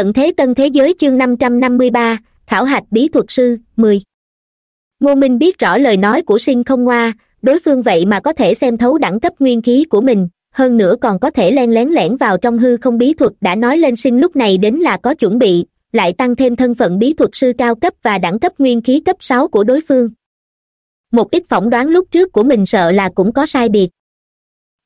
tận thế tân thế giới chương năm trăm năm mươi ba khảo hạch bí thuật sư, mười. Ngô minh biết rõ lời nói của sinh không ngoa, đối phương vậy mà có thể xem thấu đẳng cấp nguyên khí của mình, hơn nữa còn có thể len lén lẻn vào trong hư không bí thuật đã nói lên sinh lúc này đến là có chuẩn bị, lại tăng thêm thân phận bí thuật sư cao cấp và đẳng cấp nguyên khí cấp sáu của đối phương. Một ít phỏng đoán lúc trước của mình sợ là cũng có sai biệt.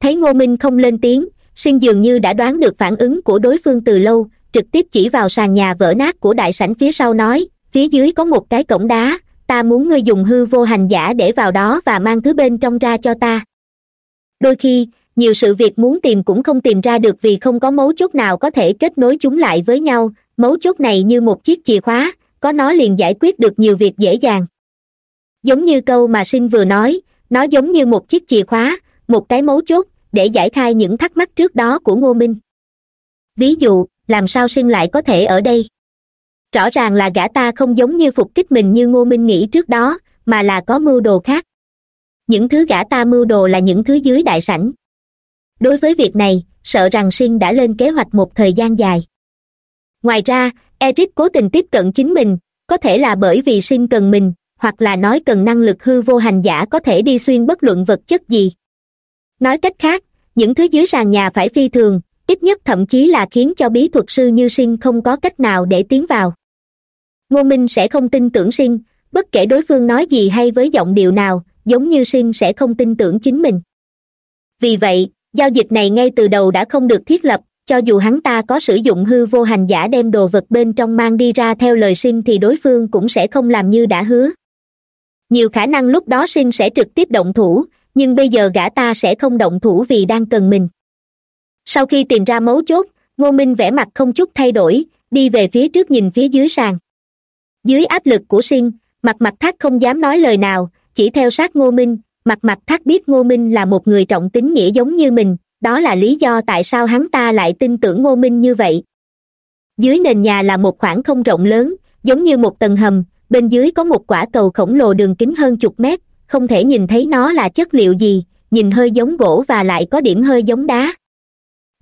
Thấy ngô minh không lên tiếng, sinh dường như đã đoán được phản ứng của đối phương từ lâu trực tiếp chỉ vào sàn nhà vỡ nát của đại sảnh phía sau nói, phía dưới có một cái cổng đá, ta muốn ngươi dùng hư vô hành giả để vào đó và mang thứ bên trong ra cho ta. Đôi khi, nhiều sự việc muốn tìm cũng không tìm ra được vì không có mấu chốt nào có thể kết nối chúng lại với nhau, mấu chốt này như một chiếc chìa khóa, có nó liền giải quyết được nhiều việc dễ dàng. Giống như câu mà sinh vừa nói, nó giống như một chiếc chìa khóa, một cái mấu chốt để giải khai những thắc mắc trước đó của ngô minh. Ví dụ làm sao sinh lại có thể ở đây? Rõ ràng là gã ta không giống như phục kích mình như ngô minh nghĩ trước đó, mà là có mưu đồ khác. Những thứ gã ta mưu đồ là những thứ dưới đại sảnh. Đối với việc này, sợ rằng sinh đã lên kế hoạch một thời gian dài. Ngoài ra, eric cố tình tiếp cận chính mình, có thể là bởi vì sinh cần mình, hoặc là nói cần năng lực hư vô hành giả có thể đi xuyên bất luận vật chất gì. Nói cách khác, những thứ dưới sàn nhà phải phi thường ít nhất thậm chí là khiến cho bí thuật sư như sinh không có cách nào để tiến vào. Ngô minh sẽ không tin tưởng sinh bất kể đối phương nói gì hay với giọng điệu nào, giống như sinh sẽ không tin tưởng chính mình. Vì vậy, giao dịch này ngay từ đầu đã không được thiết lập, cho dù hắn ta có sử dụng hư vô hành giả đem đồ vật bên trong mang đi ra theo lời sinh thì đối phương cũng sẽ không làm như đã hứa. Nhiều khả năng lúc đó sinh sẽ trực tiếp động thủ, nhưng bây giờ gã ta sẽ không động thủ vì đang cần mình sau khi tìm ra mấu chốt, ngô minh vẽ mặt không chút thay đổi, đi về phía trước nhìn phía dưới sàn. Dưới áp lực của sinh mặt mặt thác không dám nói lời nào, chỉ theo sát ngô minh. Mặt mặt thác biết ngô minh là một người trọng tính nghĩa giống như mình, đó là lý do tại sao hắn ta lại tin tưởng ngô minh như vậy. Dưới nền nhà là một khoảng không rộng lớn, giống như một tầng hầm, bên dưới có một quả cầu khổng lồ đường kính hơn chục mét, không thể nhìn thấy nó là chất liệu gì, nhìn hơi giống gỗ và lại có điểm hơi giống đá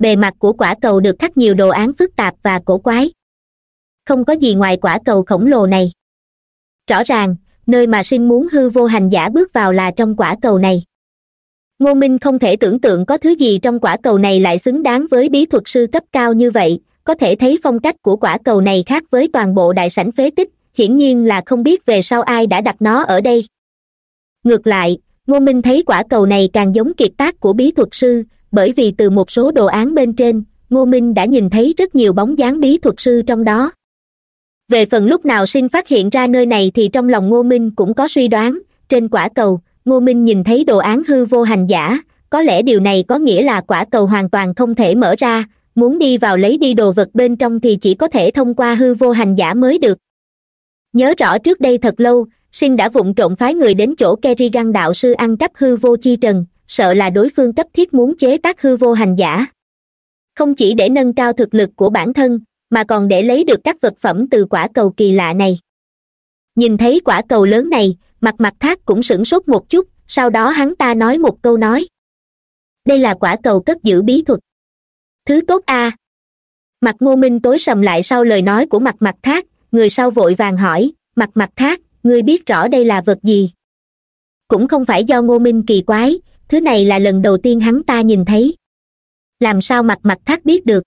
bề mặt của quả cầu được khắc nhiều đồ án phức tạp và cổ quái. Không có gì ngoài quả cầu khổng lồ này. Rõ ràng, nơi mà sinh muốn hư vô hành giả bước vào là trong quả cầu này. Ngô minh không thể tưởng tượng có thứ gì trong quả cầu này lại xứng đáng với bí thuật sư cấp cao như vậy, có thể thấy phong cách của quả cầu này khác với toàn bộ đại sảnh phế tích, hiển nhiên là không biết về sau ai đã đặt nó ở đây. Ngược lại, ngô minh thấy quả cầu này càng giống kiệt tác của bí thuật sư bởi vì từ một số đồ án bên trên, ngô minh đã nhìn thấy rất nhiều bóng dáng bí thuật sư trong đó. Về phần lúc nào sinh phát hiện ra nơi này thì trong lòng ngô minh cũng có suy đoán. Trên quả cầu, ngô minh nhìn thấy đồ án hư vô hành giả. Có lẽ điều này có nghĩa là quả cầu hoàn toàn không thể mở ra. Muốn đi vào lấy đi đồ vật bên trong thì chỉ có thể thông qua hư vô hành giả mới được. Nhớ rõ trước đây thật lâu, sinh đã vụng trộm phái người đến chỗ kerrigan đạo sư ăn cắp hư vô chi trần sợ là đối phương cấp thiết muốn chế tác hư vô hành giả. Không chỉ để nâng cao thực lực của bản thân, mà còn để lấy được các vật phẩm từ quả cầu kỳ lạ này. Nhìn thấy quả cầu lớn này, mặt mặt thác cũng sửng sốt một chút, sau đó hắn ta nói một câu nói. Đây là quả cầu cất giữ bí thuật. Thứ tốt a. Mặt ngô minh tối sầm lại sau lời nói của mặt mặt thác, người sau vội vàng hỏi, mặt mặt thác, ngươi biết rõ đây là vật gì? Cũng không phải do ngô minh kỳ quái thứ này là lần đầu tiên hắn ta nhìn thấy. Làm sao mặt mặt thác biết được?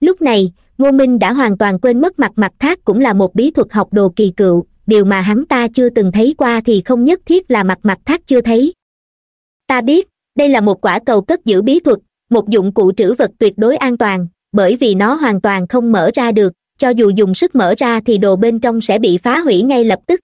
Lúc này, ngô minh đã hoàn toàn quên mất mặt mặt thác cũng là một bí thuật học đồ kỳ cựu, điều mà hắn ta chưa từng thấy qua thì không nhất thiết là mặt mặt thác chưa thấy. Ta biết, đây là một quả cầu cất giữ bí thuật, một dụng cụ trữ vật tuyệt đối an toàn, bởi vì nó hoàn toàn không mở ra được, cho dù dùng sức mở ra thì đồ bên trong sẽ bị phá hủy ngay lập tức.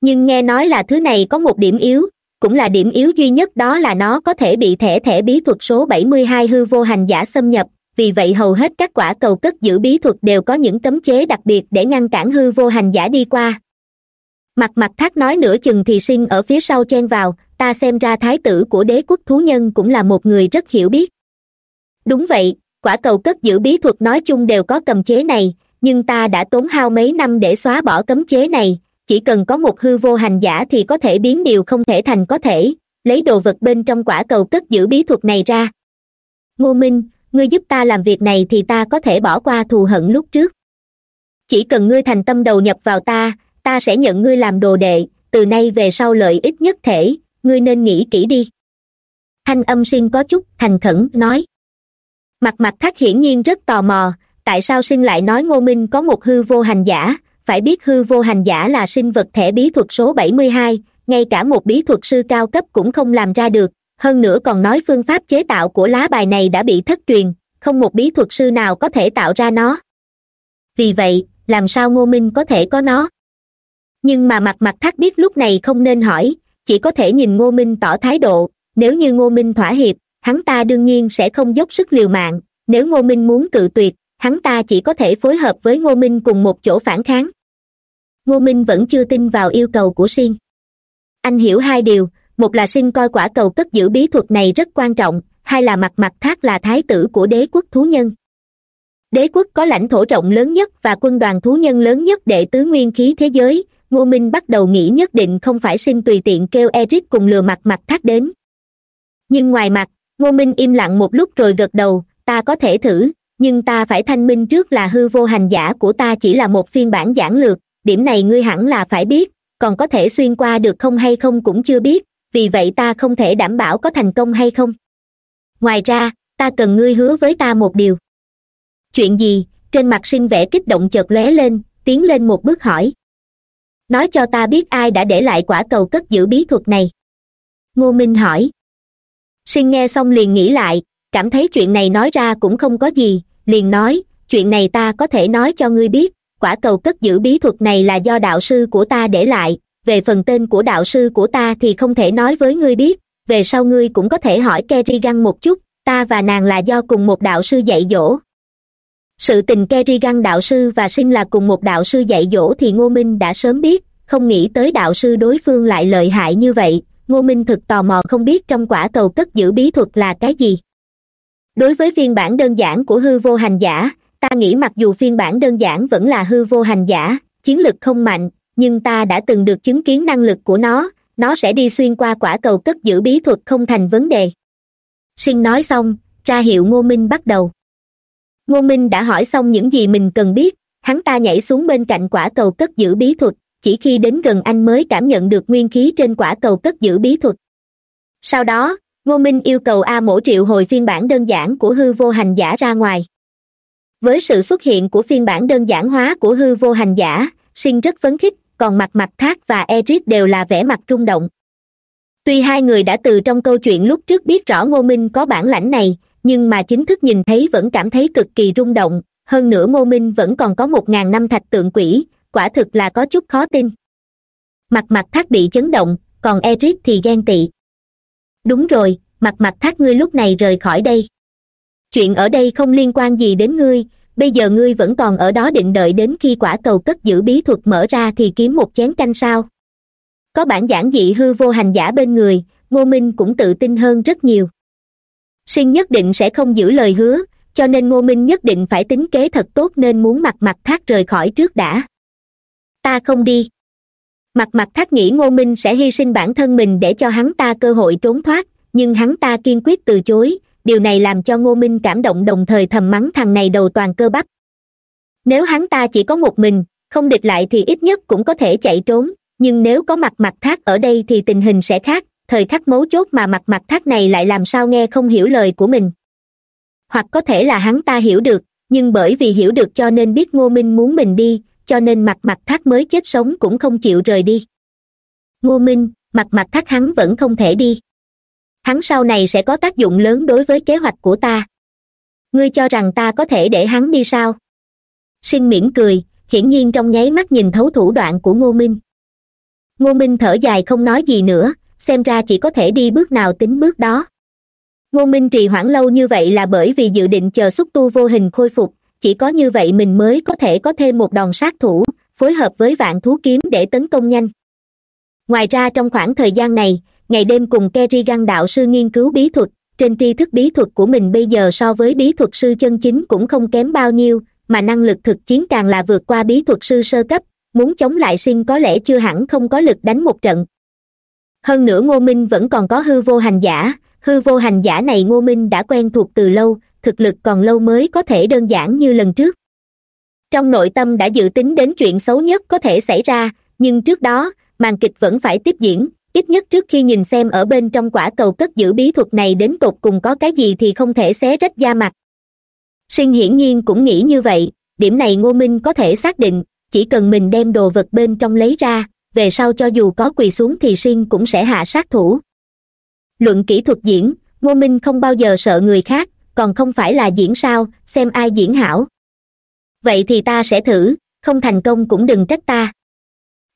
Nhưng nghe nói là thứ này có một điểm yếu cũng là điểm yếu duy nhất đó là nó có thể bị thẻ thẻ bí thuật số bảy mươi hai hư vô hành giả xâm nhập. Vì vậy hầu hết các quả cầu cất giữ bí thuật đều có những cấm chế đặc biệt để ngăn cản hư vô hành giả đi qua. Mặt mặt thác nói nửa chừng thì sinh ở phía sau chen vào, ta xem ra thái tử của đế quốc thú nhân cũng là một người rất hiểu biết. Đúng vậy, quả cầu cất giữ bí thuật nói chung đều có cầm chế này, nhưng ta đã tốn hao mấy năm để xóa bỏ cấm chế này chỉ cần có một hư vô hành giả thì có thể biến điều không thể thành có thể. Lấy đồ vật bên trong quả cầu cất giữ bí thuật này ra. Ngô minh, ngươi giúp ta làm việc này thì ta có thể bỏ qua thù hận lúc trước. Chỉ cần ngươi thành tâm đầu nhập vào ta ta sẽ nhận ngươi làm đồ đệ. Từ nay về sau lợi ích nhất thể, ngươi nên nghĩ kỹ đi. Thanh âm sinh có chút thành khẩn, nói. Mặt mặt thác hiển nhiên rất tò mò, tại sao sinh lại nói ngô minh có một hư vô hành giả? Phải biết hư vô hành giả là sinh vật thẻ bí thuật số bảy mươi hai, ngay cả một bí thuật sư cao cấp cũng không làm ra được. Hơn nữa còn nói phương pháp chế tạo của lá bài này đã bị thất truyền, không một bí thuật sư nào có thể tạo ra nó. Vì vậy, làm sao ngô minh có thể có nó? Nhưng mà mặt mặt thác biết lúc này không nên hỏi, chỉ có thể nhìn ngô minh tỏ thái độ. Nếu như ngô minh thỏa hiệp, hắn ta đương nhiên sẽ không dốc sức liều mạng. Nếu ngô minh muốn cự tuyệt, hắn ta chỉ có thể phối hợp với ngô minh cùng một chỗ phản kháng ngô minh vẫn chưa tin vào yêu cầu của siên anh hiểu hai điều, một là sinh coi quả cầu cất giữ bí thuật này rất quan trọng, hai là mặt mặt thác là thái tử của đế quốc thú nhân. Đế quốc có lãnh thổ rộng lớn nhất và quân đoàn thú nhân lớn nhất đệ tứ nguyên khí thế giới, ngô minh bắt đầu nghĩ nhất định không phải sinh tùy tiện kêu eric cùng lừa mặt mặt thác đến. Nhưng ngoài mặt, ngô minh im lặng một lúc rồi gật đầu, ta có thể thử, nhưng ta phải thanh minh trước là hư vô hành giả của ta chỉ là một phiên bản giản lược điểm này ngươi hẳn là phải biết, còn có thể xuyên qua được không hay không cũng chưa biết, vì vậy ta không thể đảm bảo có thành công hay không. Ngoài ra, ta cần ngươi hứa với ta một điều. Chuyện gì? Trên mặt sinh vẻ kích động chợt lóe lên, tiến lên một bước hỏi. Nói cho ta biết ai đã để lại quả cầu cất giữ bí thuật này. Ngô minh hỏi. Sinh nghe xong liền nghĩ lại, cảm thấy chuyện này nói ra cũng không có gì, liền nói, chuyện này ta có thể nói cho ngươi biết quả cầu cất giữ bí thuật này là do đạo sư của ta để lại, về phần tên của đạo sư của ta thì không thể nói với ngươi biết, về sau ngươi cũng có thể hỏi kerrigan một chút, ta và nàng là do cùng một đạo sư dạy dỗ. Sự tình kerrigan đạo sư và sinh là cùng một đạo sư dạy dỗ thì ngô minh đã sớm biết, không nghĩ tới đạo sư đối phương lại lợi hại như vậy, ngô minh thực tò mò không biết trong quả cầu cất giữ bí thuật là cái gì. Đối với phiên bản đơn giản của hư vô hành giả ta nghĩ mặc dù phiên bản đơn giản vẫn là hư vô hành giả, chiến lực không mạnh, nhưng ta đã từng được chứng kiến năng lực của nó nó sẽ đi xuyên qua quả cầu cất giữ bí thuật không thành vấn đề. Sinh nói xong, ra hiệu ngô minh bắt đầu. Ngô minh đã hỏi xong những gì mình cần biết, hắn ta nhảy xuống bên cạnh quả cầu cất giữ bí thuật, chỉ khi đến gần anh mới cảm nhận được nguyên khí trên quả cầu cất giữ bí thuật. Sau đó, ngô minh yêu cầu a mổ triệu hồi phiên bản đơn giản của hư vô hành giả ra ngoài với sự xuất hiện của phiên bản đơn giản hóa của hư vô hành giả sinh rất phấn khích, còn mặt mặt thác và eric đều là vẻ mặt rung động. Tuy hai người đã từ trong câu chuyện lúc trước biết rõ ngô minh có bản lãnh này, nhưng mà chính thức nhìn thấy vẫn cảm thấy cực kỳ rung động. Hơn nữa ngô minh vẫn còn có một ngàn năm thạch tượng quỷ, quả thực là có chút khó tin. Mặt mặt thác bị chấn động, còn eric thì ghen tị. Đúng rồi, mặt mặt thác ngươi lúc này rời khỏi đây chuyện ở đây không liên quan gì đến ngươi, bây giờ ngươi vẫn còn ở đó định đợi đến khi quả cầu cất giữ bí thuật mở ra thì kiếm một chén canh sao? Có bản giản dị hư vô hành giả bên người, ngô minh cũng tự tin hơn rất nhiều. Sinh nhất định sẽ không giữ lời hứa, cho nên ngô minh nhất định phải tính kế thật tốt nên muốn mặt mặt thác rời khỏi trước đã. Ta không đi. Mặt mặt thác nghĩ ngô minh sẽ hy sinh bản thân mình để cho hắn ta cơ hội trốn thoát, nhưng hắn ta kiên quyết từ chối điều này làm cho ngô minh cảm động đồng thời thầm mắng thằng này đầu toàn cơ bắp. Nếu hắn ta chỉ có một mình, không địch lại thì ít nhất cũng có thể chạy trốn, nhưng nếu có mặt mặt thác ở đây thì tình hình sẽ khác, thời khắc mấu chốt mà mặt mặt thác này lại làm sao nghe không hiểu lời của mình. Hoặc có thể là hắn ta hiểu được, nhưng bởi vì hiểu được cho nên biết ngô minh muốn mình đi, cho nên mặt mặt thác mới chết sống cũng không chịu rời đi. Ngô minh, mặt mặt thác hắn vẫn không thể đi hắn sau này sẽ có tác dụng lớn đối với kế hoạch của ta. Ngươi cho rằng ta có thể để hắn đi sao? Sinh mỉm cười, hiển nhiên trong nháy mắt nhìn thấu thủ đoạn của ngô minh. Ngô minh thở dài không nói gì nữa, xem ra chỉ có thể đi bước nào tính bước đó. Ngô minh trì hoãn lâu như vậy là bởi vì dự định chờ xúc tu vô hình khôi phục, chỉ có như vậy mình mới có thể có thêm một đòn sát thủ, phối hợp với vạn thú kiếm để tấn công nhanh. Ngoài ra trong khoảng thời gian này ngày đêm cùng kerrigan đạo sư nghiên cứu bí thuật, trên tri thức bí thuật của mình bây giờ so với bí thuật sư chân chính cũng không kém bao nhiêu, mà năng lực thực chiến càng là vượt qua bí thuật sư sơ cấp, muốn chống lại sinh có lẽ chưa hẳn không có lực đánh một trận. Hơn nữa ngô minh vẫn còn có hư vô hành giả, hư vô hành giả này ngô minh đã quen thuộc từ lâu, thực lực còn lâu mới có thể đơn giản như lần trước. Trong nội tâm đã dự tính đến chuyện xấu nhất có thể xảy ra, nhưng trước đó, màn kịch vẫn phải tiếp diễn ít nhất trước khi nhìn xem ở bên trong quả cầu cất giữ bí thuật này đến tột cùng có cái gì thì không thể xé rách da mặt. Sinh hiển nhiên cũng nghĩ như vậy, điểm này ngô minh có thể xác định, chỉ cần mình đem đồ vật bên trong lấy ra, về sau cho dù có quỳ xuống thì sinh cũng sẽ hạ sát thủ. Luận kỹ thuật diễn, ngô minh không bao giờ sợ người khác, còn không phải là diễn sao, xem ai diễn hảo. Vậy thì ta sẽ thử, không thành công cũng đừng trách ta.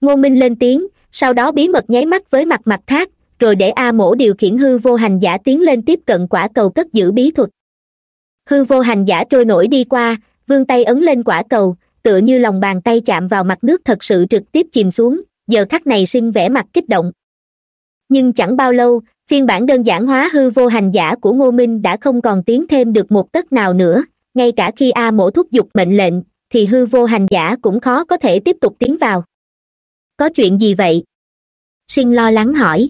Ngô minh lên tiếng sau đó bí mật nháy mắt với mặt mặt thác rồi để a mổ điều khiển hư vô hành giả tiến lên tiếp cận quả cầu cất giữ bí thuật. Hư vô hành giả trôi nổi đi qua, vươn tay ấn lên quả cầu, tựa như lòng bàn tay chạm vào mặt nước thật sự trực tiếp chìm xuống, giờ khắc này sinh vẻ mặt kích động. Nhưng chẳng bao lâu, phiên bản đơn giản hóa hư vô hành giả của ngô minh đã không còn tiến thêm được một tấc nào nữa, ngay cả khi a mổ thúc giục mệnh lệnh, thì hư vô hành giả cũng khó có thể tiếp tục tiến vào có chuyện gì vậy? Sinh lo lắng hỏi.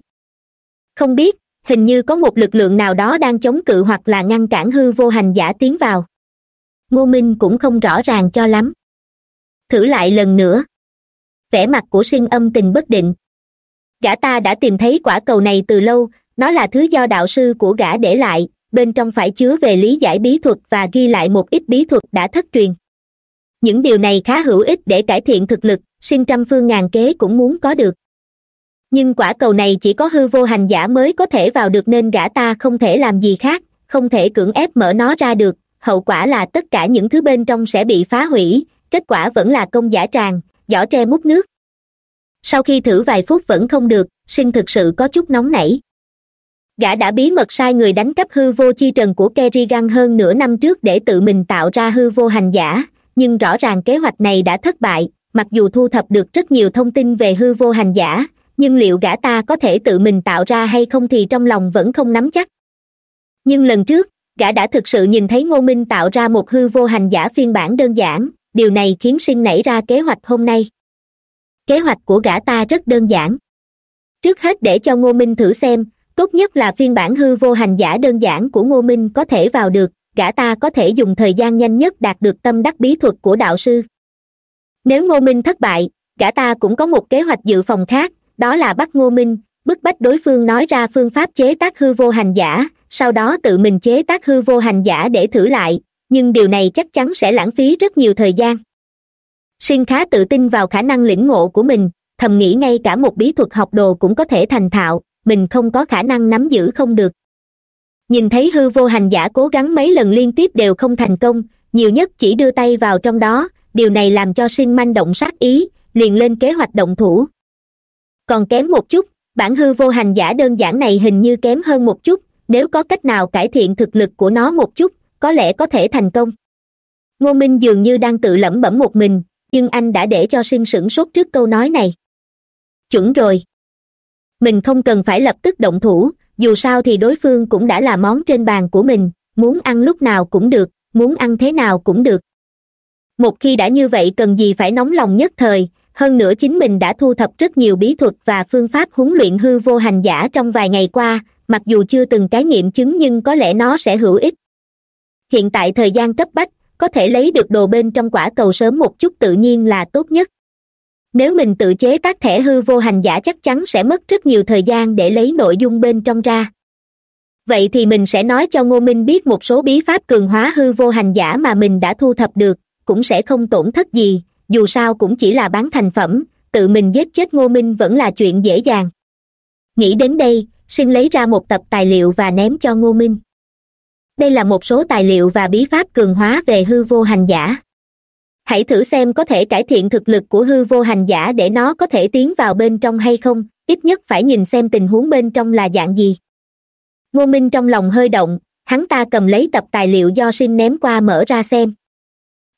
Không biết, hình như có một lực lượng nào đó đang chống cự hoặc là ngăn cản hư vô hành giả tiến vào. Ngô minh cũng không rõ ràng cho lắm. Thử lại lần nữa. Vẻ mặt của sinh âm tình bất định. Gã ta đã tìm thấy quả cầu này từ lâu, nó là thứ do đạo sư của gã để lại, bên trong phải chứa về lý giải bí thuật và ghi lại một ít bí thuật đã thất truyền. Những điều này khá hữu ích để cải thiện thực lực sinh trăm phương ngàn kế cũng muốn có được. Nhưng quả cầu này chỉ có hư vô hành giả mới có thể vào được nên gã ta không thể làm gì khác, không thể cưỡng ép mở nó ra được. Hậu quả là tất cả những thứ bên trong sẽ bị phá hủy, kết quả vẫn là công giả tràng, giỏ tre múc nước. Sau khi thử vài phút vẫn không được, sinh thực sự có chút nóng nảy. Gã đã bí mật sai người đánh cắp hư vô chi trần của kerrigan hơn nửa năm trước để tự mình tạo ra hư vô hành giả, nhưng rõ ràng kế hoạch này đã thất bại mặc dù thu thập được rất nhiều thông tin về hư vô hành giả, nhưng liệu gã ta có thể tự mình tạo ra hay không thì trong lòng vẫn không nắm chắc. Nhưng lần trước, gã đã thực sự nhìn thấy ngô minh tạo ra một hư vô hành giả phiên bản đơn giản, điều này khiến sinh nảy ra kế hoạch hôm nay. Kế hoạch của gã ta rất đơn giản. Trước hết để cho ngô minh thử xem, tốt nhất là phiên bản hư vô hành giả đơn giản của ngô minh có thể vào được, gã ta có thể dùng thời gian nhanh nhất đạt được tâm đắc bí thuật của đạo sư nếu ngô minh thất bại, gã ta cũng có một kế hoạch dự phòng khác, đó là bắt ngô minh, bức bách đối phương nói ra phương pháp chế tác hư vô hành giả, sau đó tự mình chế tác hư vô hành giả để thử lại, nhưng điều này chắc chắn sẽ lãng phí rất nhiều thời gian. Sinh khá tự tin vào khả năng lĩnh ngộ của mình, thầm nghĩ ngay cả một bí thuật học đồ cũng có thể thành thạo, mình không có khả năng nắm giữ không được. Nhìn thấy hư vô hành giả cố gắng mấy lần liên tiếp đều không thành công, nhiều nhất chỉ đưa tay vào trong đó điều này làm cho sinh manh động sát ý, liền lên kế hoạch động thủ. Còn kém một chút, bản hư vô hành giả đơn giản này hình như kém hơn một chút, nếu có cách nào cải thiện thực lực của nó một chút, có lẽ có thể thành công. Ngô minh dường như đang tự lẩm bẩm một mình, nhưng anh đã để cho sinh sửng sốt trước câu nói này. Chuẩn rồi. Mình không cần phải lập tức động thủ, dù sao thì đối phương cũng đã là món trên bàn của mình, muốn ăn lúc nào cũng được, muốn ăn thế nào cũng được một khi đã như vậy cần gì phải nóng lòng nhất thời. Hơn nữa chính mình đã thu thập rất nhiều bí thuật và phương pháp huấn luyện hư vô hành giả trong vài ngày qua, mặc dù chưa từng cái nghiệm chứng nhưng có lẽ nó sẽ hữu ích. Hiện tại thời gian cấp bách, có thể lấy được đồ bên trong quả cầu sớm một chút tự nhiên là tốt nhất. Nếu mình tự chế tác thẻ hư vô hành giả chắc chắn sẽ mất rất nhiều thời gian để lấy nội dung bên trong ra. Vậy thì mình sẽ nói cho ngô minh biết một số bí pháp cường hóa hư vô hành giả mà mình đã thu thập được cũng sẽ không tổn thất gì, dù sao cũng chỉ là bán thành phẩm, tự mình giết chết ngô minh vẫn là chuyện dễ dàng. Nghĩ đến đây, sinh lấy ra một tập tài liệu và ném cho ngô minh. Đây là một số tài liệu và bí pháp cường hóa về hư vô hành giả. Hãy thử xem có thể cải thiện thực lực của hư vô hành giả để nó có thể tiến vào bên trong hay không, ít nhất phải nhìn xem tình huống bên trong là dạng gì. Ngô minh trong lòng hơi động, hắn ta cầm lấy tập tài liệu do sinh ném qua mở ra xem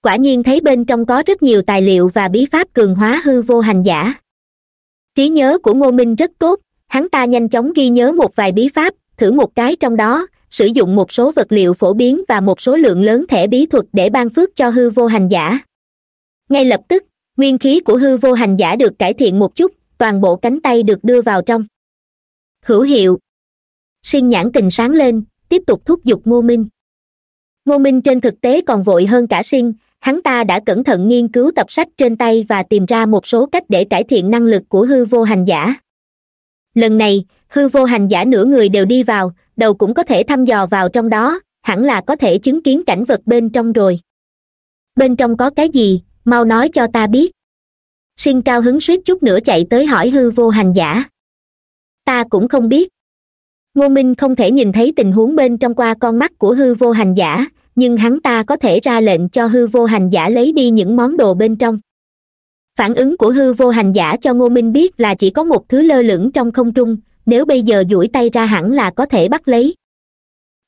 quả nhiên thấy bên trong có rất nhiều tài liệu và bí pháp cường hóa hư vô hành giả. Trí nhớ của ngô minh rất tốt, hắn ta nhanh chóng ghi nhớ một vài bí pháp, thử một cái trong đó, sử dụng một số vật liệu phổ biến và một số lượng lớn thẻ bí thuật để ban phước cho hư vô hành giả. Ngay lập tức, nguyên khí của hư vô hành giả được cải thiện một chút, toàn bộ cánh tay được đưa vào trong. Hữu hiệu. Sinh nhãn tình sáng lên, tiếp tục thúc giục ngô minh. Ngô minh trên thực tế còn vội hơn cả sinh hắn ta đã cẩn thận nghiên cứu tập sách trên tay và tìm ra một số cách để cải thiện năng lực của hư vô hành giả. Lần này, hư vô hành giả nửa người đều đi vào, đầu cũng có thể thăm dò vào trong đó, hẳn là có thể chứng kiến cảnh vật bên trong rồi. Bên trong có cái gì? Mau nói cho ta biết. Sinh cao hứng suýt chút nữa chạy tới hỏi hư vô hành giả. Ta cũng không biết. Ngô minh không thể nhìn thấy tình huống bên trong qua con mắt của hư vô hành giả nhưng hắn ta có thể ra lệnh cho hư vô hành giả lấy đi những món đồ bên trong. Phản ứng của hư vô hành giả cho ngô minh biết là chỉ có một thứ lơ lửng trong không trung, nếu bây giờ duỗi tay ra hẳn là có thể bắt lấy.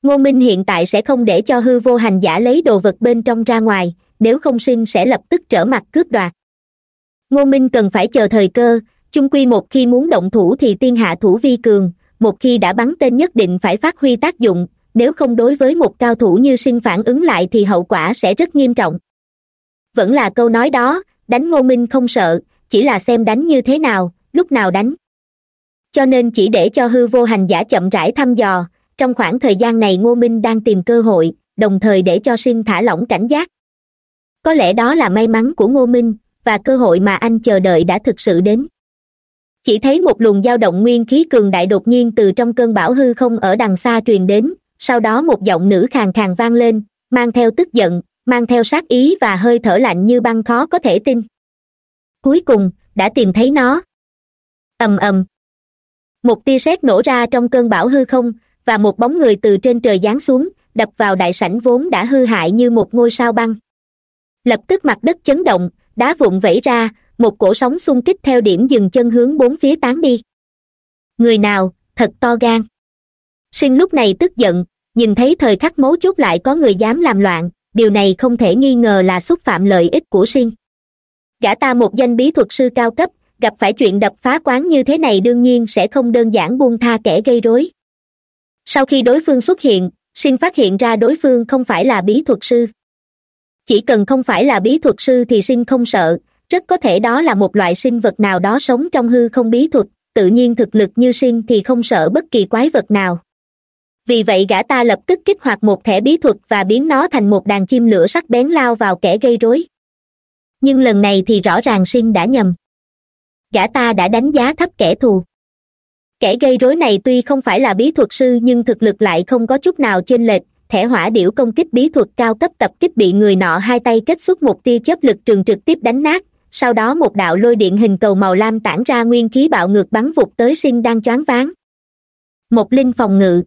Ngô minh hiện tại sẽ không để cho hư vô hành giả lấy đồ vật bên trong ra ngoài, nếu không sinh sẽ lập tức trở mặt cướp đoạt. Ngô minh cần phải chờ thời cơ, chung quy một khi muốn động thủ thì tiên hạ thủ vi cường, một khi đã bắn tên nhất định phải phát huy tác dụng nếu không đối với một cao thủ như sinh phản ứng lại thì hậu quả sẽ rất nghiêm trọng. Vẫn là câu nói đó, đánh ngô minh không sợ, chỉ là xem đánh như thế nào, lúc nào đánh. Cho nên chỉ để cho hư vô hành giả chậm rãi thăm dò, trong khoảng thời gian này ngô minh đang tìm cơ hội, đồng thời để cho sinh thả lỏng cảnh giác. Có lẽ đó là may mắn của ngô minh, và cơ hội mà anh chờ đợi đã thực sự đến. Chỉ thấy một luồng dao động nguyên khí cường đại đột nhiên từ trong cơn bão hư không ở đằng xa truyền đến sau đó một giọng nữ khàn khàn vang lên, mang theo tức giận, mang theo sát ý và hơi thở lạnh như băng khó có thể tin. Cuối cùng, đã tìm thấy nó. Ầm ầm. Một tia sét nổ ra trong cơn bão hư không, và một bóng người từ trên trời giáng xuống, đập vào đại sảnh vốn đã hư hại như một ngôi sao băng. Lập tức mặt đất chấn động, đá vụn vẩy ra, một cổ sóng xung kích theo điểm dừng chân hướng bốn phía tán đi. Người nào, thật to gan sinh lúc này tức giận, nhìn thấy thời khắc mấu chốt lại có người dám làm loạn, điều này không thể nghi ngờ là xúc phạm lợi ích của sinh. Gã ta một danh bí thuật sư cao cấp, gặp phải chuyện đập phá quán như thế này đương nhiên sẽ không đơn giản buông tha kẻ gây rối. Sau khi đối phương xuất hiện, sinh phát hiện ra đối phương không phải là bí thuật sư. Chỉ cần không phải là bí thuật sư thì sinh không sợ, rất có thể đó là một loại sinh vật nào đó sống trong hư không bí thuật, tự nhiên thực lực như sinh thì không sợ bất kỳ quái vật nào vì vậy gã ta lập tức kích hoạt một thẻ bí thuật và biến nó thành một đàn chim lửa sắc bén lao vào kẻ gây rối. Nhưng lần này thì rõ ràng sinh đã nhầm. Gã ta đã đánh giá thấp kẻ thù. Kẻ gây rối này tuy không phải là bí thuật sư nhưng thực lực lại không có chút nào chênh lệch, thẻ hỏa điểu công kích bí thuật cao cấp tập kích bị người nọ hai tay kết xuất một tia chớp lực trường trực tiếp đánh nát, sau đó một đạo lôi điện hình cầu màu lam tản ra nguyên khí bạo ngược bắn vụt tới sinh đang choáng váng. Một linh phòng ngự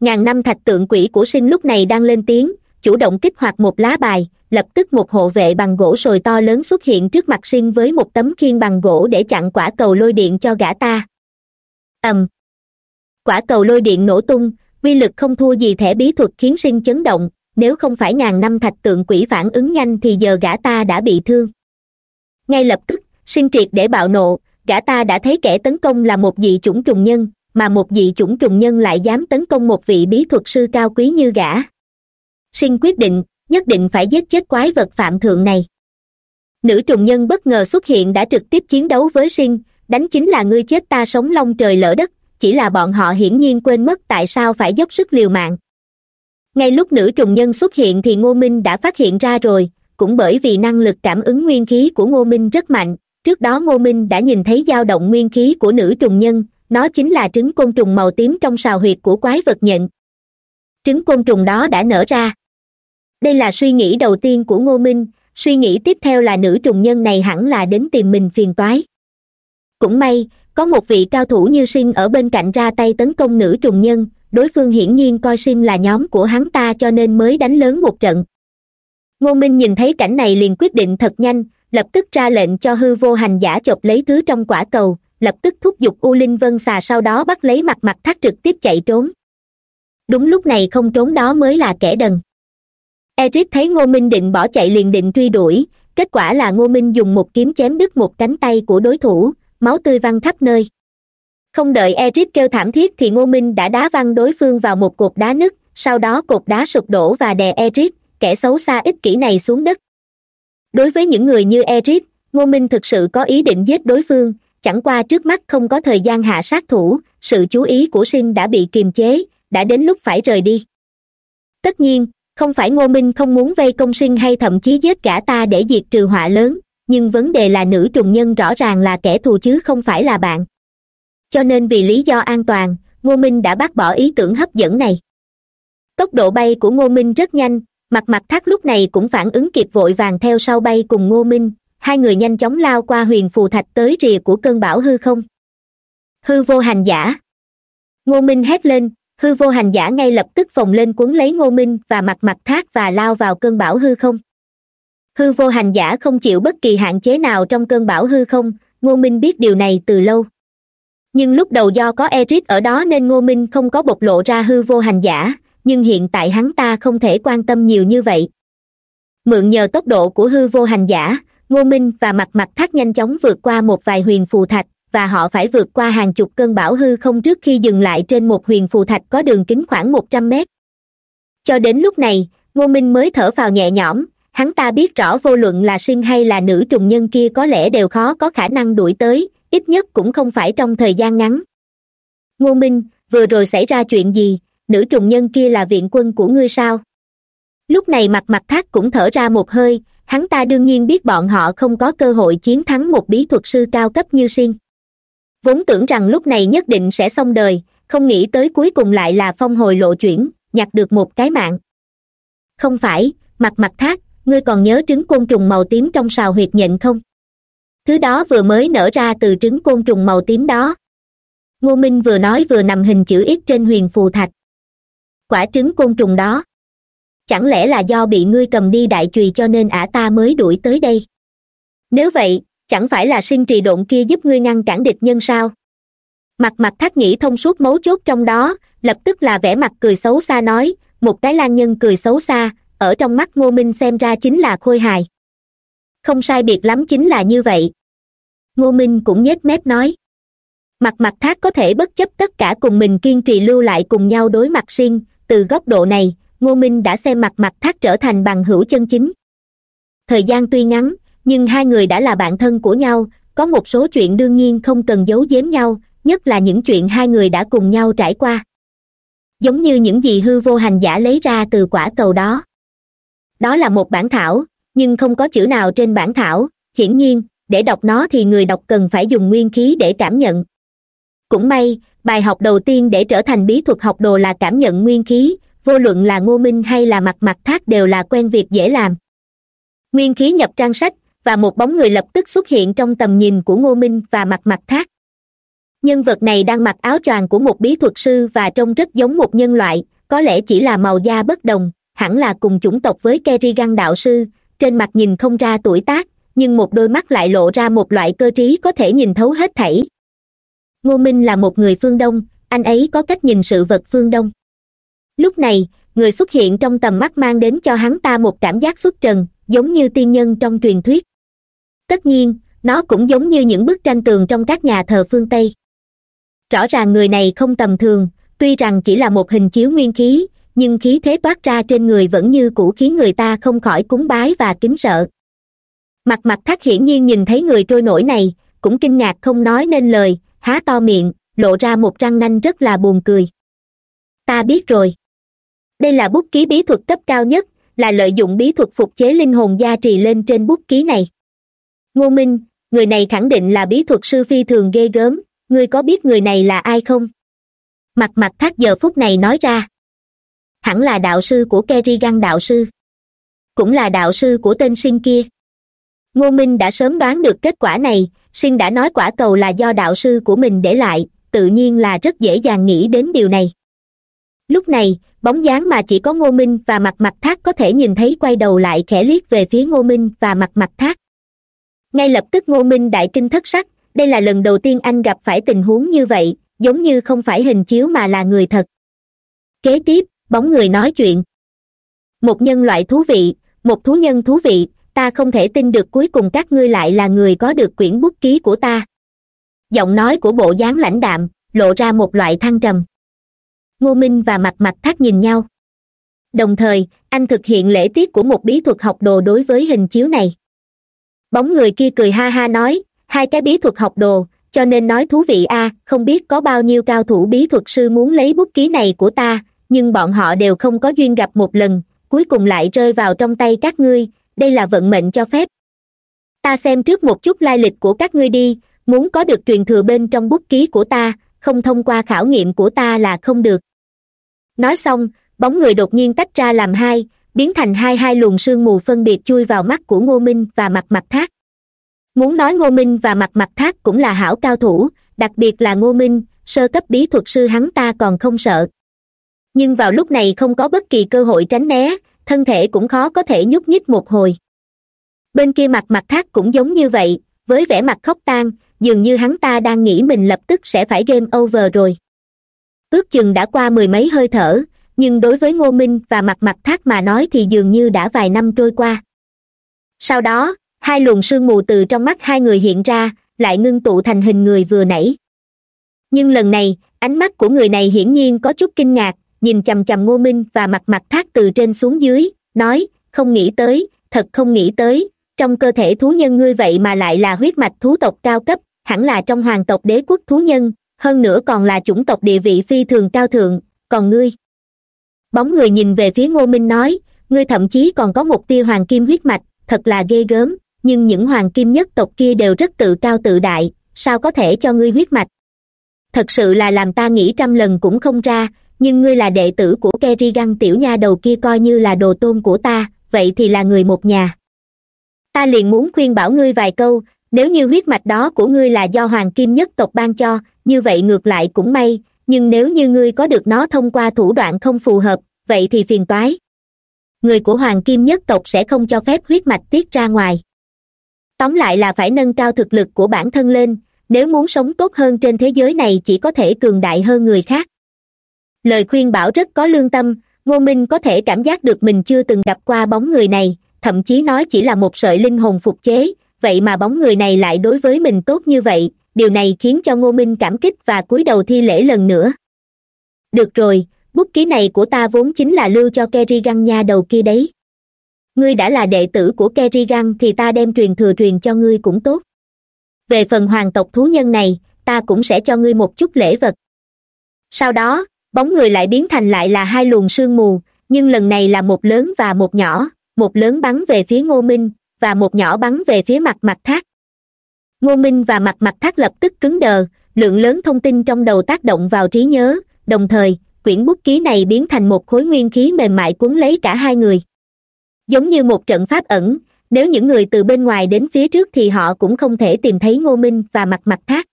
ngàn năm thạch tượng quỷ của sinh lúc này đang lên tiếng, chủ động kích hoạt một lá bài, lập tức một hộ vệ bằng gỗ sồi to lớn xuất hiện trước mặt sinh với một tấm khiên bằng gỗ để chặn quả cầu lôi điện cho gã ta. Ầm. Quả cầu lôi điện nổ tung uy lực không thua gì thẻ bí thuật khiến sinh chấn động, nếu không phải ngàn năm thạch tượng quỷ phản ứng nhanh thì giờ gã ta đã bị thương. Ngay lập tức sinh triệt để bạo nộ, gã ta đã thấy kẻ tấn công là một dị chủng trùng nhân mà một vị chủng trùng nhân lại dám tấn công một vị bí thuật sư cao quý như gã. Sinh quyết định, nhất định phải giết chết quái vật phạm thượng này. Nữ trùng nhân bất ngờ xuất hiện đã trực tiếp chiến đấu với sinh đánh chính là ngươi chết ta sống long trời lỡ đất, chỉ là bọn họ hiển nhiên quên mất tại sao phải dốc sức liều mạng. Ngay lúc nữ trùng nhân xuất hiện thì ngô minh đã phát hiện ra rồi, cũng bởi vì năng lực cảm ứng nguyên khí của ngô minh rất mạnh, trước đó ngô minh đã nhìn thấy dao động nguyên khí của nữ trùng nhân nó chính là trứng côn trùng màu tím trong sào huyệt của quái vật nhận trứng côn trùng đó đã nở ra. Đây là suy nghĩ đầu tiên của ngô minh. Suy nghĩ tiếp theo là nữ trùng nhân này hẳn là đến tìm mình phiền toái. Cũng may, có một vị cao thủ như sinh ở bên cạnh ra tay tấn công nữ trùng nhân. Đối phương hiển nhiên coi sinh là nhóm của hắn ta cho nên mới đánh lớn một trận. Ngô minh nhìn thấy cảnh này liền quyết định thật nhanh, lập tức ra lệnh cho hư vô hành giả chộp lấy thứ trong quả cầu lập tức thúc giục u linh vân xà sau đó bắt lấy mặt mặt thác trực tiếp chạy trốn. Đúng lúc này không trốn đó mới là kẻ đần. Eric thấy ngô minh định bỏ chạy liền định truy đuổi, kết quả là ngô minh dùng một kiếm chém đứt một cánh tay của đối thủ, máu tươi văng khắp nơi. Không đợi eric kêu thảm thiết thì ngô minh đã đá văng đối phương vào một cột đá nứt, sau đó cột đá sụp đổ và đè eric, kẻ xấu xa ích kỷ này xuống đất. Đối với những người như eric, ngô minh thực sự có ý định giết đối phương chẳng qua trước mắt không có thời gian hạ sát thủ, sự chú ý của sinh đã bị kiềm chế, đã đến lúc phải rời đi. Tất nhiên, không phải ngô minh không muốn vây công sinh hay thậm chí giết cả ta để diệt trừ họa lớn, nhưng vấn đề là nữ trùng nhân rõ ràng là kẻ thù chứ không phải là bạn. Cho nên vì lý do an toàn, ngô minh đã bác bỏ ý tưởng hấp dẫn này. Tốc độ bay của ngô minh rất nhanh, mặt mặt thác lúc này cũng phản ứng kịp vội vàng theo sau bay cùng ngô minh hai người nhanh chóng lao qua huyền phù thạch tới rìa của cơn bão hư không. Hư vô hành giả. Ngô minh hét lên, hư vô hành giả ngay lập tức phồng lên quấn lấy ngô minh và mặt mặt thác và lao vào cơn bão hư không. Hư vô hành giả không chịu bất kỳ hạn chế nào trong cơn bão hư không, ngô minh biết điều này từ lâu. Nhưng lúc đầu do có eric ở đó nên ngô minh không có bộc lộ ra hư vô hành giả, nhưng hiện tại hắn ta không thể quan tâm nhiều như vậy. Mượn nhờ tốc độ của hư vô hành giả ngô minh và mặt mặt thác nhanh chóng vượt qua một vài huyền phù thạch, và họ phải vượt qua hàng chục cơn bão hư không trước khi dừng lại trên một huyền phù thạch có đường kính khoảng một trăm mét. Cho đến lúc này, ngô minh mới thở phào nhẹ nhõm, hắn ta biết rõ vô luận là sinh hay là nữ trùng nhân kia có lẽ đều khó có khả năng đuổi tới, ít nhất cũng không phải trong thời gian ngắn. Ngô minh, vừa rồi xảy ra chuyện gì? Nữ trùng nhân kia là viện quân của ngươi sao? Lúc này mặt mặt thác cũng thở ra một hơi hắn ta đương nhiên biết bọn họ không có cơ hội chiến thắng một bí thuật sư cao cấp như xin vốn tưởng rằng lúc này nhất định sẽ xong đời, không nghĩ tới cuối cùng lại là phong hồi lộ chuyển, nhặt được một cái mạng. Không phải, mặt mặt thác, ngươi còn nhớ trứng côn trùng màu tím trong sào huyệt nhện không? Thứ đó vừa mới nở ra từ trứng côn trùng màu tím đó. Ngô minh vừa nói vừa nằm hình chữ ít trên huyền phù thạch. Quả trứng côn trùng đó chẳng lẽ là do bị ngươi cầm đi đại chùy cho nên ả ta mới đuổi tới đây? Nếu vậy, chẳng phải là sinh trì độn kia giúp ngươi ngăn cản địch nhân sao? Mặt mặt thác nghĩ thông suốt mấu chốt trong đó, lập tức là vẻ mặt cười xấu xa nói, một cái lan nhân cười xấu xa, ở trong mắt ngô minh xem ra chính là khôi hài. Không sai biệt lắm chính là như vậy. Ngô minh cũng nhếch mép nói. Mặt mặt thác có thể bất chấp tất cả cùng mình kiên trì lưu lại cùng nhau đối mặt riêng, từ góc độ này ngô minh đã xem mặt mặt thác trở thành bằng hữu chân chính. Thời gian tuy ngắn, nhưng hai người đã là bạn thân của nhau, có một số chuyện đương nhiên không cần giấu giếm nhau, nhất là những chuyện hai người đã cùng nhau trải qua. Giống như những gì hư vô hành giả lấy ra từ quả cầu đó. Đó là một bản thảo, nhưng không có chữ nào trên bản thảo, hiển nhiên, để đọc nó thì người đọc cần phải dùng nguyên khí để cảm nhận. Cũng may, bài học đầu tiên để trở thành bí thuật học đồ là cảm nhận nguyên khí vô luận là ngô minh hay là mặt mặt thác đều là quen việc dễ làm. Nguyên khí nhập trang sách, và một bóng người lập tức xuất hiện trong tầm nhìn của ngô minh và mặt mặt thác. Nhân vật này đang mặc áo choàng của một bí thuật sư và trông rất giống một nhân loại, có lẽ chỉ là màu da bất đồng, hẳn là cùng chủng tộc với kerrigan đạo sư, trên mặt nhìn không ra tuổi tác, nhưng một đôi mắt lại lộ ra một loại cơ trí có thể nhìn thấu hết thảy. Ngô minh là một người phương đông, anh ấy có cách nhìn sự vật phương đông lúc này, người xuất hiện trong tầm mắt mang đến cho hắn ta một cảm giác xuất trần, giống như tiên nhân trong truyền thuyết. Tất nhiên, nó cũng giống như những bức tranh tường trong các nhà thờ phương tây. Rõ ràng người này không tầm thường, tuy rằng chỉ là một hình chiếu nguyên khí, nhưng khí thế toát ra trên người vẫn như cũ khiến người ta không khỏi cúng bái và kính sợ. Mặt mặt thác hiển nhiên nhìn thấy người trôi nổi này, cũng kinh ngạc không nói nên lời, há to miệng, lộ ra một răng nanh rất là buồn cười. Ta biết rồi đây là bút ký bí thuật cấp cao nhất, là lợi dụng bí thuật phục chế linh hồn gia trì lên trên bút ký này. Ngô minh, người này khẳng định là bí thuật sư phi thường ghê gớm, ngươi có biết người này là ai không? Mặt mặt thác giờ phút này nói ra. Hẳn là đạo sư của kerrigan đạo sư. Cũng là đạo sư của tên sinh kia. Ngô minh đã sớm đoán được kết quả này sinh đã nói quả cầu là do đạo sư của mình để lại, tự nhiên là rất dễ dàng nghĩ đến điều này lúc này, bóng dáng mà chỉ có ngô minh và mặt mặt thác có thể nhìn thấy quay đầu lại khẽ liếc về phía ngô minh và mặt mặt thác. Ngay lập tức ngô minh đại kinh thất sắc, đây là lần đầu tiên anh gặp phải tình huống như vậy, giống như không phải hình chiếu mà là người thật. Kế tiếp, bóng người nói chuyện. Một nhân loại thú vị, một thú nhân thú vị, ta không thể tin được cuối cùng các ngươi lại là người có được quyển bút ký của ta. Giọng nói của bộ dáng lãnh đạm, lộ ra một loại thăng trầm ngô minh và mặt mặt thác nhìn nhau. Đồng thời, anh thực hiện lễ tiết của một bí thuật học đồ đối với hình chiếu này. Bóng người kia cười ha ha nói, hai cái bí thuật học đồ, cho nên nói thú vị a, không biết có bao nhiêu cao thủ bí thuật sư muốn lấy bút ký này của ta, nhưng bọn họ đều không có duyên gặp một lần, cuối cùng lại rơi vào trong tay các ngươi, đây là vận mệnh cho phép. Ta xem trước một chút lai lịch của các ngươi đi, muốn có được truyền thừa bên trong bút ký của ta không thông qua khảo nghiệm của ta là không được. Nói xong, bóng người đột nhiên tách ra làm hai, biến thành hai hai luồng sương mù phân biệt chui vào mắt của ngô minh và mặt mặt thác. Muốn nói ngô minh và mặt mặt thác cũng là hảo cao thủ, đặc biệt là ngô minh, sơ cấp bí thuật sư hắn ta còn không sợ. Nhưng vào lúc này không có bất kỳ cơ hội tránh né, thân thể cũng khó có thể nhúc nhích một hồi. Bên kia mặt mặt thác cũng giống như vậy, với vẻ mặt khóc tan dường như hắn ta đang nghĩ mình lập tức sẽ phải game over rồi. Ước chừng đã qua mười mấy hơi thở, nhưng đối với ngô minh và mặt mặt thác mà nói thì dường như đã vài năm trôi qua. Sau đó, hai luồng sương mù từ trong mắt hai người hiện ra, lại ngưng tụ thành hình người vừa nãy. Nhưng lần này, ánh mắt của người này hiển nhiên có chút kinh ngạc, nhìn chằm chằm ngô minh và mặt mặt thác từ trên xuống dưới, nói, không nghĩ tới, thật không nghĩ tới trong cơ thể thú nhân ngươi vậy mà lại là huyết mạch thú tộc cao cấp, hẳn là trong hoàng tộc đế quốc thú nhân, hơn nữa còn là chủng tộc địa vị phi thường cao thượng, còn ngươi. Bóng người nhìn về phía ngô minh nói, ngươi thậm chí còn có một tia hoàng kim huyết mạch, thật là ghê gớm, nhưng những hoàng kim nhất tộc kia đều rất tự cao tự đại, sao có thể cho ngươi huyết mạch? Thật sự là làm ta nghĩ trăm lần cũng không ra, nhưng ngươi là đệ tử của kerrigan tiểu nha đầu kia coi như là đồ tôn của ta, vậy thì là người một nhà ta liền muốn khuyên bảo ngươi vài câu, nếu như huyết mạch đó của ngươi là do hoàng kim nhất tộc ban cho, như vậy ngược lại cũng may, nhưng nếu như ngươi có được nó thông qua thủ đoạn không phù hợp, vậy thì phiền toái. Người của hoàng kim nhất tộc sẽ không cho phép huyết mạch tiết ra ngoài. Tóm lại là phải nâng cao thực lực của bản thân lên, nếu muốn sống tốt hơn trên thế giới này chỉ có thể cường đại hơn người khác. Lời khuyên bảo rất có lương tâm, ngô minh có thể cảm giác được mình chưa từng gặp qua bóng người này thậm chí nói chỉ là một sợi linh hồn phục chế, vậy mà bóng người này lại đối với mình tốt như vậy, điều này khiến cho ngô minh cảm kích và cúi đầu thi lễ lần nữa. Được rồi, bút ký này của ta vốn chính là lưu cho kerrigan nha đầu kia đấy. Ngươi đã là đệ tử của kerrigan thì ta đem truyền thừa truyền cho ngươi cũng tốt. Về phần hoàng tộc thú nhân này, ta cũng sẽ cho ngươi một chút lễ vật. Sau đó, bóng người lại biến thành lại là hai luồng sương mù, nhưng lần này là một lớn và một nhỏ một lớn bắn về phía ngô minh, và một nhỏ bắn về phía mặt mặt thác. Ngô minh và mặt mặt thác lập tức cứng đờ, lượng lớn thông tin trong đầu tác động vào trí nhớ, đồng thời, quyển bút ký này biến thành một khối nguyên khí mềm mại cuốn lấy cả hai người. Giống như một trận pháp ẩn, nếu những người từ bên ngoài đến phía trước thì họ cũng không thể tìm thấy ngô minh và mặt mặt thác.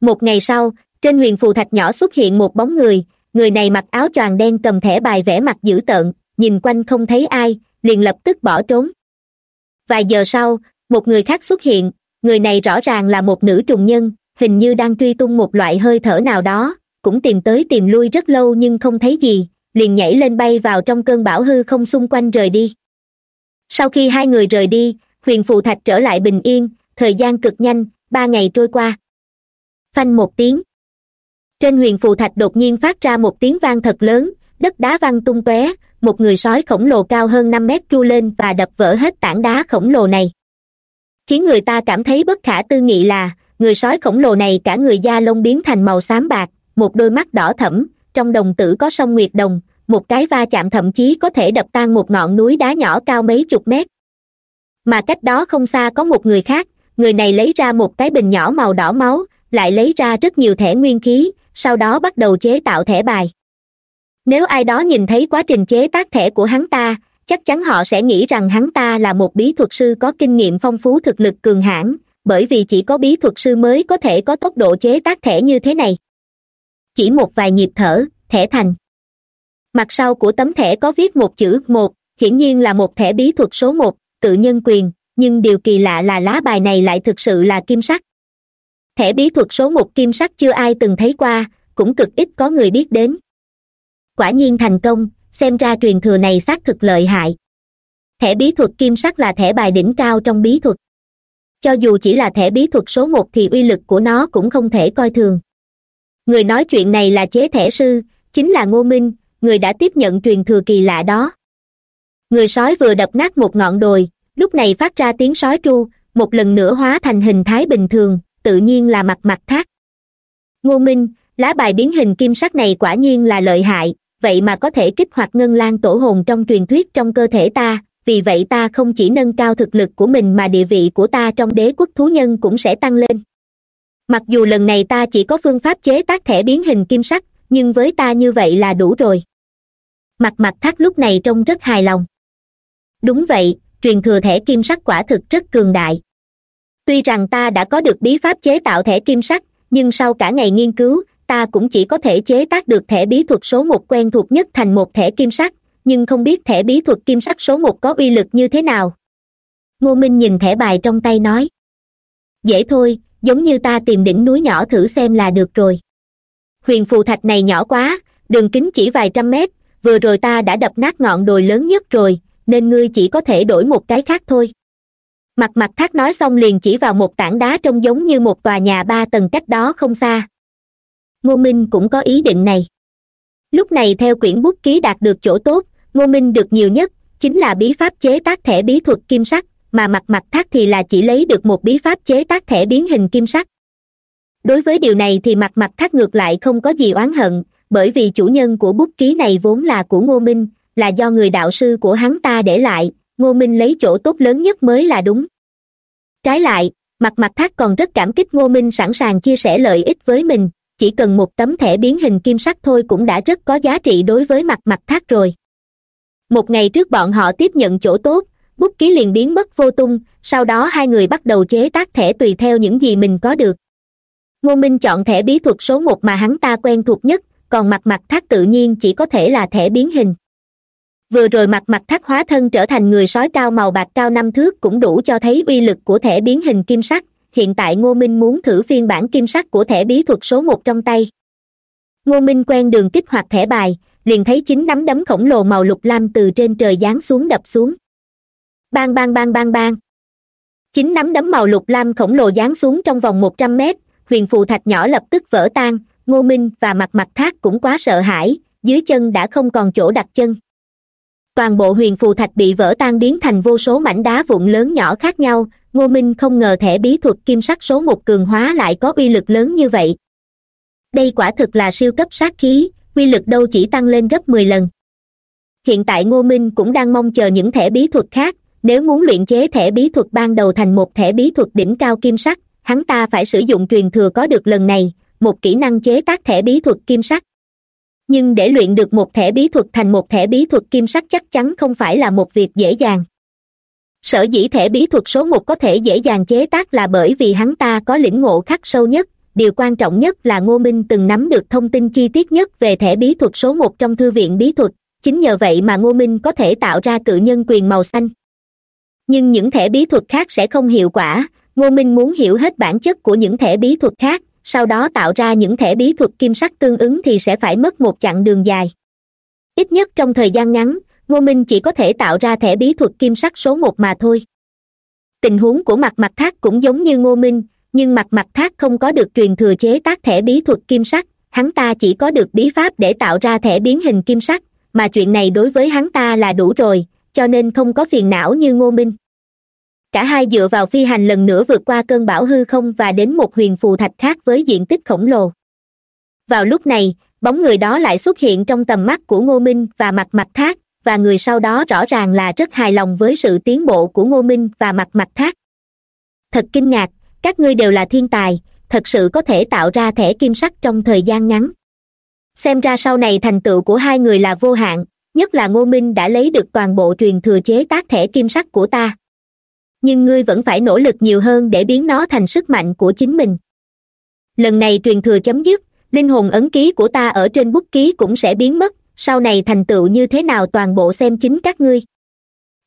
Một ngày sau, trên huyền phù thạch nhỏ xuất hiện một bóng người người này mặc áo choàng đen cầm thẻ bài vẽ mặt dữ tợn, nhìn quanh không thấy ai liền lập tức bỏ trốn. Vài giờ sau, một người khác xuất hiện, người này rõ ràng là một nữ trùng nhân, hình như đang truy tung một loại hơi thở nào đó, cũng tìm tới tìm lui rất lâu nhưng không thấy gì, liền nhảy lên bay vào trong cơn bão hư không xung quanh rời đi. Sau khi hai người rời đi, huyền phù thạch trở lại bình yên, thời gian cực nhanh, ba ngày trôi qua. Phanh một tiếng. Trên huyền phù thạch đột nhiên phát ra một tiếng vang thật lớn, đất đá văng tung tóe một người sói khổng lồ cao hơn năm mét tru lên và đập vỡ hết tảng đá khổng lồ này. Khiến người ta cảm thấy bất khả tư nghị là, người sói khổng lồ này cả người da lông biến thành màu xám bạc, một đôi mắt đỏ thẫm, trong đồng tử có sông nguyệt đồng, một cái va chạm thậm chí có thể đập tan một ngọn núi đá nhỏ cao mấy chục mét. Mà cách đó không xa có một người khác, người này lấy ra một cái bình nhỏ màu đỏ máu, lại lấy ra rất nhiều thẻ nguyên khí, sau đó bắt đầu chế tạo thẻ bài nếu ai đó nhìn thấy quá trình chế tác thẻ của hắn ta, chắc chắn họ sẽ nghĩ rằng hắn ta là một bí thuật sư có kinh nghiệm phong phú thực lực cường hãn, bởi vì chỉ có bí thuật sư mới có thể có tốc độ chế tác thẻ như thế này. Chỉ một vài nhịp thở, thẻ thành. Mặt sau của tấm thẻ có viết một chữ một, hiển nhiên là một thẻ bí thuật số một, tự nhân quyền, nhưng điều kỳ lạ là lá bài này lại thực sự là kim sắc. Thẻ bí thuật số một kim sắc chưa ai từng thấy qua, cũng cực ít có người biết đến quả nhiên thành công, xem ra truyền thừa này xác thực lợi hại. Thẻ bí thuật kim sắc là thẻ bài đỉnh cao trong bí thuật. Cho dù chỉ là thẻ bí thuật số một thì uy lực của nó cũng không thể coi thường. Người nói chuyện này là chế thẻ sư, chính là ngô minh, người đã tiếp nhận truyền thừa kỳ lạ đó. Người sói vừa đập nát một ngọn đồi, lúc này phát ra tiếng sói tru, một lần nữa hóa thành hình thái bình thường, tự nhiên là mặt mặt thác. Ngô minh, lá bài biến hình kim sắc này quả nhiên là lợi hại vậy mà có thể kích hoạt ngân lan tổ hồn trong truyền thuyết trong cơ thể ta, vì vậy ta không chỉ nâng cao thực lực của mình mà địa vị của ta trong đế quốc thú nhân cũng sẽ tăng lên. Mặc dù lần này ta chỉ có phương pháp chế tác thẻ biến hình kim sắc, nhưng với ta như vậy là đủ rồi. Mặt mặt thác lúc này trông rất hài lòng. Đúng vậy, truyền thừa thẻ kim sắc quả thực rất cường đại. Tuy rằng ta đã có được bí pháp chế tạo thẻ kim sắc, nhưng sau cả ngày nghiên cứu ta cũng chỉ có thể chế tác được thẻ bí thuật số một quen thuộc nhất thành một thẻ kim sắc, nhưng không biết thẻ bí thuật kim sắc số một có uy lực như thế nào. Ngô minh nhìn thẻ bài trong tay nói. Dễ thôi, giống như ta tìm đỉnh núi nhỏ thử xem là được rồi. Huyền phù thạch này nhỏ quá, đường kính chỉ vài trăm mét, vừa rồi ta đã đập nát ngọn đồi lớn nhất rồi, nên ngươi chỉ có thể đổi một cái khác thôi. Mặt mặt thác nói xong liền chỉ vào một tảng đá trông giống như một tòa nhà ba tầng cách đó không xa ngô minh cũng có ý định này. Lúc này theo quyển bút ký đạt được chỗ tốt, ngô minh được nhiều nhất chính là bí pháp chế tác thẻ bí thuật kim sắc, mà mặt mặt thác thì là chỉ lấy được một bí pháp chế tác thẻ biến hình kim sắc. Đối với điều này thì mặt mặt thác ngược lại không có gì oán hận, bởi vì chủ nhân của bút ký này vốn là của ngô minh, là do người đạo sư của hắn ta để lại, ngô minh lấy chỗ tốt lớn nhất mới là đúng. Trái lại, mặt mặt thác còn rất cảm kích ngô minh sẵn sàng chia sẻ lợi ích với mình chỉ cần một tấm thẻ biến hình kim sắc thôi cũng đã rất có giá trị đối với mặt mặt thác rồi. Một ngày trước bọn họ tiếp nhận chỗ tốt, bút ký liền biến mất vô tung, sau đó hai người bắt đầu chế tác thẻ tùy theo những gì mình có được. Ngô minh chọn thẻ bí thuật số một mà hắn ta quen thuộc nhất, còn mặt mặt thác tự nhiên chỉ có thể là thẻ biến hình. Vừa rồi mặt mặt thác hóa thân trở thành người sói cao màu bạc cao năm thước cũng đủ cho thấy uy lực của thẻ biến hình kim sắc hiện tại ngô minh muốn thử phiên bản kim sắc của thẻ bí thuật số một trong tay. Ngô minh quen đường kích hoạt thẻ bài, liền thấy chín nắm đấm khổng lồ màu lục lam từ trên trời giáng xuống đập xuống. Bang bang bang bang bang. Chín nắm đấm màu lục lam khổng lồ giáng xuống trong vòng một trăm mét, huyền phù thạch nhỏ lập tức vỡ tan, ngô minh và mặt mặt thác cũng quá sợ hãi, dưới chân đã không còn chỗ đặt chân. Toàn bộ huyền phù thạch bị vỡ tan biến thành vô số mảnh đá vụn lớn nhỏ khác nhau ngô minh không ngờ thẻ bí thuật kim sắc số một cường hóa lại có uy lực lớn như vậy. Đây quả thực là siêu cấp sát khí, uy lực đâu chỉ tăng lên gấp mười lần. Hiện tại ngô minh cũng đang mong chờ những thẻ bí thuật khác, nếu muốn luyện chế thẻ bí thuật ban đầu thành một thẻ bí thuật đỉnh cao kim sắc, hắn ta phải sử dụng truyền thừa có được lần này, một kỹ năng chế tác thẻ bí thuật kim sắc. Nhưng để luyện được một thẻ bí thuật thành một thẻ bí thuật kim sắc chắc chắn không phải là một việc dễ dàng sở dĩ thể bí thuật số một có thể dễ dàng chế tác là bởi vì hắn ta có lĩnh ngộ khắc sâu nhất. Điều quan trọng nhất là ngô minh từng nắm được thông tin chi tiết nhất về thẻ bí thuật số một trong thư viện bí thuật. Chính nhờ vậy mà ngô minh có thể tạo ra cự nhân quyền màu xanh. Nhưng những thẻ bí thuật khác sẽ không hiệu quả. Ngô minh muốn hiểu hết bản chất của những thẻ bí thuật khác, sau đó tạo ra những thẻ bí thuật kim sắc tương ứng thì sẽ phải mất một chặng đường dài. Ít nhất trong thời gian ngắn ngô minh chỉ có thể tạo ra thẻ bí thuật kim sắc số một mà thôi. Tình huống của mặt mặt thác cũng giống như ngô minh, nhưng mặt mặt thác không có được truyền thừa chế tác thẻ bí thuật kim sắc, hắn ta chỉ có được bí pháp để tạo ra thẻ biến hình kim sắc, mà chuyện này đối với hắn ta là đủ rồi, cho nên không có phiền não như ngô minh. Cả hai dựa vào phi hành lần nữa vượt qua cơn bão hư không và đến một huyền phù thạch khác với diện tích khổng lồ. Vào lúc này, bóng người đó lại xuất hiện trong tầm mắt của ngô minh và mặt mặt thác và người sau đó rõ ràng là rất hài lòng với sự tiến bộ của ngô minh và mặt mặt thác. Thật kinh ngạc, các ngươi đều là thiên tài, thật sự có thể tạo ra thẻ kim sắc trong thời gian ngắn. Xem ra sau này thành tựu của hai người là vô hạn, nhất là ngô minh đã lấy được toàn bộ truyền thừa chế tác thẻ kim sắc của ta. Nhưng ngươi vẫn phải nỗ lực nhiều hơn để biến nó thành sức mạnh của chính mình. Lần này truyền thừa chấm dứt, linh hồn ấn ký của ta ở trên bút ký cũng sẽ biến mất sau này thành tựu như thế nào toàn bộ xem chính các ngươi.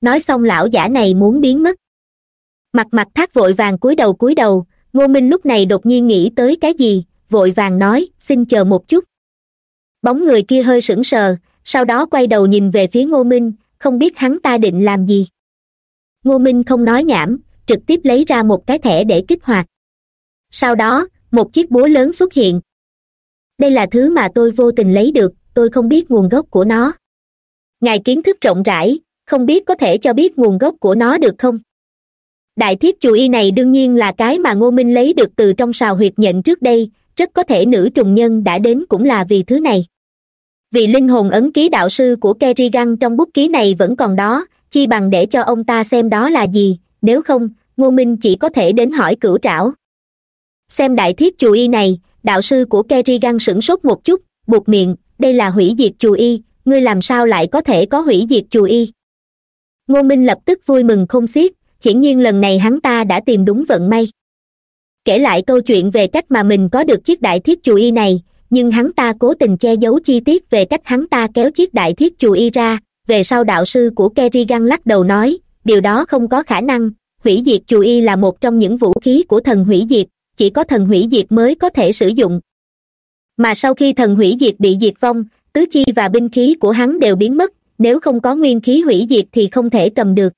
Nói xong lão giả này muốn biến mất. Mặt mặt thác vội vàng cúi đầu cúi đầu, ngô minh lúc này đột nhiên nghĩ tới cái gì, vội vàng nói, xin chờ một chút. Bóng người kia hơi sững sờ, sau đó quay đầu nhìn về phía ngô minh, không biết hắn ta định làm gì. Ngô minh không nói nhảm, trực tiếp lấy ra một cái thẻ để kích hoạt. Sau đó, một chiếc búa lớn xuất hiện. Đây là thứ mà tôi vô tình lấy được tôi không biết nguồn gốc của nó. Ngài kiến thức rộng rãi, không biết có thể cho biết nguồn gốc của nó được không? Đại thiết chù y này đương nhiên là cái mà ngô minh lấy được từ trong sào huyệt nhận trước đây, rất có thể nữ trùng nhân đã đến cũng là vì thứ này. Vì linh hồn ấn ký đạo sư của kerrigan trong bút ký này vẫn còn đó, chi bằng để cho ông ta xem đó là gì, nếu không, ngô minh chỉ có thể đến hỏi cửu trảo. Xem đại thiết chù y này, đạo sư của kerrigan sửng sốt một chút, buộc miệng đây là hủy diệt chù y, ngươi làm sao lại có thể có hủy diệt chù y? Ngô minh lập tức vui mừng không xiết, hiển nhiên lần này hắn ta đã tìm đúng vận may. Kể lại câu chuyện về cách mà mình có được chiếc đại thiết chù y này, nhưng hắn ta cố tình che giấu chi tiết về cách hắn ta kéo chiếc đại thiết chù y ra, về sau đạo sư của kerrigan lắc đầu nói, điều đó không có khả năng, hủy diệt chù y là một trong những vũ khí của thần hủy diệt, chỉ có thần hủy diệt mới có thể sử dụng mà sau khi thần hủy diệt bị diệt vong, tứ chi và binh khí của hắn đều biến mất, nếu không có nguyên khí hủy diệt thì không thể cầm được.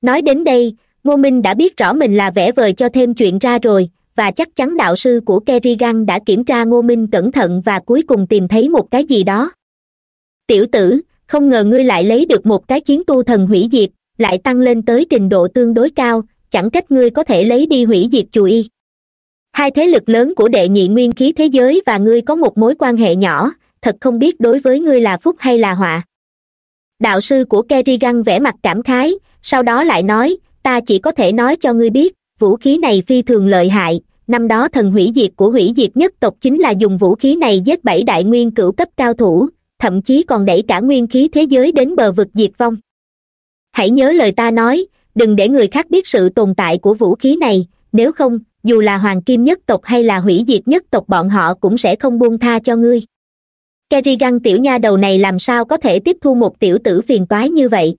Nói đến đây, ngô minh đã biết rõ mình là vẽ vời cho thêm chuyện ra rồi, và chắc chắn đạo sư của kerrigan đã kiểm tra ngô minh cẩn thận và cuối cùng tìm thấy một cái gì đó. Tiểu tử, không ngờ ngươi lại lấy được một cái chiến tu thần hủy diệt, lại tăng lên tới trình độ tương đối cao, chẳng trách ngươi có thể lấy đi hủy diệt chùi. y hai thế lực lớn của đệ nhị nguyên khí thế giới và ngươi có một mối quan hệ nhỏ, thật không biết đối với ngươi là phúc hay là họa. Đạo sư của kerrigan vẽ mặt cảm khái, sau đó lại nói, ta chỉ có thể nói cho ngươi biết, vũ khí này phi thường lợi hại, năm đó thần hủy diệt của hủy diệt nhất tộc chính là dùng vũ khí này giết bảy đại nguyên cửu cấp cao thủ, thậm chí còn đẩy cả nguyên khí thế giới đến bờ vực diệt vong. Hãy nhớ lời ta nói, đừng để người khác biết sự tồn tại của vũ khí này, nếu không dù là hoàng kim nhất tộc hay là hủy diệt nhất tộc, bọn họ cũng sẽ không buông tha cho ngươi. Kerrigan tiểu nha đầu này làm sao có thể tiếp thu một tiểu tử phiền toái như vậy?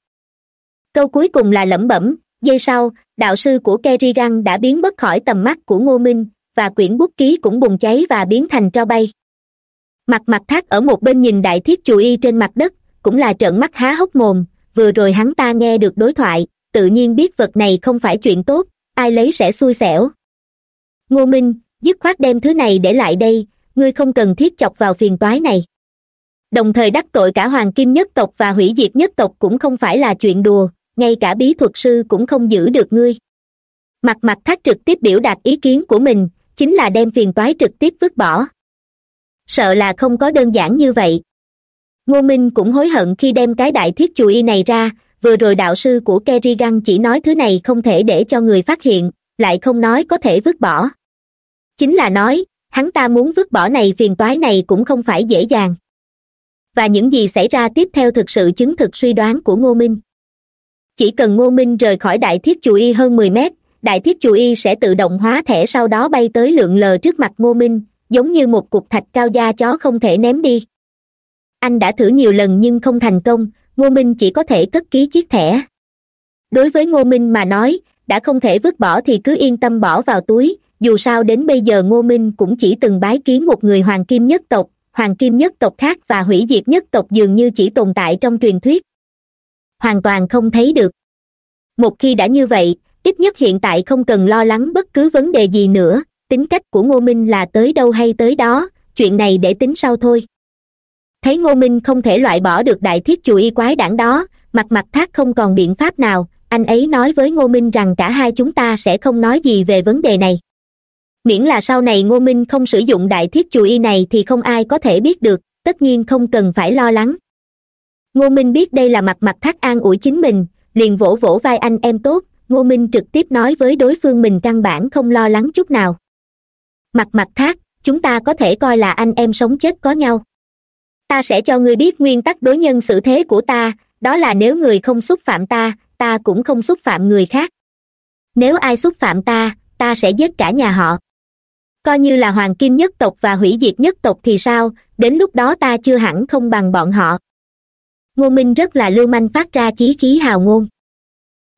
Câu cuối cùng là lẩm bẩm, giây sau, đạo sư của kerrigan đã biến mất khỏi tầm mắt của ngô minh, và quyển bút ký cũng bùng cháy và biến thành tro bay. Mặt mặt thác ở một bên nhìn đại thiết chù y trên mặt đất, cũng là trợn mắt há hốc mồm, vừa rồi hắn ta nghe được đối thoại, tự nhiên biết vật này không phải chuyện tốt, ai lấy sẽ xui xẻo ngô minh, dứt khoát đem thứ này để lại đây, ngươi không cần thiết chọc vào phiền toái này. Đồng thời đắc tội cả hoàng kim nhất tộc và hủy diệt nhất tộc cũng không phải là chuyện đùa, ngay cả bí thuật sư cũng không giữ được ngươi. Mặt mặt thác trực tiếp biểu đạt ý kiến của mình, chính là đem phiền toái trực tiếp vứt bỏ. Sợ là không có đơn giản như vậy. Ngô minh cũng hối hận khi đem cái đại thiết chù y này ra, vừa rồi đạo sư của kerrigan chỉ nói thứ này không thể để cho người phát hiện, lại không nói có thể vứt bỏ chính là nói, hắn ta muốn vứt bỏ này phiền toái này cũng không phải dễ dàng. Và những gì xảy ra tiếp theo thực sự chứng thực suy đoán của ngô minh. Chỉ cần ngô minh rời khỏi đại thiết chù y hơn mười mét, đại thiết chù y sẽ tự động hóa thẻ sau đó bay tới lượng lờ trước mặt ngô minh, giống như một cục thạch cao da chó không thể ném đi. Anh đã thử nhiều lần nhưng không thành công, ngô minh chỉ có thể cất ký chiếc thẻ. Đối với ngô minh mà nói, đã không thể vứt bỏ thì cứ yên tâm bỏ vào túi dù sao đến bây giờ ngô minh cũng chỉ từng bái kiến một người hoàng kim nhất tộc, hoàng kim nhất tộc khác và hủy diệt nhất tộc dường như chỉ tồn tại trong truyền thuyết. Hoàn toàn không thấy được. Một khi đã như vậy, ít nhất hiện tại không cần lo lắng bất cứ vấn đề gì nữa, tính cách của ngô minh là tới đâu hay tới đó, chuyện này để tính sau thôi. Thấy ngô minh không thể loại bỏ được đại thiết chủ y quái đảng đó, mặt mặt thác không còn biện pháp nào, anh ấy nói với ngô minh rằng cả hai chúng ta sẽ không nói gì về vấn đề này miễn là sau này ngô minh không sử dụng đại thiết chù y này thì không ai có thể biết được, tất nhiên không cần phải lo lắng. Ngô minh biết đây là mặt mặt thác an ủi chính mình, liền vỗ vỗ vai anh em tốt, ngô minh trực tiếp nói với đối phương mình căn bản không lo lắng chút nào. Mặt mặt thác, chúng ta có thể coi là anh em sống chết có nhau. Ta sẽ cho ngươi biết nguyên tắc đối nhân xử thế của ta, đó là nếu người không xúc phạm ta ta cũng không xúc phạm người khác. Nếu ai xúc phạm ta ta sẽ giết cả nhà họ coi như là hoàng kim nhất tộc và hủy diệt nhất tộc thì sao? Đến lúc đó ta chưa hẳn không bằng bọn họ. Ngô minh rất là lưu manh phát ra chí khí hào ngôn.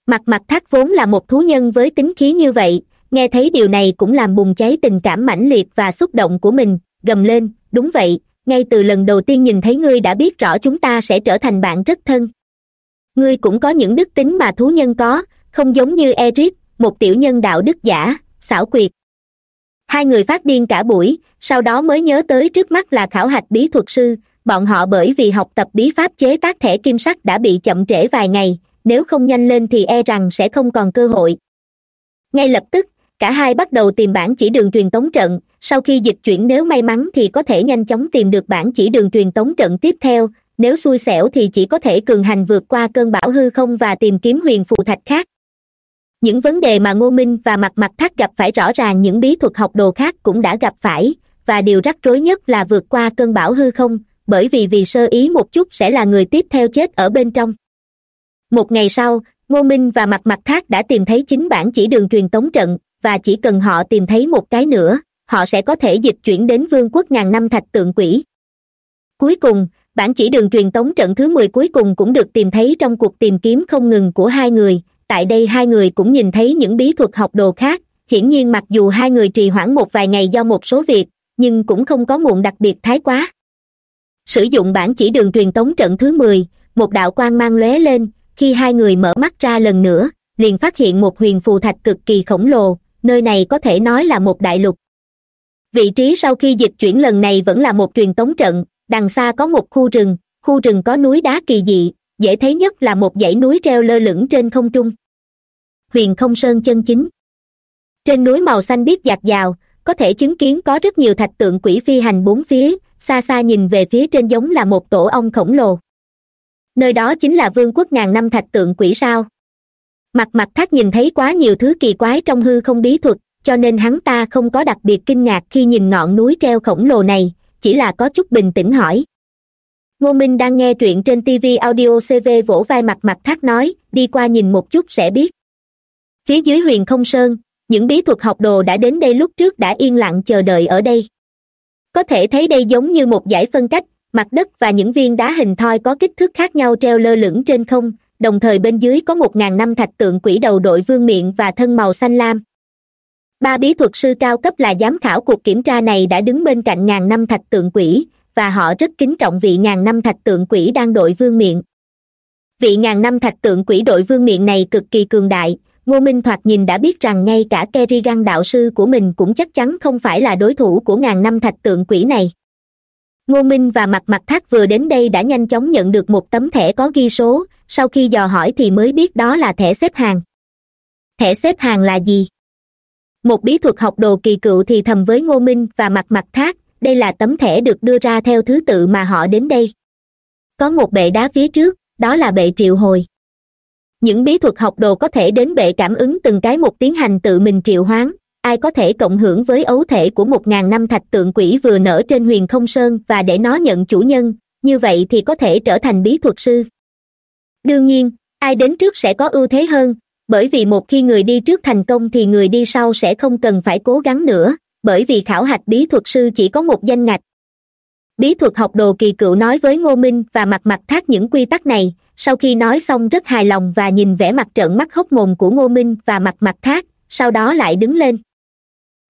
Mặt mặt thác vốn là một thú nhân với tính khí như vậy, nghe thấy điều này cũng làm bùng cháy tình cảm mãnh liệt và xúc động của mình, gầm lên, đúng vậy, ngay từ lần đầu tiên nhìn thấy ngươi đã biết rõ chúng ta sẽ trở thành bạn rất thân. Ngươi cũng có những đức tính mà thú nhân có, không giống như eric một tiểu nhân đạo đức giả, xảo quyệt hai người phát điên cả buổi, sau đó mới nhớ tới trước mắt là khảo hạch bí thuật sư, bọn họ bởi vì học tập bí pháp chế tác thẻ kim sắc đã bị chậm trễ vài ngày, nếu không nhanh lên thì e rằng sẽ không còn cơ hội. Ngay lập tức, cả hai bắt đầu tìm bản chỉ đường truyền tống trận, sau khi dịch chuyển nếu may mắn thì có thể nhanh chóng tìm được bản chỉ đường truyền tống trận tiếp theo, nếu xui xẻo thì chỉ có thể cường hành vượt qua cơn bão hư không và tìm kiếm huyền phù thạch khác những vấn đề mà ngô minh và mặt mặt thác gặp phải rõ ràng những bí thuật học đồ khác cũng đã gặp phải, và điều rắc rối nhất là vượt qua cơn bão hư không, bởi vì vì sơ ý một chút sẽ là người tiếp theo chết ở bên trong. Một ngày sau, ngô minh và mặt mặt thác đã tìm thấy chính bản chỉ đường truyền tống trận, và chỉ cần họ tìm thấy một cái nữa, họ sẽ có thể dịch chuyển đến vương quốc ngàn năm thạch tượng quỷ. Cuối cùng, bản chỉ đường truyền tống trận thứ mười cuối cùng cũng được tìm thấy trong cuộc tìm kiếm không ngừng của hai người tại đây hai người cũng nhìn thấy những bí thuật học đồ khác, hiển nhiên mặc dù hai người trì hoãn một vài ngày do một số việc, nhưng cũng không có muộn đặc biệt thái quá. Sử dụng bản chỉ đường truyền tống trận thứ mười, một đạo quang mang lóe lên, khi hai người mở mắt ra lần nữa, liền phát hiện một huyền phù thạch cực kỳ khổng lồ, nơi này có thể nói là một đại lục. Vị trí sau khi dịch chuyển lần này vẫn là một truyền tống trận, đằng xa có một khu rừng khu rừng có núi đá kỳ dị, dễ thấy nhất là một dãy núi treo lơ lửng trên không trung huyền không sơn chân chính. Trên núi màu xanh biếc dạt dào, có thể chứng kiến có rất nhiều thạch tượng quỷ phi hành bốn phía, xa xa nhìn về phía trên giống là một tổ ong khổng lồ. Nơi đó chính là vương quốc ngàn năm thạch tượng quỷ sao. Mặt mặt thác nhìn thấy quá nhiều thứ kỳ quái trong hư không bí thuật, cho nên hắn ta không có đặc biệt kinh ngạc khi nhìn ngọn núi treo khổng lồ này, chỉ là có chút bình tĩnh hỏi. Ngô minh đang nghe truyện trên tv audio cv vỗ vai mặt mặt thác nói, đi qua nhìn một chút sẽ biết phía dưới huyền không sơn, những bí thuật học đồ đã đến đây lúc trước đã yên lặng chờ đợi ở đây. Có thể thấy đây giống như một giải phân cách, mặt đất và những viên đá hình thoi có kích thước khác nhau treo lơ lửng trên không, đồng thời bên dưới có một ngàn năm thạch tượng quỷ đầu đội vương miệng và thân màu xanh lam. Ba bí thuật sư cao cấp là giám khảo cuộc kiểm tra này đã đứng bên cạnh ngàn năm thạch tượng quỷ, và họ rất kính trọng vị ngàn năm thạch tượng quỷ đang đội vương miệng vị ngàn năm thạch tượng quỷ đội vương miệng này cực kỳ cường đại ngô minh thoạt nhìn đã biết rằng ngay cả kerrigan đạo sư của mình cũng chắc chắn không phải là đối thủ của ngàn năm thạch tượng quỷ này. Ngô minh và mặt mặt thác vừa đến đây đã nhanh chóng nhận được một tấm thẻ có ghi số, sau khi dò hỏi thì mới biết đó là thẻ xếp hàng. Thẻ xếp hàng là gì? Một bí thuật học đồ kỳ cựu thì thầm với ngô minh và mặt mặt thác, đây là tấm thẻ được đưa ra theo thứ tự mà họ đến đây. Có một bệ đá phía trước, đó là bệ triệu hồi những bí thuật học đồ có thể đến bệ cảm ứng từng cái một tiến hành tự mình triệu hoán. Ai có thể cộng hưởng với ấu thể của một ngàn năm thạch tượng quỷ vừa nở trên huyền không sơn và để nó nhận chủ nhân, như vậy thì có thể trở thành bí thuật sư. Đương nhiên, ai đến trước sẽ có ưu thế hơn, bởi vì một khi người đi trước thành công thì người đi sau sẽ không cần phải cố gắng nữa, bởi vì khảo hạch bí thuật sư chỉ có một danh ngạch. Bí thuật học đồ kỳ cựu nói với ngô minh và mặt mặt thác những quy tắc này sau khi nói xong rất hài lòng và nhìn vẻ mặt trợn mắt hốc mồm của ngô minh và mặt mặt thác, sau đó lại đứng lên.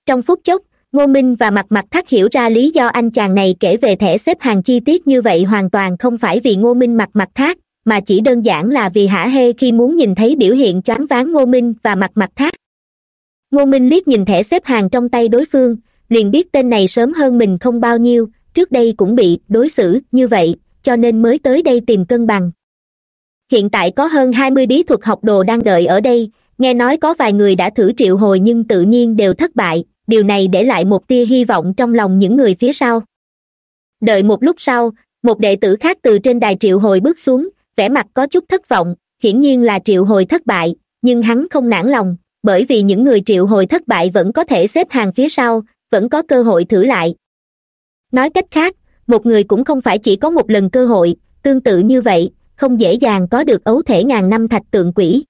Trong phút chốc, ngô minh và mặt mặt thác hiểu ra lý do anh chàng này kể về thẻ xếp hàng chi tiết như vậy hoàn toàn không phải vì ngô minh mặt mặt thác, mà chỉ đơn giản là vì hả hê khi muốn nhìn thấy biểu hiện choáng váng ngô minh và mặt mặt thác. Ngô minh liếc nhìn thẻ xếp hàng trong tay đối phương, liền biết tên này sớm hơn mình không bao nhiêu, trước đây cũng bị đối xử như vậy, cho nên mới tới đây tìm cân bằng hiện tại có hơn hai mươi bí thuật học đồ đang đợi ở đây. Nghe nói có vài người đã thử triệu hồi nhưng tự nhiên đều thất bại. Điều này để lại một tia hy vọng trong lòng những người phía sau. Đợi một lúc sau, một đệ tử khác từ trên đài triệu hồi bước xuống, vẻ mặt có chút thất vọng. Hiển nhiên là triệu hồi thất bại, nhưng hắn không nản lòng, bởi vì những người triệu hồi thất bại vẫn có thể xếp hàng phía sau, vẫn có cơ hội thử lại. Nói cách khác, một người cũng không phải chỉ có một lần cơ hội, tương tự như vậy không dễ dàng có được ấu thể ngàn năm thạch tượng quỷ.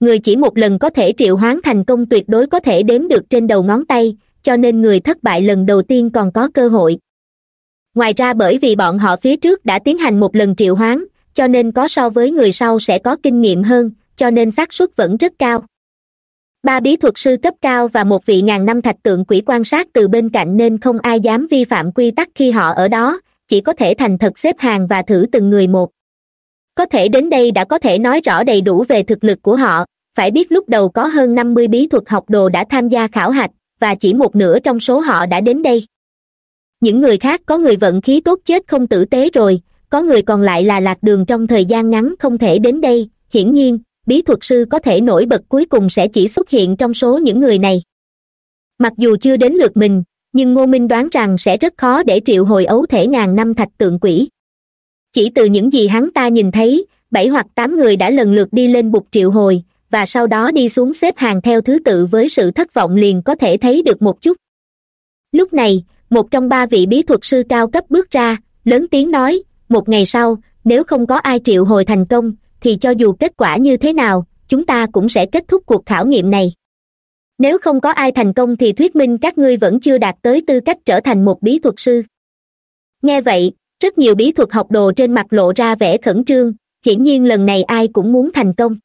Người chỉ một lần có thể triệu hoán thành công tuyệt đối có thể đếm được trên đầu ngón tay, cho nên người thất bại lần đầu tiên còn có cơ hội. Ngoài ra bởi vì bọn họ phía trước đã tiến hành một lần triệu hoán, cho nên có so với người sau sẽ có kinh nghiệm hơn, cho nên xác suất vẫn rất cao. Ba bí thuật sư cấp cao và một vị ngàn năm thạch tượng quỷ quan sát từ bên cạnh nên không ai dám vi phạm quy tắc khi họ ở đó, chỉ có thể thành thật xếp hàng và thử từng người một có thể đến đây đã có thể nói rõ đầy đủ về thực lực của họ. Phải biết lúc đầu có hơn năm mươi bí thuật học đồ đã tham gia khảo hạch, và chỉ một nửa trong số họ đã đến đây. Những người khác có người vận khí tốt chết không tử tế rồi, có người còn lại là lạc đường trong thời gian ngắn không thể đến đây. Hiển nhiên, bí thuật sư có thể nổi bật cuối cùng sẽ chỉ xuất hiện trong số những người này. Mặc dù chưa đến lượt mình, nhưng ngô minh đoán rằng sẽ rất khó để triệu hồi ấu thể ngàn năm thạch tượng quỷ chỉ từ những gì hắn ta nhìn thấy, bảy hoặc tám người đã lần lượt đi lên bục triệu hồi, và sau đó đi xuống xếp hàng theo thứ tự với sự thất vọng liền có thể thấy được một chút. Lúc này, một trong ba vị bí thuật sư cao cấp bước ra, lớn tiếng nói, một ngày sau, nếu không có ai triệu hồi thành công, thì cho dù kết quả như thế nào, chúng ta cũng sẽ kết thúc cuộc khảo nghiệm này. Nếu không có ai thành công thì thuyết minh các ngươi vẫn chưa đạt tới tư cách trở thành một bí thuật sư. Nghe vậy rất nhiều bí thuật học đồ trên mặt lộ ra vẻ khẩn trương, hiển nhiên lần này ai cũng muốn thành công.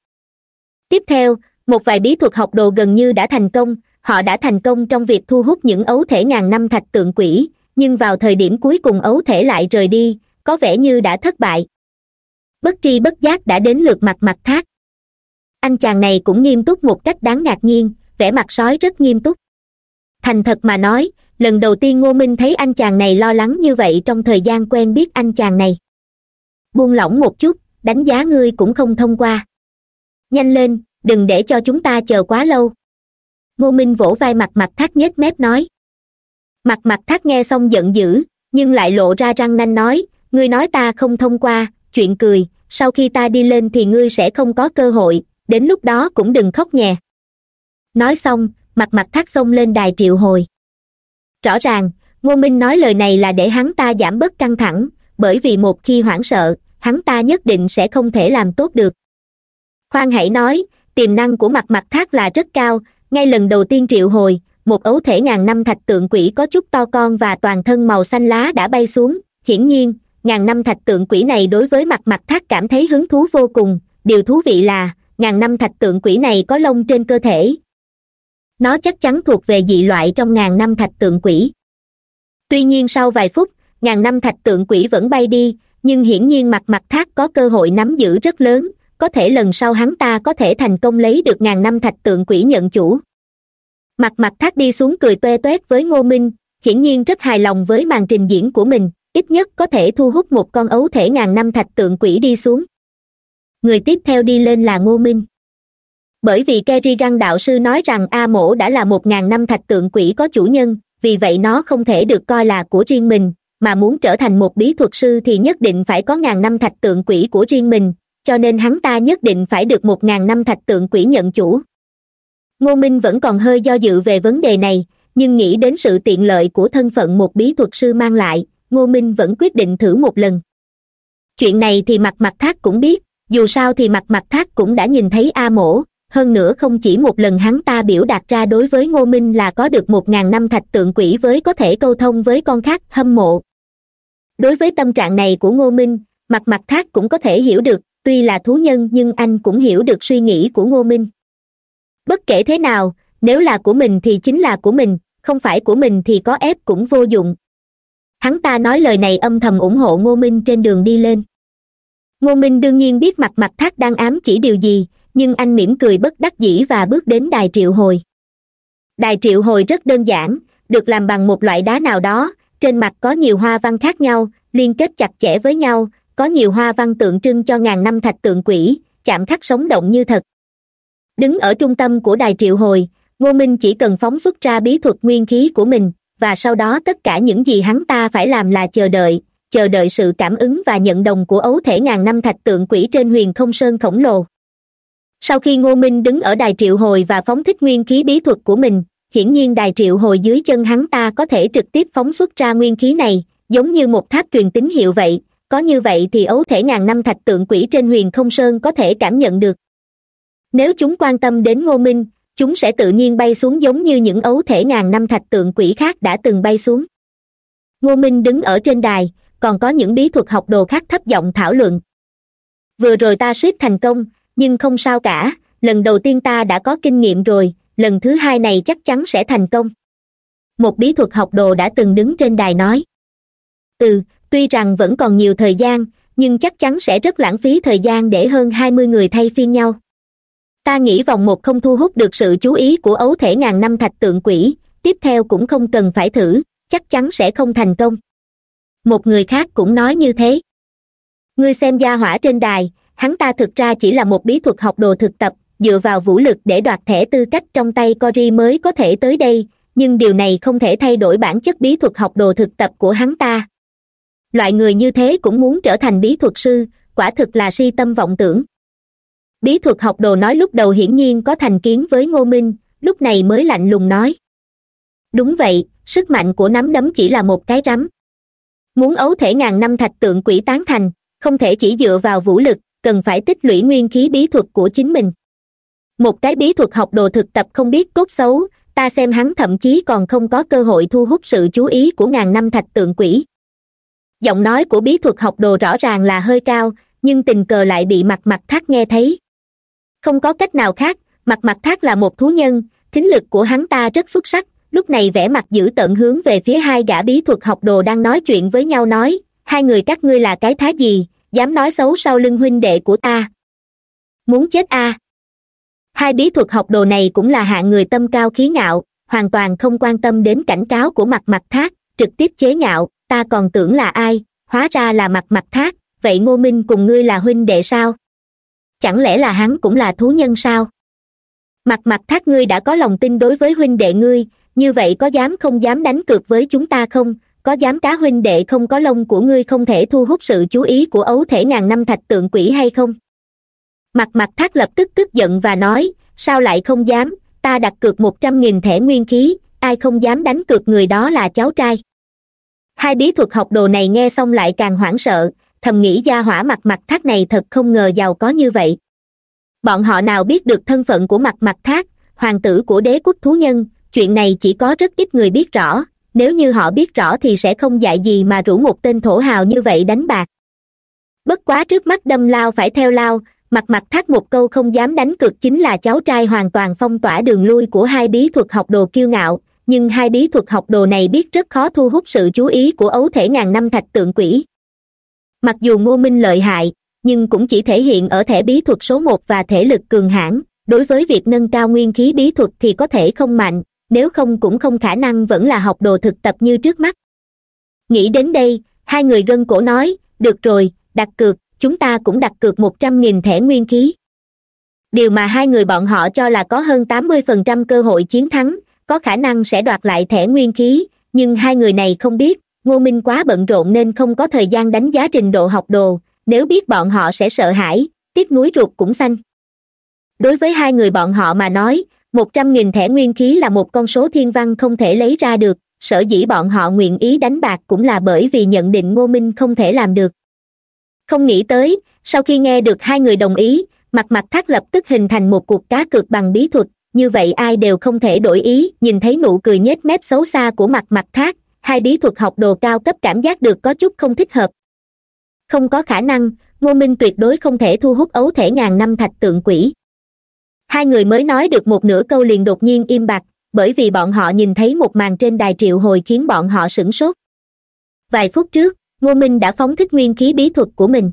Tiếp theo, một vài bí thuật học đồ gần như đã thành công, họ đã thành công trong việc thu hút những ấu thể ngàn năm thạch tượng quỷ, nhưng vào thời điểm cuối cùng ấu thể lại rời đi, có vẻ như đã thất bại. Bất tri bất giác đã đến lượt mặt mặt thác anh chàng này cũng nghiêm túc một cách đáng ngạc nhiên, vẻ mặt sói rất nghiêm túc. Thành thật mà nói lần đầu tiên ngô minh thấy anh chàng này lo lắng như vậy trong thời gian quen biết anh chàng này. Buông lỏng một chút, đánh giá ngươi cũng không thông qua. Nhanh lên, đừng để cho chúng ta chờ quá lâu. Ngô minh vỗ vai mặt mặt thác nhếch mép nói. Mặt mặt thác nghe xong giận dữ, nhưng lại lộ ra răng nanh nói, ngươi nói ta không thông qua, chuyện cười, sau khi ta đi lên thì ngươi sẽ không có cơ hội, đến lúc đó cũng đừng khóc nhè. Nói xong, mặt mặt thác xông lên đài triệu hồi rõ ràng, ngô minh nói lời này là để hắn ta giảm bớt căng thẳng, bởi vì một khi hoảng sợ, hắn ta nhất định sẽ không thể làm tốt được. Khoan hãy nói, tiềm năng của mặt mặt thác là rất cao, ngay lần đầu tiên triệu hồi, một ấu thể ngàn năm thạch tượng quỷ có chút to con và toàn thân màu xanh lá đã bay xuống. Hiển nhiên, ngàn năm thạch tượng quỷ này đối với mặt mặt thác cảm thấy hứng thú vô cùng. Điều thú vị là, ngàn năm thạch tượng quỷ này có lông trên cơ thể nó chắc chắn thuộc về dị loại trong ngàn năm thạch tượng quỷ. Tuy nhiên sau vài phút, ngàn năm thạch tượng quỷ vẫn bay đi, nhưng hiển nhiên mặt mặt thác có cơ hội nắm giữ rất lớn, có thể lần sau hắn ta có thể thành công lấy được ngàn năm thạch tượng quỷ nhận chủ. Mặt mặt thác đi xuống cười toe toét với ngô minh, hiển nhiên rất hài lòng với màn trình diễn của mình, ít nhất có thể thu hút một con ấu thể ngàn năm thạch tượng quỷ đi xuống. Người tiếp theo đi lên là ngô minh bởi vì kerrigan đạo sư nói rằng a mổ đã là một ngàn năm thạch tượng quỷ có chủ nhân, vì vậy nó không thể được coi là của riêng mình, mà muốn trở thành một bí thuật sư thì nhất định phải có ngàn năm thạch tượng quỷ của riêng mình, cho nên hắn ta nhất định phải được một ngàn năm thạch tượng quỷ nhận chủ. Ngô minh vẫn còn hơi do dự về vấn đề này, nhưng nghĩ đến sự tiện lợi của thân phận một bí thuật sư mang lại, ngô minh vẫn quyết định thử một lần. Chuyện này thì mặt mặt thác cũng biết, dù sao thì mặt mặt thác cũng đã nhìn thấy a mổ hơn nữa không chỉ một lần hắn ta biểu đạt ra đối với ngô minh là có được một ngàn năm thạch tượng quỷ với có thể câu thông với con khác, hâm mộ. Đối với tâm trạng này của ngô minh, mặt mặt thác cũng có thể hiểu được, tuy là thú nhân nhưng anh cũng hiểu được suy nghĩ của ngô minh. Bất kể thế nào, nếu là của mình thì chính là của mình, không phải của mình thì có ép cũng vô dụng. Hắn ta nói lời này âm thầm ủng hộ ngô minh trên đường đi lên. Ngô minh đương nhiên biết mặt mặt thác đang ám chỉ điều gì nhưng anh mỉm cười bất đắc dĩ và bước đến đài triệu hồi. Đài triệu hồi rất đơn giản, được làm bằng một loại đá nào đó, trên mặt có nhiều hoa văn khác nhau, liên kết chặt chẽ với nhau, có nhiều hoa văn tượng trưng cho ngàn năm thạch tượng quỷ, chạm khắc sống động như thật. Đứng ở trung tâm của đài triệu hồi, ngô minh chỉ cần phóng xuất ra bí thuật nguyên khí của mình, và sau đó tất cả những gì hắn ta phải làm là chờ đợi chờ đợi sự cảm ứng và nhận đồng của ấu thể ngàn năm thạch tượng quỷ trên huyền không sơn khổng lồ sau khi ngô minh đứng ở đài triệu hồi và phóng thích nguyên khí bí thuật của mình, hiển nhiên đài triệu hồi dưới chân hắn ta có thể trực tiếp phóng xuất ra nguyên khí này, giống như một tháp truyền tín hiệu vậy. Có như vậy thì ấu thể ngàn năm thạch tượng quỷ trên huyền không sơn có thể cảm nhận được. Nếu chúng quan tâm đến ngô minh, chúng sẽ tự nhiên bay xuống giống như những ấu thể ngàn năm thạch tượng quỷ khác đã từng bay xuống. Ngô minh đứng ở trên đài, còn có những bí thuật học đồ khác thấp giọng thảo luận. Vừa rồi ta suýt thành công nhưng không sao cả, lần đầu tiên ta đã có kinh nghiệm rồi, lần thứ hai này chắc chắn sẽ thành công. Một bí thuật học đồ đã từng đứng trên đài nói. Ừ tuy rằng vẫn còn nhiều thời gian, nhưng chắc chắn sẽ rất lãng phí thời gian để hơn hai mươi người thay phiên nhau. Ta nghĩ vòng một không thu hút được sự chú ý của ấu thể ngàn năm thạch tượng quỷ, tiếp theo cũng không cần phải thử, chắc chắn sẽ không thành công. Một người khác cũng nói như thế. Ngươi xem gia hỏa trên đài hắn ta thực ra chỉ là một bí thuật học đồ thực tập, dựa vào vũ lực để đoạt thẻ tư cách trong tay cory mới có thể tới đây, nhưng điều này không thể thay đổi bản chất bí thuật học đồ thực tập của hắn ta. Loại người như thế cũng muốn trở thành bí thuật sư, quả thực là si tâm vọng tưởng. Bí thuật học đồ nói lúc đầu hiển nhiên có thành kiến với ngô minh, lúc này mới lạnh lùng nói. Đúng vậy, sức mạnh của nắm đấm chỉ là một cái rắm. Muốn ấu thể ngàn năm thạch tượng quỷ tán thành, không thể chỉ dựa vào vũ lực cần phải tích lũy nguyên khí bí thuật của chính mình. Một cái bí thuật học đồ thực tập không biết tốt xấu, ta xem hắn thậm chí còn không có cơ hội thu hút sự chú ý của ngàn năm thạch tượng quỷ. Giọng nói của bí thuật học đồ rõ ràng là hơi cao, nhưng tình cờ lại bị mặt mặt thác nghe thấy. Không có cách nào khác mặt mặt thác là một thú nhân, thính lực của hắn ta rất xuất sắc, lúc này vẻ mặt dữ tận hướng về phía hai gã bí thuật học đồ đang nói chuyện với nhau nói, hai người các ngươi là cái thá gì dám nói xấu sau lưng huynh đệ của ta. Muốn chết a à? hai bí thuật học đồ này cũng là hạng người tâm cao khí ngạo, hoàn toàn không quan tâm đến cảnh cáo của mặt mặt thác, trực tiếp chế nhạo, ta còn tưởng là ai, hóa ra là mặt mặt thác, vậy ngô minh cùng ngươi là huynh đệ sao? Chẳng lẽ là hắn cũng là thú nhân sao? Mặt mặt thác ngươi đã có lòng tin đối với huynh đệ ngươi, như vậy có dám không dám đánh cược với chúng ta không? Có dám cá huynh đệ không có lông của ngươi không thể thu hút sự chú ý của ấu thể ngàn năm thạch tượng quỷ hay không? Mặt mặt thác lập tức tức giận và nói, sao lại không dám, ta đặt cược một trăm nghìn thẻ nguyên khí, ai không dám đánh cược người đó là cháu trai. Hai bí thuật học đồ này nghe xong lại càng hoảng sợ, thầm nghĩ gia hỏa mặt mặt thác này thật không ngờ giàu có như vậy. Bọn họ nào biết được thân phận của mặt mặt thác, hoàng tử của đế quốc thú nhân, chuyện này chỉ có rất ít người biết rõ nếu như họ biết rõ thì sẽ không dạy gì mà rủ một tên thổ hào như vậy đánh bạc. Bất quá trước mắt đâm lao phải theo lao, mặt mặt thác một câu không dám đánh cược chính là cháu trai hoàn toàn phong tỏa đường lui của hai bí thuật học đồ kiêu ngạo. Nhưng hai bí thuật học đồ này biết rất khó thu hút sự chú ý của ấu thể ngàn năm thạch tượng quỷ. Mặc dù ngô minh lợi hại, nhưng cũng chỉ thể hiện ở thẻ bí thuật số một và thể lực cường hãn. Đối với việc nâng cao nguyên khí bí thuật thì có thể không mạnh nếu không cũng không khả năng vẫn là học đồ thực tập như trước mắt. Nghĩ đến đây, hai người gân cổ nói, được rồi, đặt cược, chúng ta cũng đặt cược một trăm nghìn thẻ nguyên khí. Điều mà hai người bọn họ cho là có hơn tám mươi phần trăm cơ hội chiến thắng, có khả năng sẽ đoạt lại thẻ nguyên khí, nhưng hai người này không biết, ngô minh quá bận rộn nên không có thời gian đánh giá trình độ học đồ, nếu biết bọn họ sẽ sợ hãi, tiếc núi ruột cũng xanh. Đối với hai người bọn họ mà nói một trăm nghìn thẻ nguyên khí là một con số thiên văn không thể lấy ra được, sở dĩ bọn họ nguyện ý đánh bạc cũng là bởi vì nhận định ngô minh không thể làm được. Không nghĩ tới, sau khi nghe được hai người đồng ý, mặt mặt thác lập tức hình thành một cuộc cá cược bằng bí thuật, như vậy ai đều không thể đổi ý, nhìn thấy nụ cười nhếch mép xấu xa của mặt mặt thác, hai bí thuật học đồ cao cấp cảm giác được có chút không thích hợp. Không có khả năng, ngô minh tuyệt đối không thể thu hút ấu thể ngàn năm thạch tượng quỷ hai người mới nói được một nửa câu liền đột nhiên im bặt, bởi vì bọn họ nhìn thấy một màn trên đài triệu hồi khiến bọn họ sửng sốt. Vài phút trước, ngô minh đã phóng thích nguyên khí bí thuật của mình.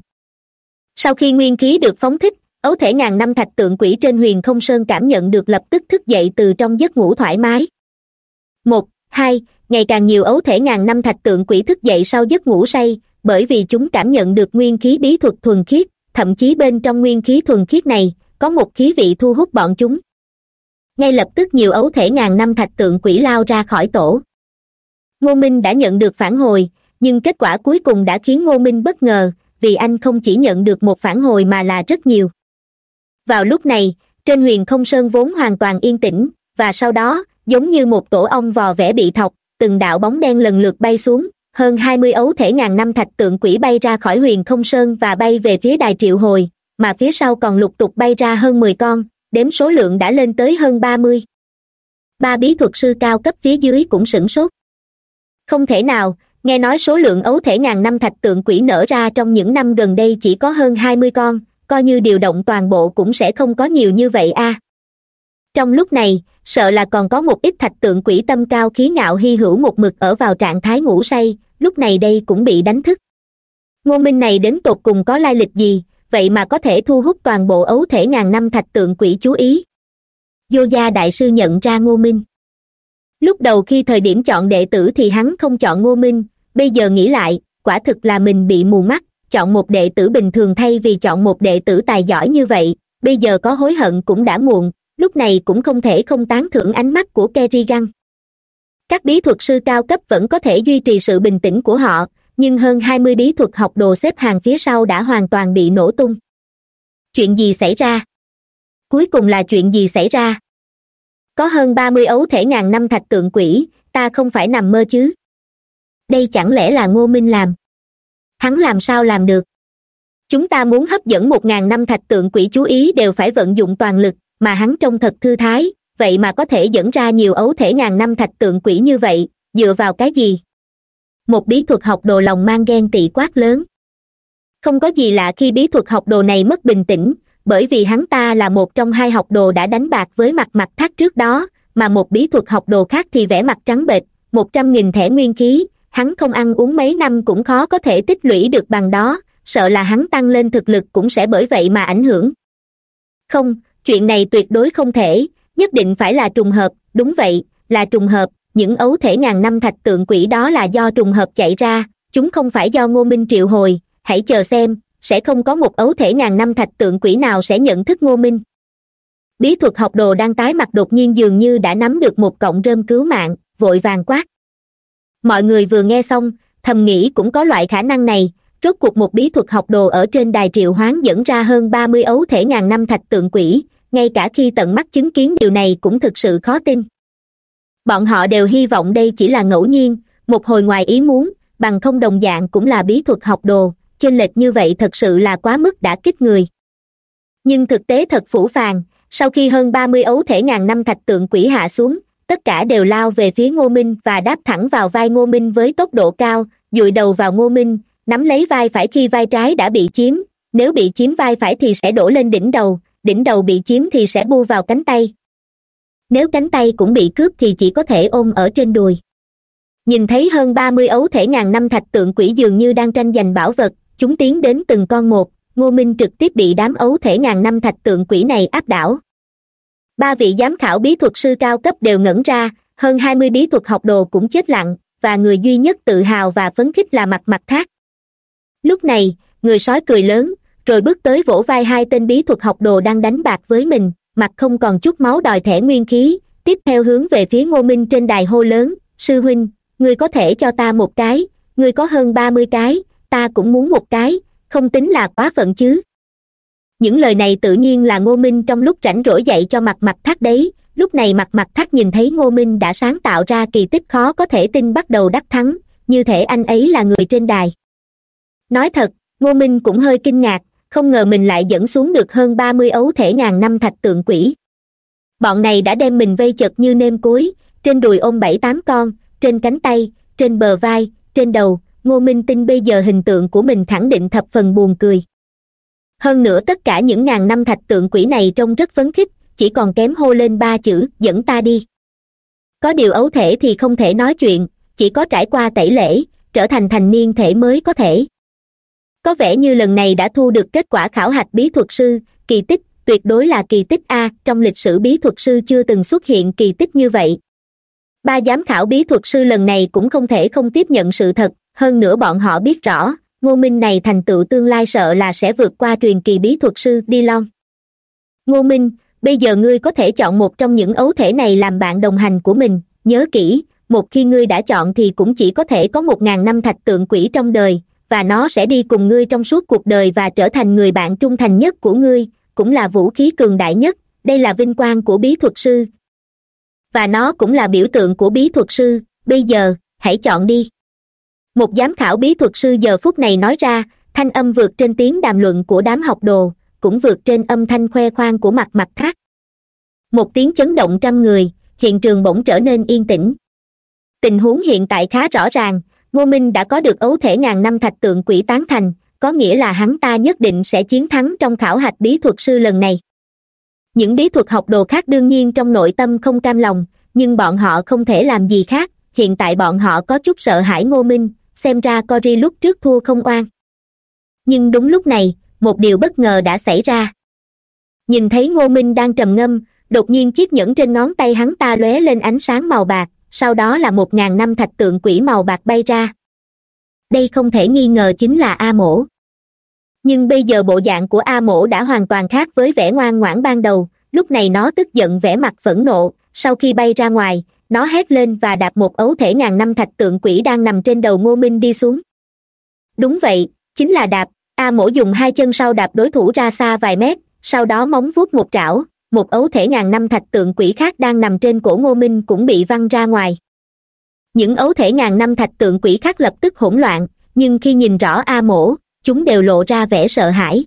Sau khi nguyên khí được phóng thích, ấu thể ngàn năm thạch tượng quỷ trên huyền không sơn cảm nhận được lập tức thức dậy từ trong giấc ngủ thoải mái. Một, hai, ngày càng nhiều ấu thể ngàn năm thạch tượng quỷ thức dậy sau giấc ngủ say, bởi vì chúng cảm nhận được nguyên khí bí thuật thuần khiết, thậm chí bên trong nguyên khí thuần khiết này có một khí vị thu hút bọn chúng. Ngay lập tức nhiều ấu thể ngàn năm thạch tượng quỷ lao ra khỏi tổ. Ngô minh đã nhận được phản hồi, nhưng kết quả cuối cùng đã khiến ngô minh bất ngờ, vì anh không chỉ nhận được một phản hồi mà là rất nhiều. Vào lúc này, trên huyền không sơn vốn hoàn toàn yên tĩnh, và sau đó, giống như một tổ ong vò vẽ bị thọc, từng đạo bóng đen lần lượt bay xuống, hơn hai mươi ấu thể ngàn năm thạch tượng quỷ bay ra khỏi huyền không sơn và bay về phía đài triệu hồi mà phía sau còn lục tục bay ra hơn mười con, đếm số lượng đã lên tới hơn ba mươi. Ba bí thuật sư cao cấp phía dưới cũng sửng sốt. Không thể nào, nghe nói số lượng ấu thể ngàn năm thạch tượng quỷ nở ra trong những năm gần đây chỉ có hơn hai mươi con, coi như điều động toàn bộ cũng sẽ không có nhiều như vậy a. Trong lúc này, sợ là còn có một ít thạch tượng quỷ tâm cao khí ngạo hy hữu một mực ở vào trạng thái ngủ say, lúc này đây cũng bị đánh thức. Ngô minh này đến tột cùng có lai lịch gì vậy mà có thể thu hút toàn bộ ấu thể ngàn năm thạch tượng quỷ chú ý. Vô gia đại sư nhận ra ngô minh. Lúc đầu khi thời điểm chọn đệ tử thì hắn không chọn ngô minh, bây giờ nghĩ lại, quả thực là mình bị mù mắt, chọn một đệ tử bình thường thay vì chọn một đệ tử tài giỏi như vậy, bây giờ có hối hận cũng đã muộn, lúc này cũng không thể không tán thưởng ánh mắt của kerrigan. Các bí thuật sư cao cấp vẫn có thể duy trì sự bình tĩnh của họ nhưng hơn hai mươi bí thuật học đồ xếp hàng phía sau đã hoàn toàn bị nổ tung. Chuyện gì xảy ra? Cuối cùng là chuyện gì xảy ra? Có hơn ba mươi ấu thể ngàn năm thạch tượng quỷ, ta không phải nằm mơ chứ? Đây chẳng lẽ là ngô minh làm? Hắn làm sao làm được? Chúng ta muốn hấp dẫn một ngàn năm thạch tượng quỷ chú ý đều phải vận dụng toàn lực, mà hắn trông thật thư thái, vậy mà có thể dẫn ra nhiều ấu thể ngàn năm thạch tượng quỷ như vậy, dựa vào cái gì? Một bí thuật học đồ lòng mang ghen tị quát lớn. Không có gì lạ khi bí thuật học đồ này mất bình tĩnh, bởi vì hắn ta là một trong hai học đồ đã đánh bạc với mặt mặt thác trước đó, mà một bí thuật học đồ khác thì vẽ mặt trắng bệch, một trăm nghìn thẻ nguyên khí, hắn không ăn uống mấy năm cũng khó có thể tích lũy được bằng đó, sợ là hắn tăng lên thực lực cũng sẽ bởi vậy mà ảnh hưởng. Không, chuyện này tuyệt đối không thể, nhất định phải là trùng hợp, đúng vậy, là trùng hợp những ấu thể ngàn năm thạch tượng quỷ đó là do trùng hợp chạy ra. Chúng không phải do ngô minh triệu hồi. Hãy chờ xem, sẽ không có một ấu thể ngàn năm thạch tượng quỷ nào sẽ nhận thức ngô minh. Bí thuật học đồ đang tái mặt đột nhiên dường như đã nắm được một cọng rơm cứu mạng, vội vàng quát. Mọi người vừa nghe xong, thầm nghĩ cũng có loại khả năng này. Rốt cuộc một bí thuật học đồ ở trên đài triệu hoán dẫn ra hơn ba mươi ấu thể ngàn năm thạch tượng quỷ, ngay cả khi tận mắt chứng kiến điều này cũng thực sự khó tin bọn họ đều hy vọng đây chỉ là ngẫu nhiên, một hồi ngoài ý muốn, bằng không đồng dạng cũng là bí thuật học đồ, chênh lệch như vậy thật sự là quá mức đã kích người. Nhưng thực tế thật phủ phàng, sau khi hơn ba mươi ấu thể ngàn năm thạch tượng quỷ hạ xuống, tất cả đều lao về phía ngô minh và đáp thẳng vào vai ngô minh với tốc độ cao, dụi đầu vào ngô minh, nắm lấy vai phải khi vai trái đã bị chiếm nếu bị chiếm vai phải thì sẽ đổ lên đỉnh đầu đỉnh đầu bị chiếm thì sẽ bu vào cánh tay nếu cánh tay cũng bị cướp thì chỉ có thể ôm ở trên đùi. Nhìn thấy hơn ba mươi ấu thể ngàn năm thạch tượng quỷ dường như đang tranh giành bảo vật, chúng tiến đến từng con một, ngô minh trực tiếp bị đám ấu thể ngàn năm thạch tượng quỷ này áp đảo. Ba vị giám khảo bí thuật sư cao cấp đều ngẩn ra, hơn hai mươi bí thuật học đồ cũng chết lặng, và người duy nhất tự hào và phấn khích là mặt mặt thác. Lúc này, người sói cười lớn, rồi bước tới vỗ vai hai tên bí thuật học đồ đang đánh bạc với mình mặt không còn chút máu đòi thẻ nguyên khí. Tiếp theo hướng về phía ngô minh trên đài hô lớn, sư huynh, ngươi có thể cho ta một cái, ngươi có hơn ba mươi cái, ta cũng muốn một cái, không tính là quá phận chứ. Những lời này tự nhiên là ngô minh trong lúc rảnh rỗi dạy cho mặt mặt thác đấy. Lúc này mặt mặt thác nhìn thấy ngô minh đã sáng tạo ra kỳ tích khó có thể tin bắt đầu đắc thắng, như thể anh ấy là người trên đài. Nói thật, ngô minh cũng hơi kinh ngạc không ngờ mình lại dẫn xuống được hơn ba mươi ấu thể ngàn năm thạch tượng quỷ. Bọn này đã đem mình vây chật như nêm cối, trên đùi ôm bảy tám con, trên cánh tay, trên bờ vai, trên đầu. Ngô minh tinh bây giờ hình tượng của mình khẳng định thập phần buồn cười. Hơn nữa tất cả những ngàn năm thạch tượng quỷ này trông rất phấn khích, chỉ còn kém hô lên ba chữ, dẫn ta đi. Có điều ấu thể thì không thể nói chuyện, chỉ có trải qua tẩy lễ, trở thành thành niên thể mới có thể có vẻ như lần này đã thu được kết quả khảo hạch bí thuật sư, kỳ tích, tuyệt đối là kỳ tích a, trong lịch sử bí thuật sư chưa từng xuất hiện kỳ tích như vậy. Ba giám khảo bí thuật sư lần này cũng không thể không tiếp nhận sự thật, hơn nữa bọn họ biết rõ, ngô minh này thành tựu tương lai sợ là sẽ vượt qua truyền kỳ bí thuật sư đi long. Ngô minh, bây giờ ngươi có thể chọn một trong những ấu thể này làm bạn đồng hành của mình, nhớ kỹ, một khi ngươi đã chọn thì cũng chỉ có thể có một ngàn năm thạch tượng quỷ trong đời và nó sẽ đi cùng ngươi trong suốt cuộc đời và trở thành người bạn trung thành nhất của ngươi, cũng là vũ khí cường đại nhất, đây là vinh quang của bí thuật sư. Và nó cũng là biểu tượng của bí thuật sư, bây giờ, hãy chọn đi. Một giám khảo bí thuật sư giờ phút này nói ra, thanh âm vượt trên tiếng đàm luận của đám học đồ, cũng vượt trên âm thanh khoe khoang của mặt mặt khác. Một tiếng chấn động trăm người, hiện trường bỗng trở nên yên tĩnh. Tình huống hiện tại khá rõ ràng ngô minh đã có được ấu thể ngàn năm thạch tượng quỷ tán thành, có nghĩa là hắn ta nhất định sẽ chiến thắng trong khảo hạch bí thuật sư lần này. Những bí thuật học đồ khác đương nhiên trong nội tâm không cam lòng, nhưng bọn họ không thể làm gì khác, hiện tại bọn họ có chút sợ hãi ngô minh, xem ra cory lúc trước thua không oan. Nhưng đúng lúc này, một điều bất ngờ đã xảy ra. Nhìn thấy ngô minh đang trầm ngâm, đột nhiên chiếc nhẫn trên ngón tay hắn ta lóe lên ánh sáng màu bạc sau đó là một ngàn năm thạch tượng quỷ màu bạc bay ra. Đây không thể nghi ngờ chính là a mổ. Nhưng bây giờ bộ dạng của a mổ đã hoàn toàn khác với vẻ ngoan ngoãn ban đầu. Lúc này nó tức giận vẻ mặt phẫn nộ. Sau khi bay ra ngoài, nó hét lên và đạp một ấu thể ngàn năm thạch tượng quỷ đang nằm trên đầu ngô minh đi xuống. Đúng vậy, chính là đạp. A mổ dùng hai chân sau đạp đối thủ ra xa vài mét, sau đó móng vuốt một trảo một ấu thể ngàn năm thạch tượng quỷ khác đang nằm trên cổ ngô minh cũng bị văng ra ngoài. Những ấu thể ngàn năm thạch tượng quỷ khác lập tức hỗn loạn, nhưng khi nhìn rõ a mổ, chúng đều lộ ra vẻ sợ hãi.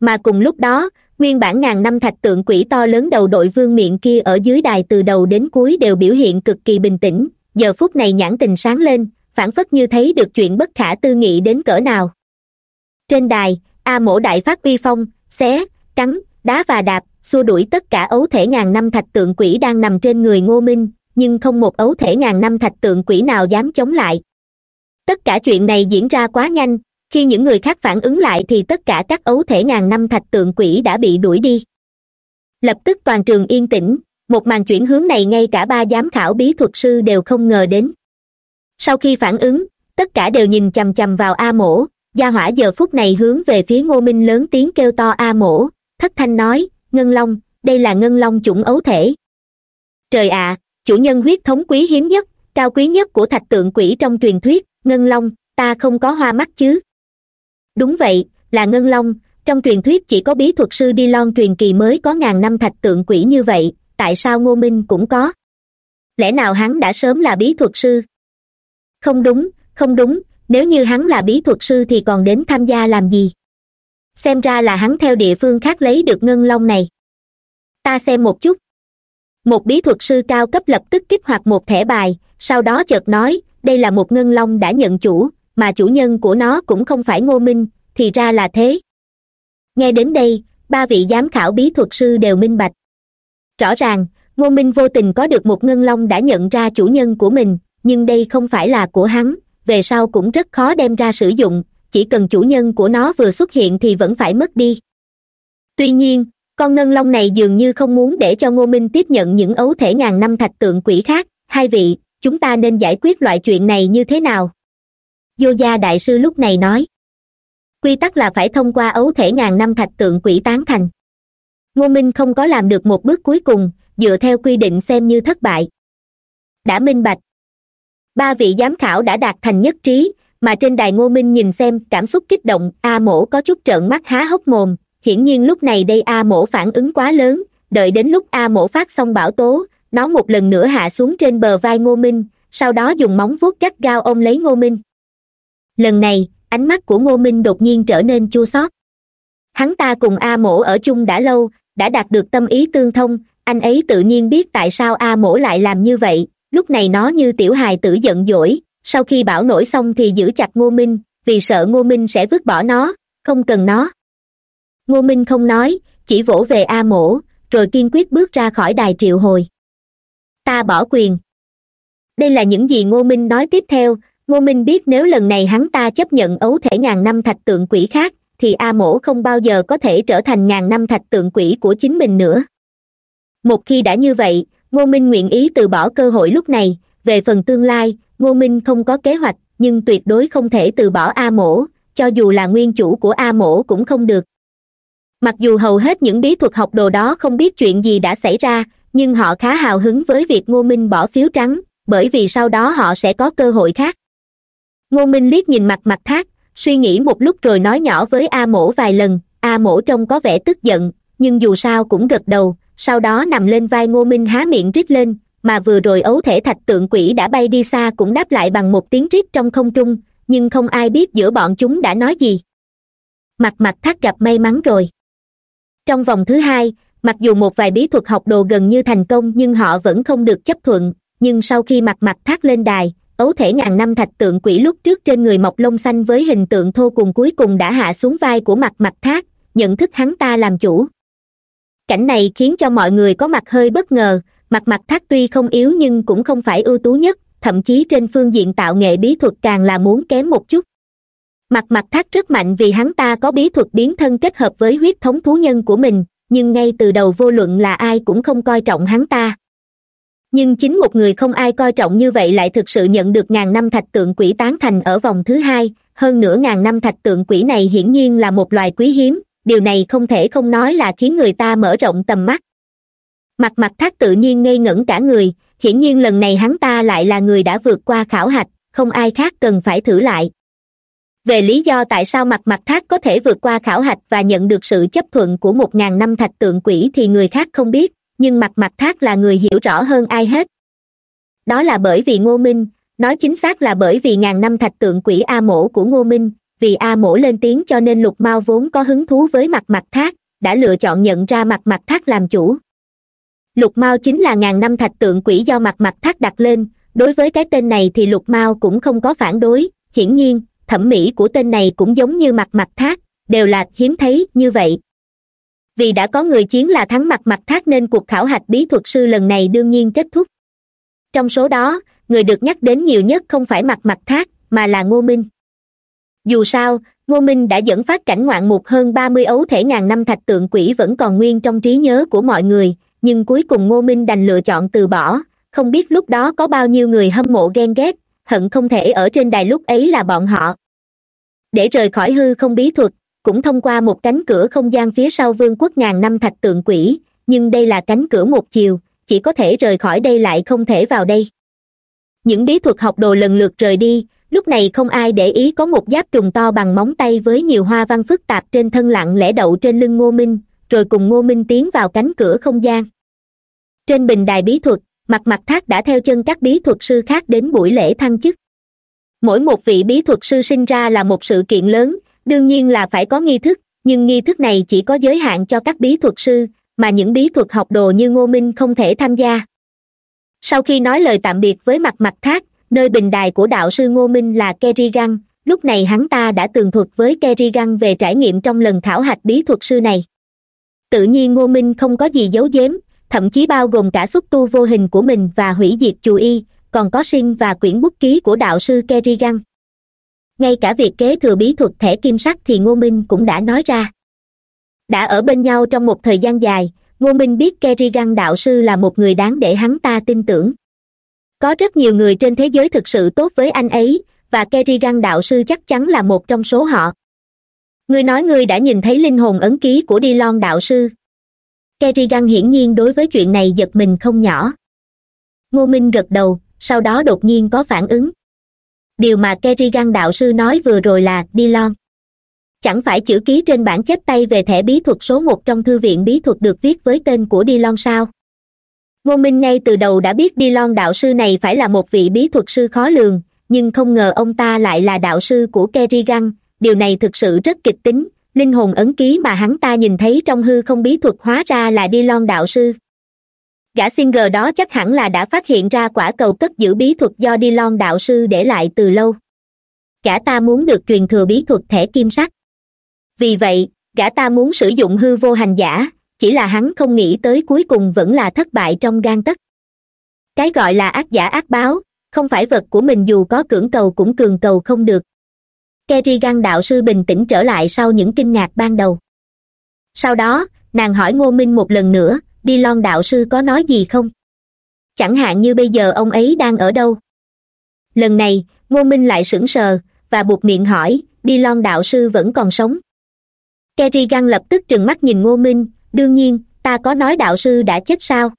Mà cùng lúc đó, nguyên bản ngàn năm thạch tượng quỷ to lớn đầu đội vương miệng kia ở dưới đài từ đầu đến cuối đều biểu hiện cực kỳ bình tĩnh, giờ phút này nhãn tình sáng lên, phản phất như thấy được chuyện bất khả tư nghị đến cỡ nào. Trên đài, a mổ đại phát uy phong, xé, cắn, đá và đạp xua đuổi tất cả ấu thể ngàn năm thạch tượng quỷ đang nằm trên người ngô minh, nhưng không một ấu thể ngàn năm thạch tượng quỷ nào dám chống lại. Tất cả chuyện này diễn ra quá nhanh, khi những người khác phản ứng lại thì tất cả các ấu thể ngàn năm thạch tượng quỷ đã bị đuổi đi. Lập tức toàn trường yên tĩnh, một màn chuyển hướng này ngay cả ba giám khảo bí thuật sư đều không ngờ đến. Sau khi phản ứng, tất cả đều nhìn chằm chằm vào a mổ, gia hỏa giờ phút này hướng về phía ngô minh lớn tiếng kêu to a mổ, thất thanh nói ngân long, đây là ngân long chủng ấu thể. Trời ạ, chủ nhân huyết thống quý hiếm nhất, cao quý nhất của thạch tượng quỷ trong truyền thuyết, ngân long, ta không có hoa mắt chứ? Đúng vậy, là ngân long, trong truyền thuyết chỉ có bí thuật sư đi lon truyền kỳ mới có ngàn năm thạch tượng quỷ như vậy, tại sao ngô minh cũng có? Lẽ nào hắn đã sớm là bí thuật sư? Không đúng không đúng, nếu như hắn là bí thuật sư thì còn đến tham gia làm gì? Xem ra là hắn theo địa phương khác lấy được ngân long này. Ta xem một chút. Một bí thuật sư cao cấp lập tức kích hoạt một thẻ bài, sau đó chợt nói, đây là một ngân long đã nhận chủ, mà chủ nhân của nó cũng không phải ngô minh, thì ra là thế. Nghe đến đây, ba vị giám khảo bí thuật sư đều minh bạch. Rõ ràng, ngô minh vô tình có được một ngân long đã nhận ra chủ nhân của mình, nhưng đây không phải là của hắn, về sau cũng rất khó đem ra sử dụng chỉ cần chủ nhân của nó vừa xuất hiện thì vẫn phải mất đi. Tuy nhiên, con ngân long này dường như không muốn để cho ngô minh tiếp nhận những ấu thể ngàn năm thạch tượng quỷ khác. Hai vị, chúng ta nên giải quyết loại chuyện này như thế nào? Vô gia đại sư lúc này nói. Quy tắc là phải thông qua ấu thể ngàn năm thạch tượng quỷ tán thành. Ngô minh không có làm được một bước cuối cùng, dựa theo quy định xem như thất bại. Đã minh bạch. Ba vị giám khảo đã đạt thành nhất trí mà trên đài ngô minh nhìn xem, cảm xúc kích động, a mổ có chút trợn mắt há hốc mồm. Hiển nhiên lúc này đây a mổ phản ứng quá lớn. Đợi đến lúc a mổ phát xong bảo tố, nó một lần nữa hạ xuống trên bờ vai ngô minh, sau đó dùng móng vuốt gắt gao ông lấy ngô minh. Lần này, ánh mắt của ngô minh đột nhiên trở nên chua xót. Hắn ta cùng a mổ ở chung đã lâu, đã đạt được tâm ý tương thông, anh ấy tự nhiên biết tại sao a mổ lại làm như vậy. Lúc này nó như tiểu hài tử giận dỗi sau khi bảo nổi xong thì giữ chặt ngô minh, vì sợ ngô minh sẽ vứt bỏ nó, không cần nó. Ngô minh không nói, chỉ vỗ về a mổ, rồi kiên quyết bước ra khỏi đài triệu hồi. Ta bỏ quyền. Đây là những gì ngô minh nói tiếp theo. Ngô minh biết nếu lần này hắn ta chấp nhận ấu thể ngàn năm thạch tượng quỷ khác, thì a mổ không bao giờ có thể trở thành ngàn năm thạch tượng quỷ của chính mình nữa. Một khi đã như vậy, ngô minh nguyện ý từ bỏ cơ hội lúc này. Về phần tương lai ngô minh không có kế hoạch, nhưng tuyệt đối không thể từ bỏ a mổ, cho dù là nguyên chủ của a mổ cũng không được. Mặc dù hầu hết những bí thuật học đồ đó không biết chuyện gì đã xảy ra, nhưng họ khá hào hứng với việc ngô minh bỏ phiếu trắng, bởi vì sau đó họ sẽ có cơ hội khác. Ngô minh liếc nhìn mặt mặt thác suy nghĩ một lúc rồi nói nhỏ với a mổ vài lần, a mổ trông có vẻ tức giận, nhưng dù sao cũng gật đầu, sau đó nằm lên vai ngô minh há miệng rít lên mà vừa rồi ấu thể thạch tượng quỷ đã bay đi xa cũng đáp lại bằng một tiếng rít trong không trung, nhưng không ai biết giữa bọn chúng đã nói gì. Mặt mặt thác gặp may mắn rồi. Trong vòng thứ hai, mặc dù một vài bí thuật học đồ gần như thành công nhưng họ vẫn không được chấp thuận, nhưng sau khi mặt mặt thác lên đài, ấu thể ngàn năm thạch tượng quỷ lúc trước trên người mọc lông xanh với hình tượng thô cùng cuối cùng đã hạ xuống vai của mặt mặt thác, nhận thức hắn ta làm chủ. Cảnh này khiến cho mọi người có mặt hơi bất ngờ mặt mặt thác tuy không yếu nhưng cũng không phải ưu tú nhất, thậm chí trên phương diện tạo nghệ bí thuật càng là muốn kém một chút. Mặt mặt thác rất mạnh vì hắn ta có bí thuật biến thân kết hợp với huyết thống thú nhân của mình, nhưng ngay từ đầu vô luận là ai cũng không coi trọng hắn ta. Nhưng chính một người không ai coi trọng như vậy lại thực sự nhận được ngàn năm thạch tượng quỷ tán thành ở vòng thứ hai, hơn nửa ngàn năm thạch tượng quỷ này hiển nhiên là một loài quý hiếm, điều này không thể không nói là khiến người ta mở rộng tầm mắt mặt mặt thác tự nhiên ngây ngẩn cả người, hiển nhiên lần này hắn ta lại là người đã vượt qua khảo hạch, không ai khác cần phải thử lại. Về lý do tại sao mặt mặt thác có thể vượt qua khảo hạch và nhận được sự chấp thuận của một ngàn năm thạch tượng quỷ thì người khác không biết, nhưng mặt mặt thác là người hiểu rõ hơn ai hết. Đó là bởi vì ngô minh, nói chính xác là bởi vì ngàn năm thạch tượng quỷ a mổ của ngô minh, vì a mổ lên tiếng cho nên lục mao vốn có hứng thú với mặt mặt thác, đã lựa chọn nhận ra mặt mặt thác làm chủ lục mao chính là ngàn năm thạch tượng quỷ do mặt mặt thác đặt lên. Đối với cái tên này thì lục mao cũng không có phản đối. Hiển nhiên, thẩm mỹ của tên này cũng giống như mặt mặt thác, đều là hiếm thấy như vậy. Vì đã có người chiến là thắng mặt mặt thác nên cuộc khảo hạch bí thuật sư lần này đương nhiên kết thúc. Trong số đó, người được nhắc đến nhiều nhất không phải mặt mặt thác, mà là ngô minh. Dù sao, ngô minh đã dẫn phát cảnh ngoạn mục hơn ba mươi ấu thể ngàn năm thạch tượng quỷ vẫn còn nguyên trong trí nhớ của mọi người nhưng cuối cùng ngô minh đành lựa chọn từ bỏ. Không biết lúc đó có bao nhiêu người hâm mộ ghen ghét, hận không thể ở trên đài lúc ấy là bọn họ. Để rời khỏi hư không bí thuật, cũng thông qua một cánh cửa không gian phía sau vương quốc ngàn năm thạch tượng quỷ, nhưng đây là cánh cửa một chiều, chỉ có thể rời khỏi đây lại không thể vào đây. Những bí thuật học đồ lần lượt rời đi, lúc này không ai để ý có một giáp trùng to bằng móng tay với nhiều hoa văn phức tạp trên thân lặng lẽ đậu trên lưng ngô minh, rồi cùng ngô minh tiến vào cánh cửa không gian trên bình đài bí thuật, mặt mặt thác đã theo chân các bí thuật sư khác đến buổi lễ thăng chức. Mỗi một vị bí thuật sư sinh ra là một sự kiện lớn, đương nhiên là phải có nghi thức, nhưng nghi thức này chỉ có giới hạn cho các bí thuật sư, mà những bí thuật học đồ như ngô minh không thể tham gia. Sau khi nói lời tạm biệt với mặt mặt thác, nơi bình đài của đạo sư ngô minh là kerrigan, lúc này hắn ta đã tường thuật với kerrigan về trải nghiệm trong lần khảo hạch bí thuật sư này. Tự nhiên ngô minh không có gì giấu giếm thậm chí bao gồm cả xúc tu vô hình của mình và hủy diệt chù y, còn có sinh và quyển bút ký của đạo sư kerrigan. Ngay cả việc kế thừa bí thuật thẻ kim sắc thì ngô minh cũng đã nói ra. Đã ở bên nhau trong một thời gian dài, ngô minh biết kerrigan đạo sư là một người đáng để hắn ta tin tưởng. Có rất nhiều người trên thế giới thực sự tốt với anh ấy, và kerrigan đạo sư chắc chắn là một trong số họ. Ngươi nói ngươi đã nhìn thấy linh hồn ấn ký của d lon đạo sư kerrigan hiển nhiên đối với chuyện này giật mình không nhỏ. Ngô minh gật đầu, sau đó đột nhiên có phản ứng. Điều mà kerrigan đạo sư nói vừa rồi là, đi lon chẳng phải chữ ký trên bản chép tay về thẻ bí thuật số một trong thư viện bí thuật được viết với tên của đi lon sao? Ngô minh ngay từ đầu đã biết đi lon đạo sư này phải là một vị bí thuật sư khó lường, nhưng không ngờ ông ta lại là đạo sư của kerrigan, điều này thực sự rất kịch tính linh hồn ấn ký mà hắn ta nhìn thấy trong hư không bí thuật hóa ra là đi lon đạo sư. Gã singer đó chắc hẳn là đã phát hiện ra quả cầu cất giữ bí thuật do đi lon đạo sư để lại từ lâu. Gã ta muốn được truyền thừa bí thuật thẻ kim sắc. Vì vậy, gã ta muốn sử dụng hư vô hành giả, chỉ là hắn không nghĩ tới cuối cùng vẫn là thất bại trong gan tất. Cái gọi là ác giả ác báo, không phải vật của mình dù có cưỡng cầu cũng cường cầu không được kerrigan đạo sư bình tĩnh trở lại sau những kinh ngạc ban đầu. Sau đó, nàng hỏi ngô minh một lần nữa, đi lon đạo sư có nói gì không? Chẳng hạn như bây giờ ông ấy đang ở đâu? Lần này, ngô minh lại sững sờ và buộc miệng hỏi, đi lon đạo sư vẫn còn sống? Kerrigan lập tức trừng mắt nhìn ngô minh, đương nhiên, ta có nói đạo sư đã chết sao?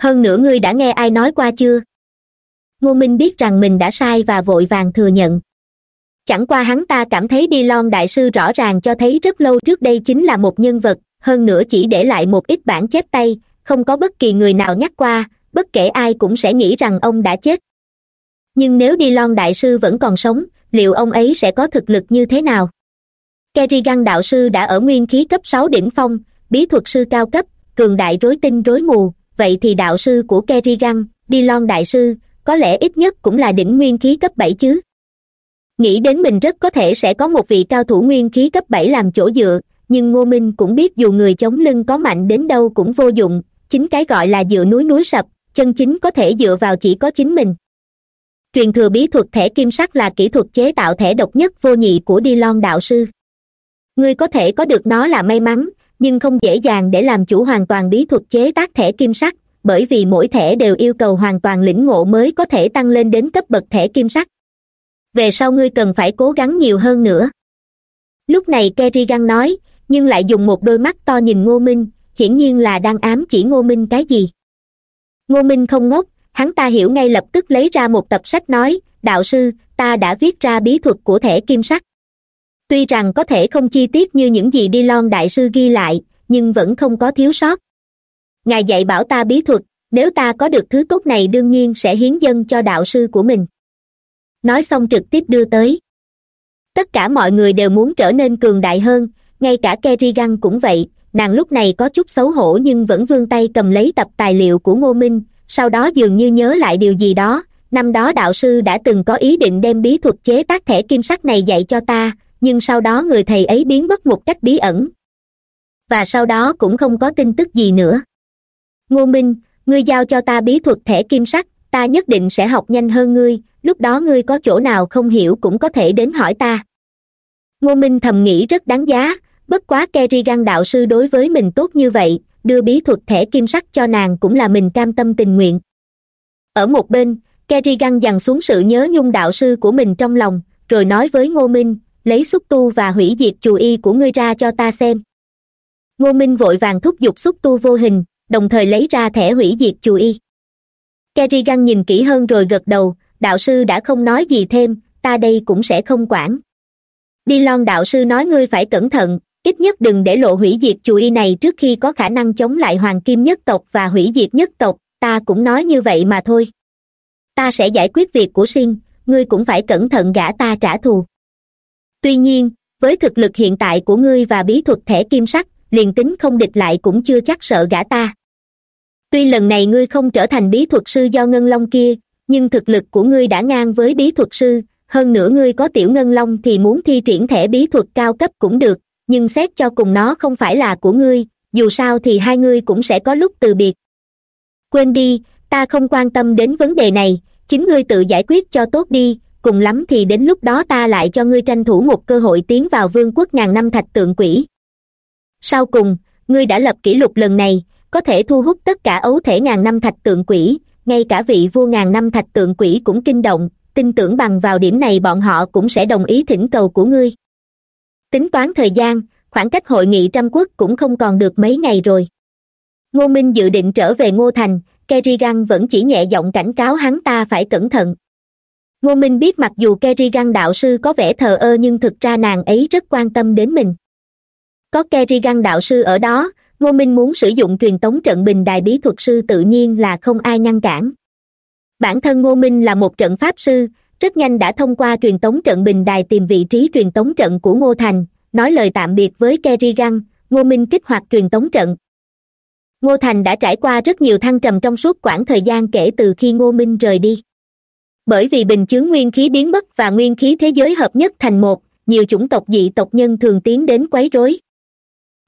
Hơn nữa ngươi đã nghe ai nói qua chưa? Ngô minh biết rằng mình đã sai và vội vàng thừa nhận chẳng qua hắn ta cảm thấy đi lon đại sư rõ ràng cho thấy rất lâu trước đây chính là một nhân vật, hơn nữa chỉ để lại một ít bản chép tay, không có bất kỳ người nào nhắc qua, bất kể ai cũng sẽ nghĩ rằng ông đã chết. Nhưng nếu đi lon đại sư vẫn còn sống, liệu ông ấy sẽ có thực lực như thế nào? Kerrigan đạo sư đã ở nguyên khí cấp sáu đỉnh phong, bí thuật sư cao cấp, cường đại rối tinh rối mù, vậy thì đạo sư của kerrigan, đi lon đại sư, có lẽ ít nhất cũng là đỉnh nguyên khí cấp bảy chứ? Nghĩ đến mình rất có thể sẽ có một vị cao thủ nguyên khí cấp bảy làm chỗ dựa, nhưng ngô minh cũng biết dù người chống lưng có mạnh đến đâu cũng vô dụng, chính cái gọi là dựa núi núi sập, chân chính có thể dựa vào chỉ có chính mình. Truyền thừa bí thuật thẻ kim sắc là kỹ thuật chế tạo thẻ độc nhất vô nhị của đi lon đạo sư. Ngươi có thể có được nó là may mắn, nhưng không dễ dàng để làm chủ hoàn toàn bí thuật chế tác thẻ kim sắc, bởi vì mỗi thẻ đều yêu cầu hoàn toàn lĩnh ngộ mới có thể tăng lên đến cấp bậc thẻ kim sắc về sau ngươi cần phải cố gắng nhiều hơn nữa. Lúc này kerrigan nói, nhưng lại dùng một đôi mắt to nhìn ngô minh, hiển nhiên là đang ám chỉ ngô minh cái gì. Ngô minh không ngốc, hắn ta hiểu ngay lập tức lấy ra một tập sách nói, đạo sư, ta đã viết ra bí thuật của thẻ kim sắc. Tuy rằng có thể không chi tiết như những gì đi lon đại sư ghi lại, nhưng vẫn không có thiếu sót. Ngài dạy bảo ta bí thuật, nếu ta có được thứ tốt này đương nhiên sẽ hiến dân cho đạo sư của mình nói xong trực tiếp đưa tới. Tất cả mọi người đều muốn trở nên cường đại hơn, ngay cả kerrigan cũng vậy, nàng lúc này có chút xấu hổ nhưng vẫn vươn tay cầm lấy tập tài liệu của ngô minh, sau đó dường như nhớ lại điều gì đó, năm đó đạo sư đã từng có ý định đem bí thuật chế tác thẻ kim sắc này dạy cho ta, nhưng sau đó người thầy ấy biến mất một cách bí ẩn. Và sau đó cũng không có tin tức gì nữa. Ngô minh, ngươi giao cho ta bí thuật thẻ kim sắc, ta nhất định sẽ học nhanh hơn ngươi lúc đó ngươi có chỗ nào không hiểu cũng có thể đến hỏi ta. Ngô minh thầm nghĩ rất đáng giá, bất quá kerrigan đạo sư đối với mình tốt như vậy, đưa bí thuật thẻ kim sắc cho nàng cũng là mình cam tâm tình nguyện. Ở một bên, kerrigan dằn xuống sự nhớ nhung đạo sư của mình trong lòng, rồi nói với ngô minh, lấy xúc tu và hủy diệt chù y của ngươi ra cho ta xem. Ngô minh vội vàng thúc giục xúc tu vô hình, đồng thời lấy ra thẻ hủy diệt chù y. Kerrigan nhìn kỹ hơn rồi gật đầu đạo sư đã không nói gì thêm, ta đây cũng sẽ không quản. Đi lon đạo sư nói ngươi phải cẩn thận, ít nhất đừng để lộ hủy diệt chù y này trước khi có khả năng chống lại hoàng kim nhất tộc và hủy diệt nhất tộc, ta cũng nói như vậy mà thôi. Ta sẽ giải quyết việc của sinh ngươi cũng phải cẩn thận gã ta trả thù. Tuy nhiên, với thực lực hiện tại của ngươi và bí thuật thẻ kim sắc, liền tính không địch lại cũng chưa chắc sợ gã ta. Tuy lần này ngươi không trở thành bí thuật sư do ngân long kia nhưng thực lực của ngươi đã ngang với bí thuật sư, hơn nữa ngươi có tiểu ngân long thì muốn thi triển thẻ bí thuật cao cấp cũng được, nhưng xét cho cùng nó không phải là của ngươi, dù sao thì hai ngươi cũng sẽ có lúc từ biệt. Quên đi, ta không quan tâm đến vấn đề này, chính ngươi tự giải quyết cho tốt đi, cùng lắm thì đến lúc đó ta lại cho ngươi tranh thủ một cơ hội tiến vào vương quốc ngàn năm thạch tượng quỷ. Sau cùng, ngươi đã lập kỷ lục lần này, có thể thu hút tất cả ấu thể ngàn năm thạch tượng quỷ ngay cả vị vua ngàn năm thạch tượng quỷ cũng kinh động, tin tưởng bằng vào điểm này bọn họ cũng sẽ đồng ý thỉnh cầu của ngươi. Tính toán thời gian, khoảng cách hội nghị trăm quốc cũng không còn được mấy ngày rồi. Ngô minh dự định trở về ngô thành, kerrigan vẫn chỉ nhẹ giọng cảnh cáo hắn ta phải cẩn thận. Ngô minh biết mặc dù kerrigan đạo sư có vẻ thờ ơ nhưng thực ra nàng ấy rất quan tâm đến mình. Có kerrigan đạo sư ở đó ngô minh muốn sử dụng truyền tống trận bình đài bí thuật sư tự nhiên là không ai ngăn cản. Bản thân ngô minh là một trận pháp sư, rất nhanh đã thông qua truyền tống trận bình đài tìm vị trí truyền tống trận của ngô thành, nói lời tạm biệt với kerrigan, ngô minh kích hoạt truyền tống trận. Ngô thành đã trải qua rất nhiều thăng trầm trong suốt quãng thời gian kể từ khi ngô minh rời đi. Bởi vì bình chướng nguyên khí biến mất và nguyên khí thế giới hợp nhất thành một, nhiều chủng tộc dị tộc nhân thường tiến đến quấy rối.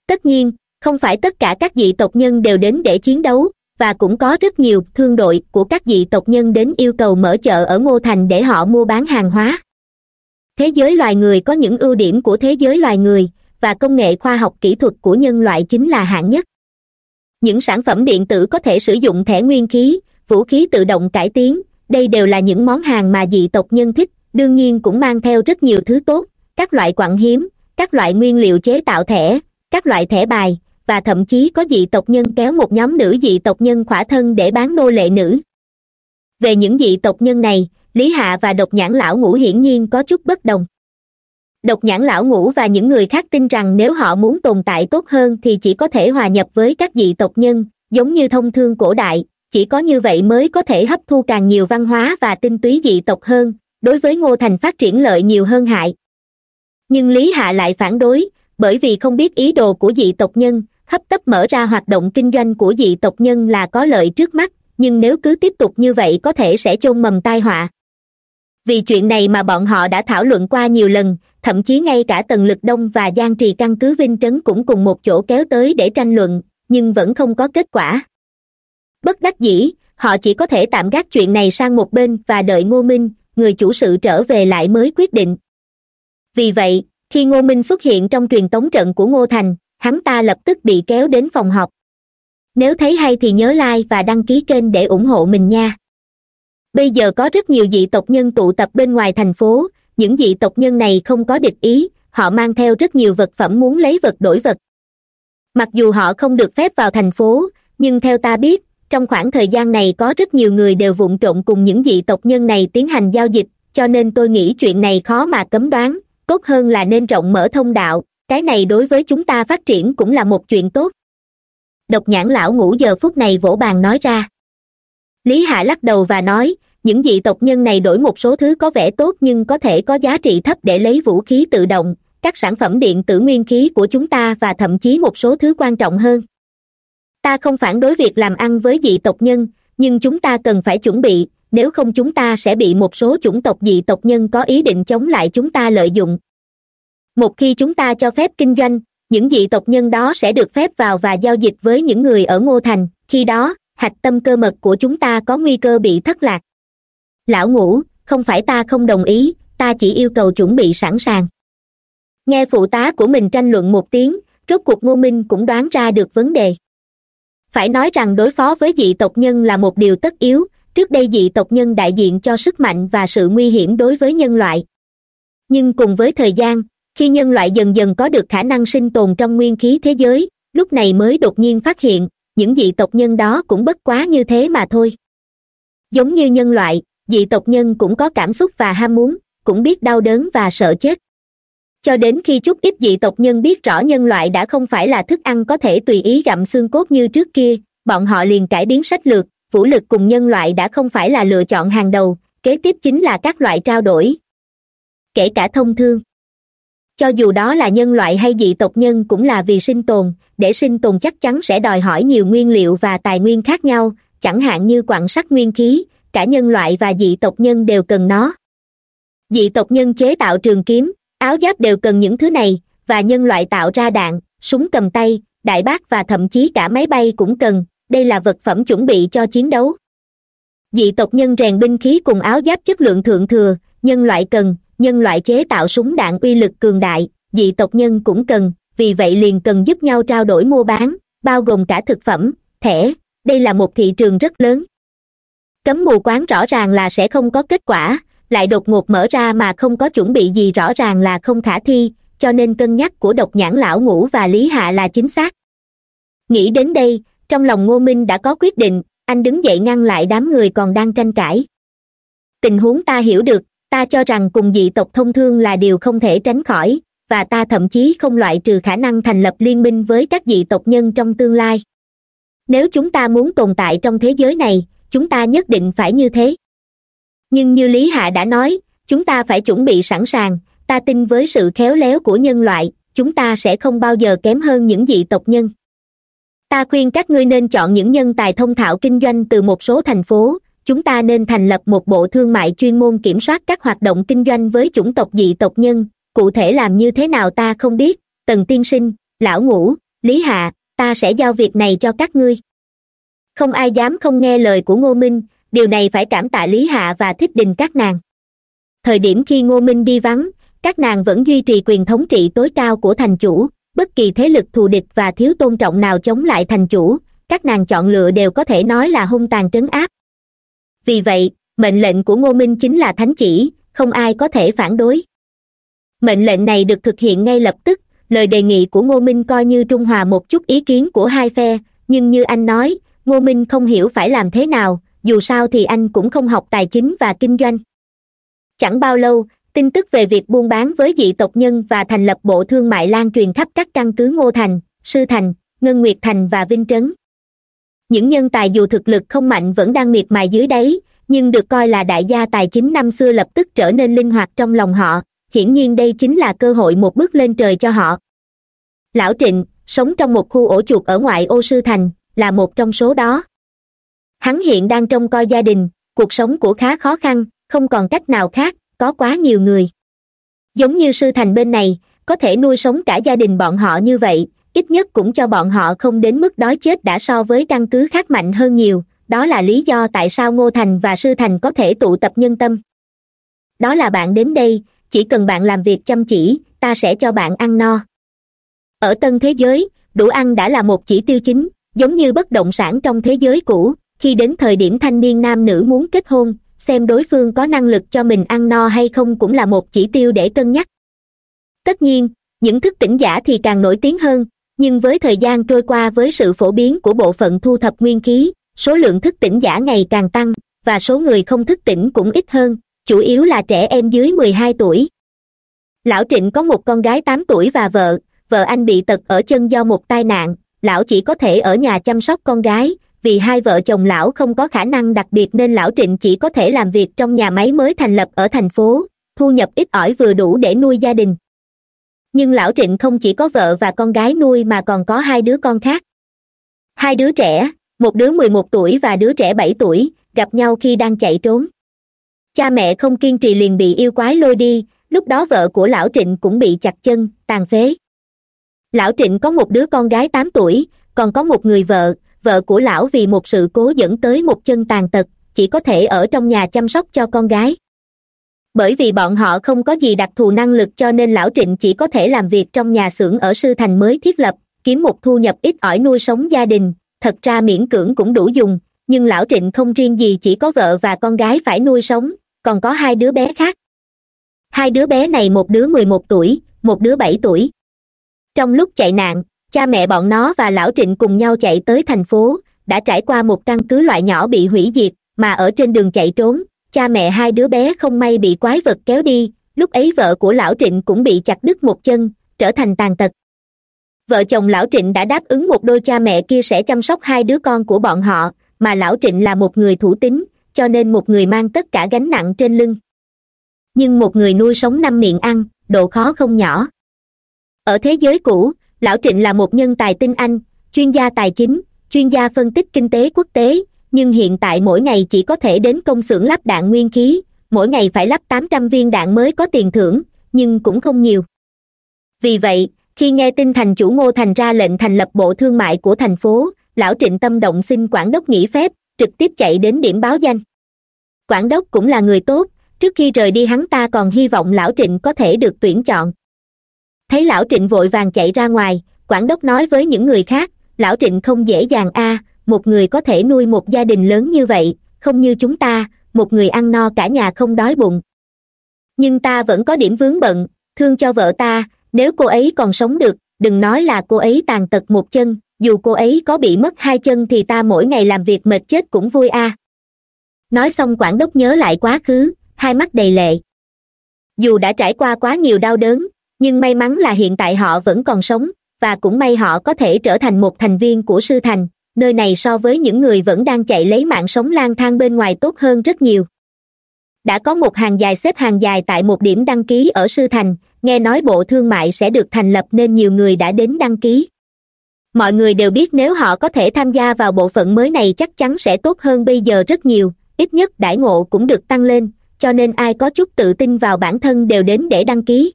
Tất nhiên không phải tất cả các dị tộc nhân đều đến để chiến đấu, và cũng có rất nhiều thương đội của các dị tộc nhân đến yêu cầu mở chợ ở ngô thành để họ mua bán hàng hóa. Thế giới loài người có những ưu điểm của thế giới loài người, và công nghệ khoa học kỹ thuật của nhân loại chính là hạng nhất. Những sản phẩm điện tử có thể sử dụng thẻ nguyên khí, vũ khí tự động cải tiến, đây đều là những món hàng mà dị tộc nhân thích, đương nhiên cũng mang theo rất nhiều thứ tốt, các loại quặng hiếm, các loại nguyên liệu chế tạo thẻ, các loại thẻ bài và thậm chí có dị tộc nhân kéo một nhóm nữ dị tộc nhân khỏa thân để bán nô lệ nữ. Về những dị tộc nhân này, lý hạ và độc nhãn lão ngũ hiển nhiên có chút bất đồng. Độc nhãn lão ngũ và những người khác tin rằng nếu họ muốn tồn tại tốt hơn thì chỉ có thể hòa nhập với các dị tộc nhân, giống như thông thương cổ đại, chỉ có như vậy mới có thể hấp thu càng nhiều văn hóa và tinh túy dị tộc hơn, đối với ngô thành phát triển lợi nhiều hơn hại. Nhưng lý hạ lại phản đối, bởi vì không biết ý đồ của dị tộc nhân hấp tấp mở ra hoạt động kinh doanh của dị tộc nhân là có lợi trước mắt, nhưng nếu cứ tiếp tục như vậy có thể sẽ chôn mầm tai họa. Vì chuyện này mà bọn họ đã thảo luận qua nhiều lần, thậm chí ngay cả tần lực đông và giang trì căn cứ vinh trấn cũng cùng một chỗ kéo tới để tranh luận, nhưng vẫn không có kết quả. Bất đắc dĩ, họ chỉ có thể tạm gác chuyện này sang một bên và đợi ngô minh, người chủ sự trở về lại mới quyết định. Vì vậy, khi ngô minh xuất hiện trong truyền tống trận của ngô thành hắn ta lập tức bị kéo đến phòng học. nếu thấy hay thì nhớ like và đăng ký kênh để ủng hộ mình nha. Bây giờ có rất nhiều dị tộc nhân tụ tập bên ngoài thành phố, những dị tộc nhân này không có địch ý, họ mang theo rất nhiều vật phẩm muốn lấy vật đổi vật. Mặc dù họ không được phép vào thành phố, nhưng theo ta biết, trong khoảng thời gian này có rất nhiều người đều vụng trộn cùng những dị tộc nhân này tiến hành giao dịch, cho nên tôi nghĩ chuyện này khó mà cấm đoán, tốt hơn là nên rộng mở thông đạo cái này đối với chúng ta phát triển cũng là một chuyện tốt. Độc nhãn lão ngủ giờ phút này vỗ bàn nói ra. Lý hạ lắc đầu và nói, những dị tộc nhân này đổi một số thứ có vẻ tốt nhưng có thể có giá trị thấp để lấy vũ khí tự động, các sản phẩm điện tử nguyên khí của chúng ta và thậm chí một số thứ quan trọng hơn. Ta không phản đối việc làm ăn với dị tộc nhân, nhưng chúng ta cần phải chuẩn bị, nếu không chúng ta sẽ bị một số chủng tộc dị tộc nhân có ý định chống lại chúng ta lợi dụng một khi chúng ta cho phép kinh doanh, những dị tộc nhân đó sẽ được phép vào và giao dịch với những người ở ngô thành, khi đó, hạch tâm cơ mật của chúng ta có nguy cơ bị thất lạc. Lão ngũ, không phải ta không đồng ý, ta chỉ yêu cầu chuẩn bị sẵn sàng. Nghe phụ tá của mình tranh luận một tiếng, rốt cuộc ngô minh cũng đoán ra được vấn đề. Phải nói rằng đối phó với dị tộc nhân là một điều tất yếu, trước đây dị tộc nhân đại diện cho sức mạnh và sự nguy hiểm đối với nhân loại. Nhưng cùng với thời gian khi nhân loại dần dần có được khả năng sinh tồn trong nguyên khí thế giới, lúc này mới đột nhiên phát hiện, những dị tộc nhân đó cũng bất quá như thế mà thôi. Giống như nhân loại, dị tộc nhân cũng có cảm xúc và ham muốn, cũng biết đau đớn và sợ chết. Cho đến khi chút ít dị tộc nhân biết rõ nhân loại đã không phải là thức ăn có thể tùy ý gặm xương cốt như trước kia, bọn họ liền cải biến sách lược, vũ lực cùng nhân loại đã không phải là lựa chọn hàng đầu, kế tiếp chính là các loại trao đổi. Kể cả thông thương cho dù đó là nhân loại hay dị tộc nhân cũng là vì sinh tồn, để sinh tồn chắc chắn sẽ đòi hỏi nhiều nguyên liệu và tài nguyên khác nhau, chẳng hạn như quặng sắt nguyên khí, cả nhân loại và dị tộc nhân đều cần nó. Dị tộc nhân chế tạo trường kiếm, áo giáp đều cần những thứ này, và nhân loại tạo ra đạn, súng cầm tay, đại bác và thậm chí cả máy bay cũng cần, đây là vật phẩm chuẩn bị cho chiến đấu. Dị tộc nhân rèn binh khí cùng áo giáp chất lượng thượng thừa, nhân loại cần nhân loại chế tạo súng đạn uy lực cường đại, dị tộc nhân cũng cần, vì vậy liền cần giúp nhau trao đổi mua bán, bao gồm cả thực phẩm, thẻ. Đây là một thị trường rất lớn. Cấm mù quán rõ ràng là sẽ không có kết quả, lại đột ngột mở ra mà không có chuẩn bị gì rõ ràng là không khả thi, cho nên cân nhắc của độc nhãn lão ngũ và lý hạ là chính xác. Nghĩ đến đây, trong lòng ngô minh đã có quyết định, anh đứng dậy ngăn lại đám người còn đang tranh cãi. Tình huống ta hiểu được ta cho rằng cùng dị tộc thông thương là điều không thể tránh khỏi, và ta thậm chí không loại trừ khả năng thành lập liên minh với các dị tộc nhân trong tương lai. Nếu chúng ta muốn tồn tại trong thế giới này, chúng ta nhất định phải như thế. Nhưng như lý hạ đã nói, chúng ta phải chuẩn bị sẵn sàng, ta tin với sự khéo léo của nhân loại, chúng ta sẽ không bao giờ kém hơn những dị tộc nhân. Ta khuyên các ngươi nên chọn những nhân tài thông thạo kinh doanh từ một số thành phố chúng ta nên thành lập một bộ thương mại chuyên môn kiểm soát các hoạt động kinh doanh với chủng tộc dị tộc nhân. Cụ thể làm như thế nào ta không biết. Tần tiên sinh, lão ngũ, lý hạ, ta sẽ giao việc này cho các ngươi. Không ai dám không nghe lời của ngô minh. Điều này phải cảm tạ lý hạ và thích đình các nàng. Thời điểm khi ngô minh đi vắng, các nàng vẫn duy trì quyền thống trị tối cao của thành chủ. Bất kỳ thế lực thù địch và thiếu tôn trọng nào chống lại thành chủ, các nàng chọn lựa đều có thể nói là hung tàn trấn áp vì vậy, mệnh lệnh của ngô minh chính là thánh chỉ, không ai có thể phản đối. Mệnh lệnh này được thực hiện ngay lập tức, lời đề nghị của ngô minh coi như trung hòa một chút ý kiến của hai phe, nhưng như anh nói, ngô minh không hiểu phải làm thế nào, dù sao thì anh cũng không học tài chính và kinh doanh. Chẳng bao lâu, tin tức về việc buôn bán với dị tộc nhân và thành lập bộ thương mại lan truyền khắp các căn cứ ngô thành, sư thành, ngân nguyệt thành và vinh trấn những nhân tài dù thực lực không mạnh vẫn đang miệt mài dưới đáy, nhưng được coi là đại gia tài chính năm xưa lập tức trở nên linh hoạt trong lòng họ. Hiển nhiên đây chính là cơ hội một bước lên trời cho họ. Lão trịnh, sống trong một khu ổ chuột ở ngoại ô sư thành, là một trong số đó. Hắn hiện đang trông coi gia đình, cuộc sống của khá khó khăn, không còn cách nào khác, có quá nhiều người. Giống như sư thành bên này, có thể nuôi sống cả gia đình bọn họ như vậy ít nhất cũng cho bọn họ không đến mức đói chết đã so với căn cứ khác mạnh hơn nhiều, đó là lý do tại sao ngô thành và sư thành có thể tụ tập nhân tâm. Đó là bạn đến đây, chỉ cần bạn làm việc chăm chỉ, ta sẽ cho bạn ăn no. Ở tân thế giới, đủ ăn đã là một chỉ tiêu chính, giống như bất động sản trong thế giới cũ, khi đến thời điểm thanh niên nam nữ muốn kết hôn, xem đối phương có năng lực cho mình ăn no hay không cũng là một chỉ tiêu để cân nhắc. Tất nhiên, những thức tỉnh giả thì càng nổi tiếng hơn nhưng với thời gian trôi qua với sự phổ biến của bộ phận thu thập nguyên khí, số lượng thức tỉnh giả ngày càng tăng, và số người không thức tỉnh cũng ít hơn, chủ yếu là trẻ em dưới mười hai tuổi. Lão trịnh có một con gái tám tuổi và vợ vợ anh bị tật ở chân do một tai nạn, lão chỉ có thể ở nhà chăm sóc con gái, vì hai vợ chồng lão không có khả năng đặc biệt nên lão trịnh chỉ có thể làm việc trong nhà máy mới thành lập ở thành phố, thu nhập ít ỏi vừa đủ để nuôi gia đình nhưng lão trịnh không chỉ có vợ và con gái nuôi mà còn có hai đứa con khác. Hai đứa trẻ, một đứa mười một tuổi và đứa trẻ bảy tuổi, gặp nhau khi đang chạy trốn. Cha mẹ không kiên trì liền bị yêu quái lôi đi, lúc đó vợ của lão trịnh cũng bị chặt chân, tàn phế. Lão trịnh có một đứa con gái tám tuổi, còn có một người vợ vợ của lão vì một sự cố dẫn tới một chân tàn tật, chỉ có thể ở trong nhà chăm sóc cho con gái bởi vì bọn họ không có gì đặc thù năng lực cho nên lão trịnh chỉ có thể làm việc trong nhà xưởng ở sư thành mới thiết lập, kiếm một thu nhập ít ỏi nuôi sống gia đình. Thật ra miễn cưỡng cũng đủ dùng, nhưng lão trịnh không riêng gì chỉ có vợ và con gái phải nuôi sống, còn có hai đứa bé khác. Hai đứa bé này một đứa mười một tuổi, một đứa bảy tuổi. Trong lúc chạy nạn, cha mẹ bọn nó và lão trịnh cùng nhau chạy tới thành phố, đã trải qua một căn cứ loại nhỏ bị hủy diệt, mà ở trên đường chạy trốn cha mẹ hai đứa bé không may bị quái vật kéo đi, lúc ấy vợ của lão trịnh cũng bị chặt đứt một chân, trở thành tàn tật. Vợ chồng lão trịnh đã đáp ứng một đôi cha mẹ kia sẽ chăm sóc hai đứa con của bọn họ, mà lão trịnh là một người thủ tín, cho nên một người mang tất cả gánh nặng trên lưng. Nhưng một người nuôi sống năm miệng ăn, độ khó không nhỏ. Ở thế giới cũ, lão trịnh là một nhân tài tinh anh, chuyên gia tài chính, chuyên gia phân tích kinh tế quốc tế nhưng hiện tại mỗi ngày chỉ có thể đến công xưởng lắp đạn nguyên khí, mỗi ngày phải lắp tám trăm viên đạn mới có tiền thưởng, nhưng cũng không nhiều. Vì vậy, khi nghe tin thành chủ ngô thành ra lệnh thành lập bộ thương mại của thành phố, lão trịnh tâm động xin quản đốc nghỉ phép, trực tiếp chạy đến điểm báo danh. Quản đốc cũng là người tốt, trước khi rời đi hắn ta còn hy vọng lão trịnh có thể được tuyển chọn. Thấy lão trịnh vội vàng chạy ra ngoài, quản đốc nói với những người khác, lão trịnh không dễ dàng a một người có thể nuôi một gia đình lớn như vậy, không như chúng ta, một người ăn no cả nhà không đói bụng. Nhưng ta vẫn có điểm vướng bận, thương cho vợ ta, nếu cô ấy còn sống được, đừng nói là cô ấy tàn tật một chân, dù cô ấy có bị mất hai chân thì ta mỗi ngày làm việc mệt chết cũng vui a. Nói xong quản đốc nhớ lại quá khứ, hai mắt đầy lệ. Dù đã trải qua quá nhiều đau đớn, nhưng may mắn là hiện tại họ vẫn còn sống, và cũng may họ có thể trở thành một thành viên của sư thành nơi này so với những người vẫn đang chạy lấy mạng sống lang thang bên ngoài tốt hơn rất nhiều. Đã có một hàng dài xếp hàng dài tại một điểm đăng ký ở sư thành, nghe nói bộ thương mại sẽ được thành lập nên nhiều người đã đến đăng ký. Mọi người đều biết nếu họ có thể tham gia vào bộ phận mới này chắc chắn sẽ tốt hơn bây giờ rất nhiều, ít nhất đãi ngộ cũng được tăng lên, cho nên ai có chút tự tin vào bản thân đều đến để đăng ký.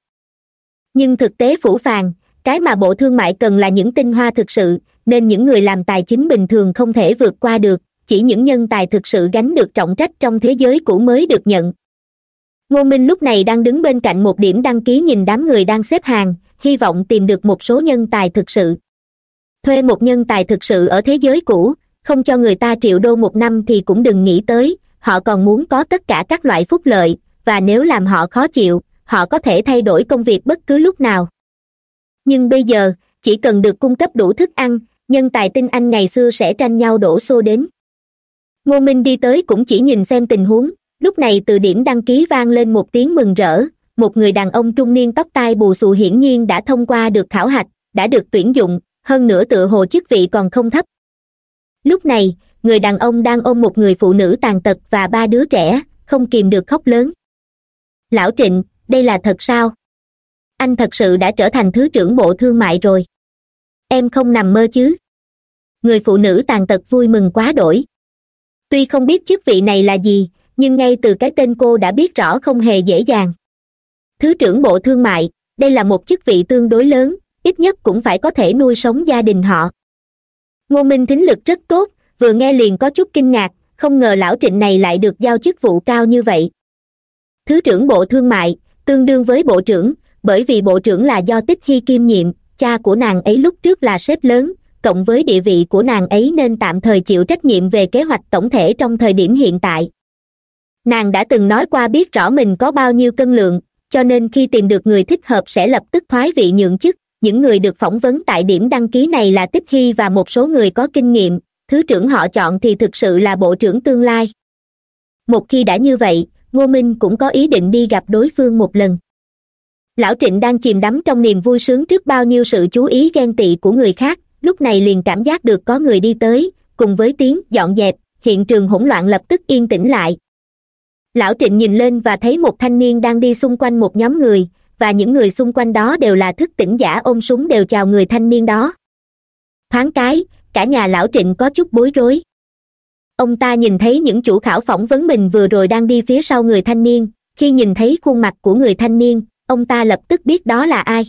Nhưng thực tế phủ phàng, cái mà bộ thương mại cần là những tinh hoa thực sự nên những người làm tài chính bình thường không thể vượt qua được, chỉ những nhân tài thực sự gánh được trọng trách trong thế giới cũ mới được nhận. Ngô minh lúc này đang đứng bên cạnh một điểm đăng ký nhìn đám người đang xếp hàng, hy vọng tìm được một số nhân tài thực sự. Thuê một nhân tài thực sự ở thế giới cũ, không cho người ta triệu đô một năm thì cũng đừng nghĩ tới, họ còn muốn có tất cả các loại phúc lợi, và nếu làm họ khó chịu, họ có thể thay đổi công việc bất cứ lúc nào. Nhưng bây giờ, chỉ cần được cung cấp đủ thức ăn nhân tài tinh anh ngày xưa sẽ tranh nhau đổ xô đến. Ngô minh đi tới cũng chỉ nhìn xem tình huống. Lúc này từ điểm đăng ký vang lên một tiếng mừng rỡ. Một người đàn ông trung niên tóc tai bù xù hiển nhiên đã thông qua được khảo hạch, đã được tuyển dụng, hơn nữa tựa hồ chức vị còn không thấp. Lúc này, người đàn ông đang ôm một người phụ nữ tàn tật và ba đứa trẻ, không kìm được khóc lớn. Lão trịnh, đây là thật sao? Anh thật sự đã trở thành thứ trưởng bộ thương mại rồi em không nằm mơ chứ? Người phụ nữ tàn tật vui mừng quá đổi. Tuy không biết chức vị này là gì, nhưng ngay từ cái tên cô đã biết rõ không hề dễ dàng. Thứ trưởng bộ thương mại, đây là một chức vị tương đối lớn, ít nhất cũng phải có thể nuôi sống gia đình họ. Ngô minh thính lực rất tốt, vừa nghe liền có chút kinh ngạc, không ngờ lão trịnh này lại được giao chức vụ cao như vậy. Thứ trưởng bộ thương mại, tương đương với bộ trưởng, bởi vì bộ trưởng là do tích hy kiêm nhiệm cha của nàng ấy lúc trước là sếp lớn, cộng với địa vị của nàng ấy nên tạm thời chịu trách nhiệm về kế hoạch tổng thể trong thời điểm hiện tại. Nàng đã từng nói qua biết rõ mình có bao nhiêu cân lượng, cho nên khi tìm được người thích hợp sẽ lập tức thoái vị nhượng chức. Những người được phỏng vấn tại điểm đăng ký này là tích hy và một số người có kinh nghiệm. Thứ trưởng họ chọn thì thực sự là bộ trưởng tương lai. Một khi đã như vậy, ngô minh cũng có ý định đi gặp đối phương một lần lão trịnh đang chìm đắm trong niềm vui sướng trước bao nhiêu sự chú ý ghen tị của người khác, lúc này liền cảm giác được có người đi tới, cùng với tiếng dọn dẹp, hiện trường hỗn loạn lập tức yên tĩnh lại. Lão trịnh nhìn lên và thấy một thanh niên đang đi xung quanh một nhóm người, và những người xung quanh đó đều là thức tỉnh giả ôm súng đều chào người thanh niên đó. Thoáng cái, cả nhà lão trịnh có chút bối rối. Ông ta nhìn thấy những chủ khảo phỏng vấn mình vừa rồi đang đi phía sau người thanh niên, khi nhìn thấy khuôn mặt của người thanh niên ông ta lập tức biết đó là ai.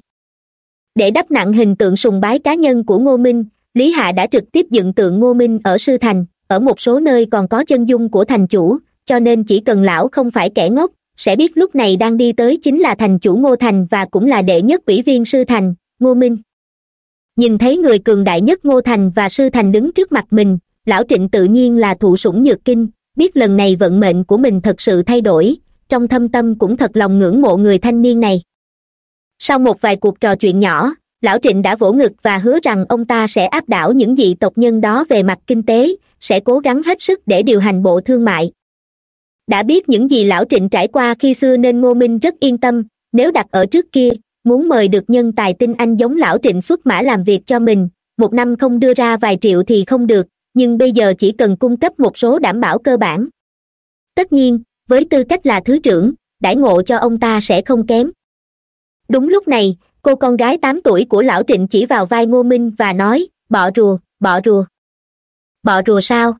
Để đắp nặng hình tượng sùng bái cá nhân của ngô minh, lý hạ đã trực tiếp dựng tượng ngô minh ở sư thành, ở một số nơi còn có chân dung của thành chủ, cho nên chỉ cần lão không phải kẻ ngốc, sẽ biết lúc này đang đi tới chính là thành chủ ngô thành và cũng là đệ nhất ủy viên sư thành, ngô minh. Nhìn thấy người cường đại nhất ngô thành và sư thành đứng trước mặt mình, lão trịnh tự nhiên là thụ sủng nhược kinh, biết lần này vận mệnh của mình thật sự thay đổi trong thâm tâm cũng thật lòng ngưỡng mộ người thanh niên này. Sau một vài cuộc trò chuyện nhỏ, lão trịnh đã vỗ ngực và hứa rằng ông ta sẽ áp đảo những dị tộc nhân đó về mặt kinh tế, sẽ cố gắng hết sức để điều hành bộ thương mại. Đã biết những gì lão trịnh trải qua khi xưa nên ngô minh rất yên tâm, nếu đặt ở trước kia, muốn mời được nhân tài tinh anh giống lão trịnh xuất mã làm việc cho mình, một năm không đưa ra vài triệu thì không được, nhưng bây giờ chỉ cần cung cấp một số đảm bảo cơ bản. Tất nhiên với tư cách là thứ trưởng, đãi ngộ cho ông ta sẽ không kém. Đúng lúc này, cô con gái tám tuổi của lão trịnh chỉ vào vai ngô minh và nói, bọ rùa bọ rùa. Bọ rùa sao?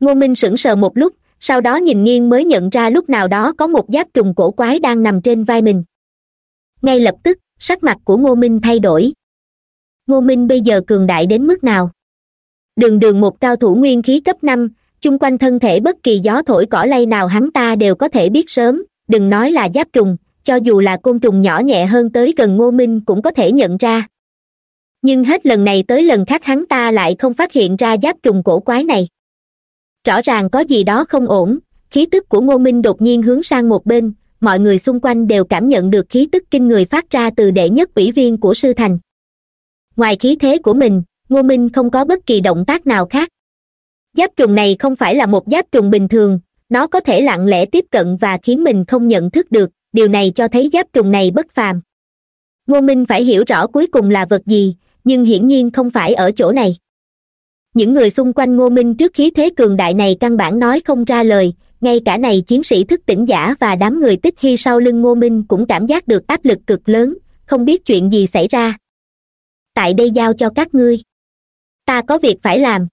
Ngô minh sững sờ một lúc, sau đó nhìn nghiêng mới nhận ra lúc nào đó có một giáp trùng cổ quái đang nằm trên vai mình. Ngay lập tức, sắc mặt của ngô minh thay đổi. Ngô minh bây giờ cường đại đến mức nào? Đường đường một cao thủ nguyên khí cấp năm chung quanh thân thể bất kỳ gió thổi cỏ lay nào hắn ta đều có thể biết sớm, đừng nói là giáp trùng, cho dù là côn trùng nhỏ nhẹ hơn tới gần ngô minh cũng có thể nhận ra. Nhưng hết lần này tới lần khác hắn ta lại không phát hiện ra giáp trùng cổ quái này. Rõ ràng có gì đó không ổn, khí tức của ngô minh đột nhiên hướng sang một bên, mọi người xung quanh đều cảm nhận được khí tức kinh người phát ra từ đệ nhất ủy viên của sư thành. Ngoài khí thế của mình, ngô minh không có bất kỳ động tác nào khác giáp trùng này không phải là một giáp trùng bình thường, nó có thể lặng lẽ tiếp cận và khiến mình không nhận thức được, điều này cho thấy giáp trùng này bất phàm. Ngô minh phải hiểu rõ cuối cùng là vật gì, nhưng hiển nhiên không phải ở chỗ này. Những người xung quanh ngô minh trước khí thế cường đại này căn bản nói không ra lời, ngay cả này chiến sĩ thức tỉnh giả và đám người tích hy sau lưng ngô minh cũng cảm giác được áp lực cực lớn, không biết chuyện gì xảy ra. Tại đây giao cho các ngươi. Ta có việc phải làm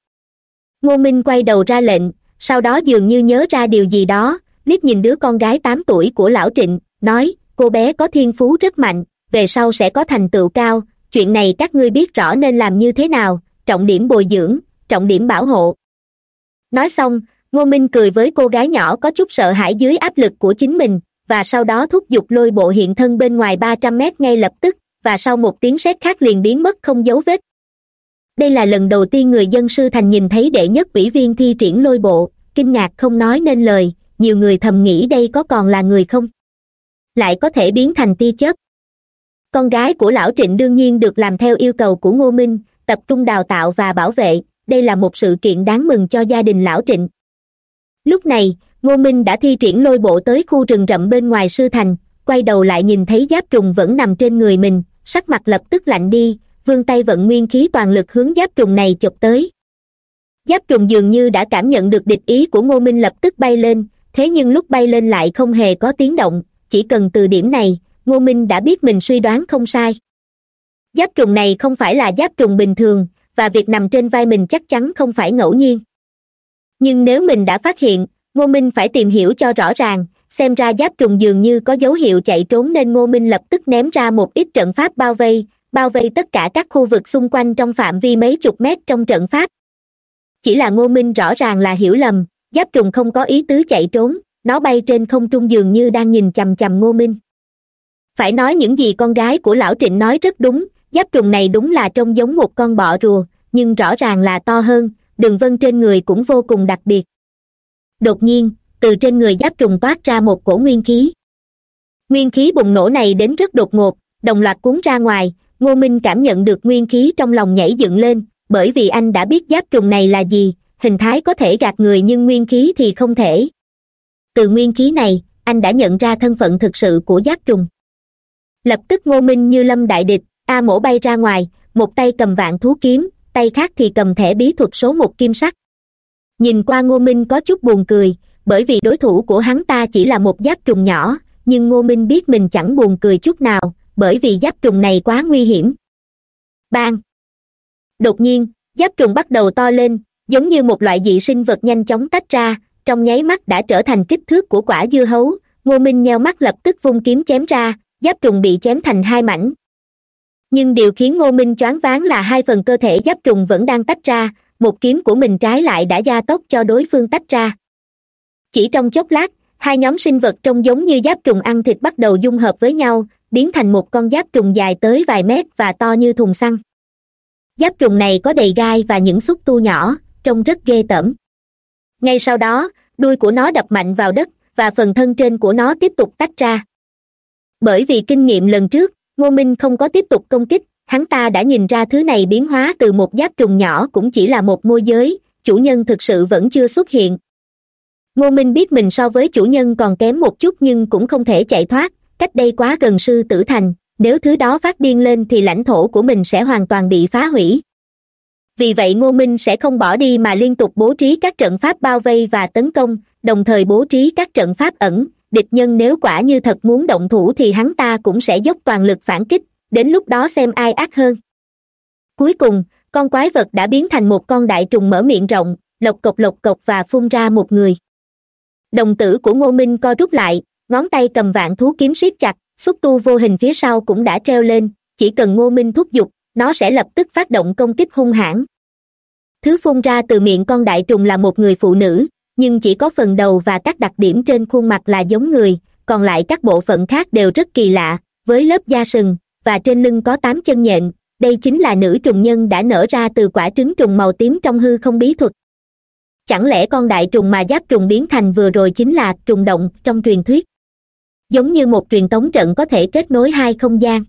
ngô minh quay đầu ra lệnh, sau đó dường như nhớ ra điều gì đó, liếc nhìn đứa con gái tám tuổi của lão trịnh, nói, cô bé có thiên phú rất mạnh, về sau sẽ có thành tựu cao, chuyện này các ngươi biết rõ nên làm như thế nào, trọng điểm bồi dưỡng, trọng điểm bảo hộ. Nói xong, ngô minh cười với cô gái nhỏ có chút sợ hãi dưới áp lực của chính mình, và sau đó thúc giục lôi bộ hiện thân bên ngoài ba trăm mét ngay lập tức, và sau một tiếng sét khác liền biến mất không dấu vết đây là lần đầu tiên người dân sư thành nhìn thấy đệ nhất ủy viên thi triển lôi bộ. Kinh ngạc không nói nên lời, nhiều người thầm nghĩ đây có còn là người không? Lại có thể biến thành tia chớp. Con gái của lão trịnh đương nhiên được làm theo yêu cầu của ngô minh, tập trung đào tạo và bảo vệ. Đây là một sự kiện đáng mừng cho gia đình lão trịnh. Lúc này, ngô minh đã thi triển lôi bộ tới khu rừng rậm bên ngoài sư thành, quay đầu lại nhìn thấy giáp trùng vẫn nằm trên người mình, sắc mặt lập tức lạnh đi vươn tay vận nguyên khí toàn lực hướng giáp trùng này chụp tới. Giáp trùng dường như đã cảm nhận được địch ý của ngô minh lập tức bay lên, thế nhưng lúc bay lên lại không hề có tiếng động, chỉ cần từ điểm này, ngô minh đã biết mình suy đoán không sai. Giáp trùng này không phải là giáp trùng bình thường, và việc nằm trên vai mình chắc chắn không phải ngẫu nhiên. Nhưng nếu mình đã phát hiện, ngô minh phải tìm hiểu cho rõ ràng, xem ra giáp trùng dường như có dấu hiệu chạy trốn nên ngô minh lập tức ném ra một ít trận pháp bao vây bao vây tất cả các khu vực xung quanh trong phạm vi mấy chục mét trong trận pháp. Chỉ là ngô minh rõ ràng là hiểu lầm, giáp trùng không có ý tứ chạy trốn, nó bay trên không trung dường như đang nhìn chằm chằm ngô minh. Phải nói những gì con gái của lão trịnh nói rất đúng, giáp trùng này đúng là trông giống một con bọ rùa, nhưng rõ ràng là to hơn, đường vân trên người cũng vô cùng đặc biệt. Đột nhiên, từ trên người giáp trùng toát ra một cổ nguyên khí. Nguyên khí bùng nổ này đến rất đột ngột, đồng loạt cuốn ra ngoài ngô minh cảm nhận được nguyên khí trong lòng nhảy dựng lên, bởi vì anh đã biết giáp trùng này là gì, hình thái có thể gạt người nhưng nguyên khí thì không thể. Từ nguyên khí này, anh đã nhận ra thân phận thực sự của giáp trùng. Lập tức ngô minh như lâm đại địch, a mổ bay ra ngoài, một tay cầm vạn thú kiếm, tay khác thì cầm thẻ bí thuật số một kim sắc. Nhìn qua ngô minh có chút buồn cười, bởi vì đối thủ của hắn ta chỉ là một giáp trùng nhỏ, nhưng ngô minh biết mình chẳng buồn cười chút nào bởi vì giáp trùng này quá nguy hiểm. Bang. Đột nhiên, giáp trùng bắt đầu to lên, giống như một loại dị sinh vật nhanh chóng tách ra, trong nháy mắt đã trở thành kích thước của quả dưa hấu. Ngô minh nheo mắt lập tức vung kiếm chém ra, giáp trùng bị chém thành hai mảnh. Nhưng điều khiến ngô minh choáng váng là hai phần cơ thể giáp trùng vẫn đang tách ra, một kiếm của mình trái lại đã gia tốc cho đối phương tách ra. Chỉ trong chốc lát, hai nhóm sinh vật trông giống như giáp trùng ăn thịt bắt đầu dung hợp với nhau biến thành một con giáp trùng dài tới vài mét và to như thùng xăng. Giáp trùng này có đầy gai và những xúc tu nhỏ, trông rất ghê tởm. Ngay sau đó, đuôi của nó đập mạnh vào đất và phần thân trên của nó tiếp tục tách ra. Bởi vì kinh nghiệm lần trước, ngô minh không có tiếp tục công kích, hắn ta đã nhìn ra thứ này biến hóa từ một giáp trùng nhỏ cũng chỉ là một môi giới, chủ nhân thực sự vẫn chưa xuất hiện. Ngô minh biết mình so với chủ nhân còn kém một chút nhưng cũng không thể chạy thoát cách đây quá gần sư tử thành, nếu thứ đó phát điên lên thì lãnh thổ của mình sẽ hoàn toàn bị phá hủy. Vì vậy ngô minh sẽ không bỏ đi mà liên tục bố trí các trận pháp bao vây và tấn công, đồng thời bố trí các trận pháp ẩn. Địch nhân nếu quả như thật muốn động thủ thì hắn ta cũng sẽ dốc toàn lực phản kích, đến lúc đó xem ai ác hơn. Cuối cùng, con quái vật đã biến thành một con đại trùng mở miệng rộng, lộc cộc lộc cộc và phun ra một người. Đồng tử của ngô minh co rút lại ngón tay cầm vạn thú kiếm siết chặt, xúc tu vô hình phía sau cũng đã treo lên, chỉ cần ngô minh thúc giục, nó sẽ lập tức phát động công kích hung hãn. Thứ phun ra từ miệng con đại trùng là một người phụ nữ, nhưng chỉ có phần đầu và các đặc điểm trên khuôn mặt là giống người, còn lại các bộ phận khác đều rất kỳ lạ, với lớp da sừng, và trên lưng có tám chân nhện, đây chính là nữ trùng nhân đã nở ra từ quả trứng trùng màu tím trong hư không bí thuật. Chẳng lẽ con đại trùng mà giáp trùng biến thành vừa rồi chính là trùng động trong truyền thuyết? Giống như một truyền tống trận có thể kết nối hai không gian.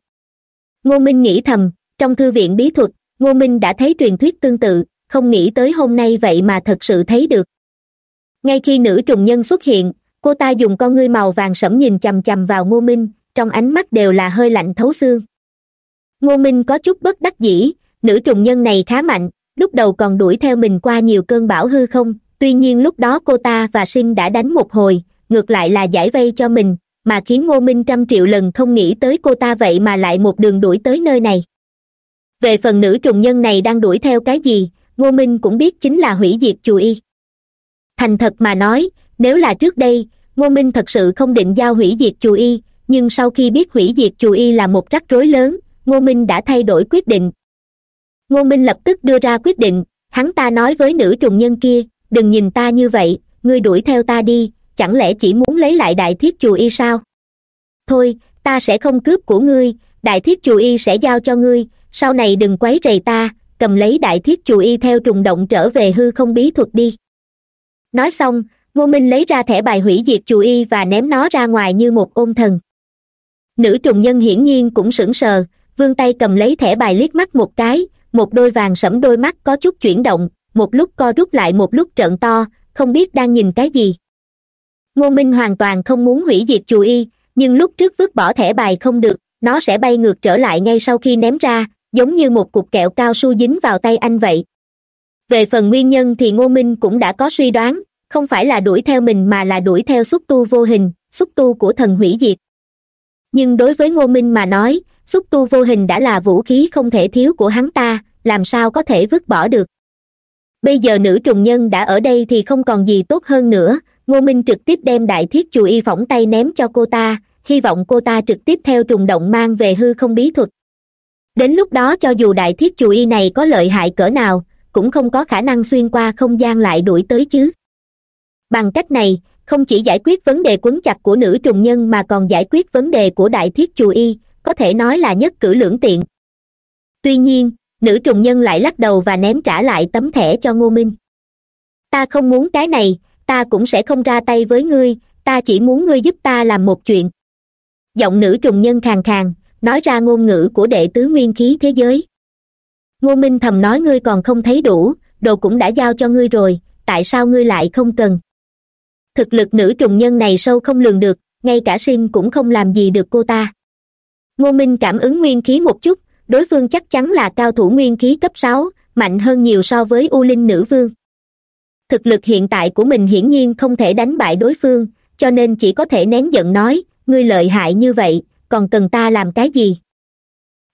Ngô minh nghĩ thầm, trong thư viện bí thuật, ngô minh đã thấy truyền thuyết tương tự, không nghĩ tới hôm nay vậy mà thật sự thấy được. Ngay khi nữ trùng nhân xuất hiện, cô ta dùng con ngươi màu vàng sẫm nhìn chằm chằm vào ngô minh, trong ánh mắt đều là hơi lạnh thấu xương. Ngô minh có chút bất đắc dĩ, nữ trùng nhân này khá mạnh, lúc đầu còn đuổi theo mình qua nhiều cơn bão hư không, tuy nhiên lúc đó cô ta và sinh đã đánh một hồi, ngược lại là giải vây cho mình mà khiến ngô minh trăm triệu lần không nghĩ tới cô ta vậy mà lại một đường đuổi tới nơi này. Về phần nữ trùng nhân này đang đuổi theo cái gì, ngô minh cũng biết chính là hủy diệt chùa y. Thành thật mà nói, nếu là trước đây, ngô minh thật sự không định giao hủy diệt chùa y, nhưng sau khi biết hủy diệt chùa y là một rắc rối lớn, ngô minh đã thay đổi quyết định. Ngô minh lập tức đưa ra quyết định, hắn ta nói với nữ trùng nhân kia, đừng nhìn ta như vậy, ngươi đuổi theo ta đi chẳng lẽ chỉ muốn lấy lại đại thiết chù y sao? Thôi, ta sẽ không cướp của ngươi, đại thiết chù y sẽ giao cho ngươi, sau này đừng quấy rầy ta, cầm lấy đại thiết chù y theo trùng động trở về hư không bí thuật đi. Nói xong, ngô minh lấy ra thẻ bài hủy diệt chù y và ném nó ra ngoài như một ôn thần. Nữ trùng nhân hiển nhiên cũng sững sờ, vươn tay cầm lấy thẻ bài liếc mắt một cái, một đôi vàng sẫm đôi mắt có chút chuyển động, một lúc co rút lại một lúc trợn to, không biết đang nhìn cái gì ngô minh hoàn toàn không muốn hủy diệt chùa y, nhưng lúc trước vứt bỏ thẻ bài không được, nó sẽ bay ngược trở lại ngay sau khi ném ra, giống như một cục kẹo cao su dính vào tay anh vậy. Về phần nguyên nhân thì ngô minh cũng đã có suy đoán, không phải là đuổi theo mình mà là đuổi theo xúc tu vô hình, xúc tu của thần hủy diệt. Nhưng đối với ngô minh mà nói, xúc tu vô hình đã là vũ khí không thể thiếu của hắn ta, làm sao có thể vứt bỏ được. Bây giờ nữ trùng nhân đã ở đây thì không còn gì tốt hơn nữa ngô minh trực tiếp đem đại thiết chù y phỏng tay ném cho cô ta, hy vọng cô ta trực tiếp theo trùng động mang về hư không bí thuật. Đến lúc đó cho dù đại thiết chù y này có lợi hại cỡ nào, cũng không có khả năng xuyên qua không gian lại đuổi tới chứ. Bằng cách này, không chỉ giải quyết vấn đề quấn chặt của nữ trùng nhân mà còn giải quyết vấn đề của đại thiết chù y, có thể nói là nhất cử lưỡng tiện. Tuy nhiên, nữ trùng nhân lại lắc đầu và ném trả lại tấm thẻ cho ngô minh. Ta không muốn cái này ta cũng sẽ không ra tay với ngươi, ta chỉ muốn ngươi giúp ta làm một chuyện. Giọng nữ trùng nhân khàn khàn, nói ra ngôn ngữ của đệ tứ nguyên khí thế giới. Ngô minh thầm nói ngươi còn không thấy đủ, đồ cũng đã giao cho ngươi rồi, tại sao ngươi lại không cần? Thực lực nữ trùng nhân này sâu không lường được, ngay cả sim cũng không làm gì được cô ta. Ngô minh cảm ứng nguyên khí một chút, đối phương chắc chắn là cao thủ nguyên khí cấp sáu, mạnh hơn nhiều so với u linh nữ vương thực lực hiện tại của mình hiển nhiên không thể đánh bại đối phương, cho nên chỉ có thể nén giận nói, ngươi lợi hại như vậy, còn cần ta làm cái gì?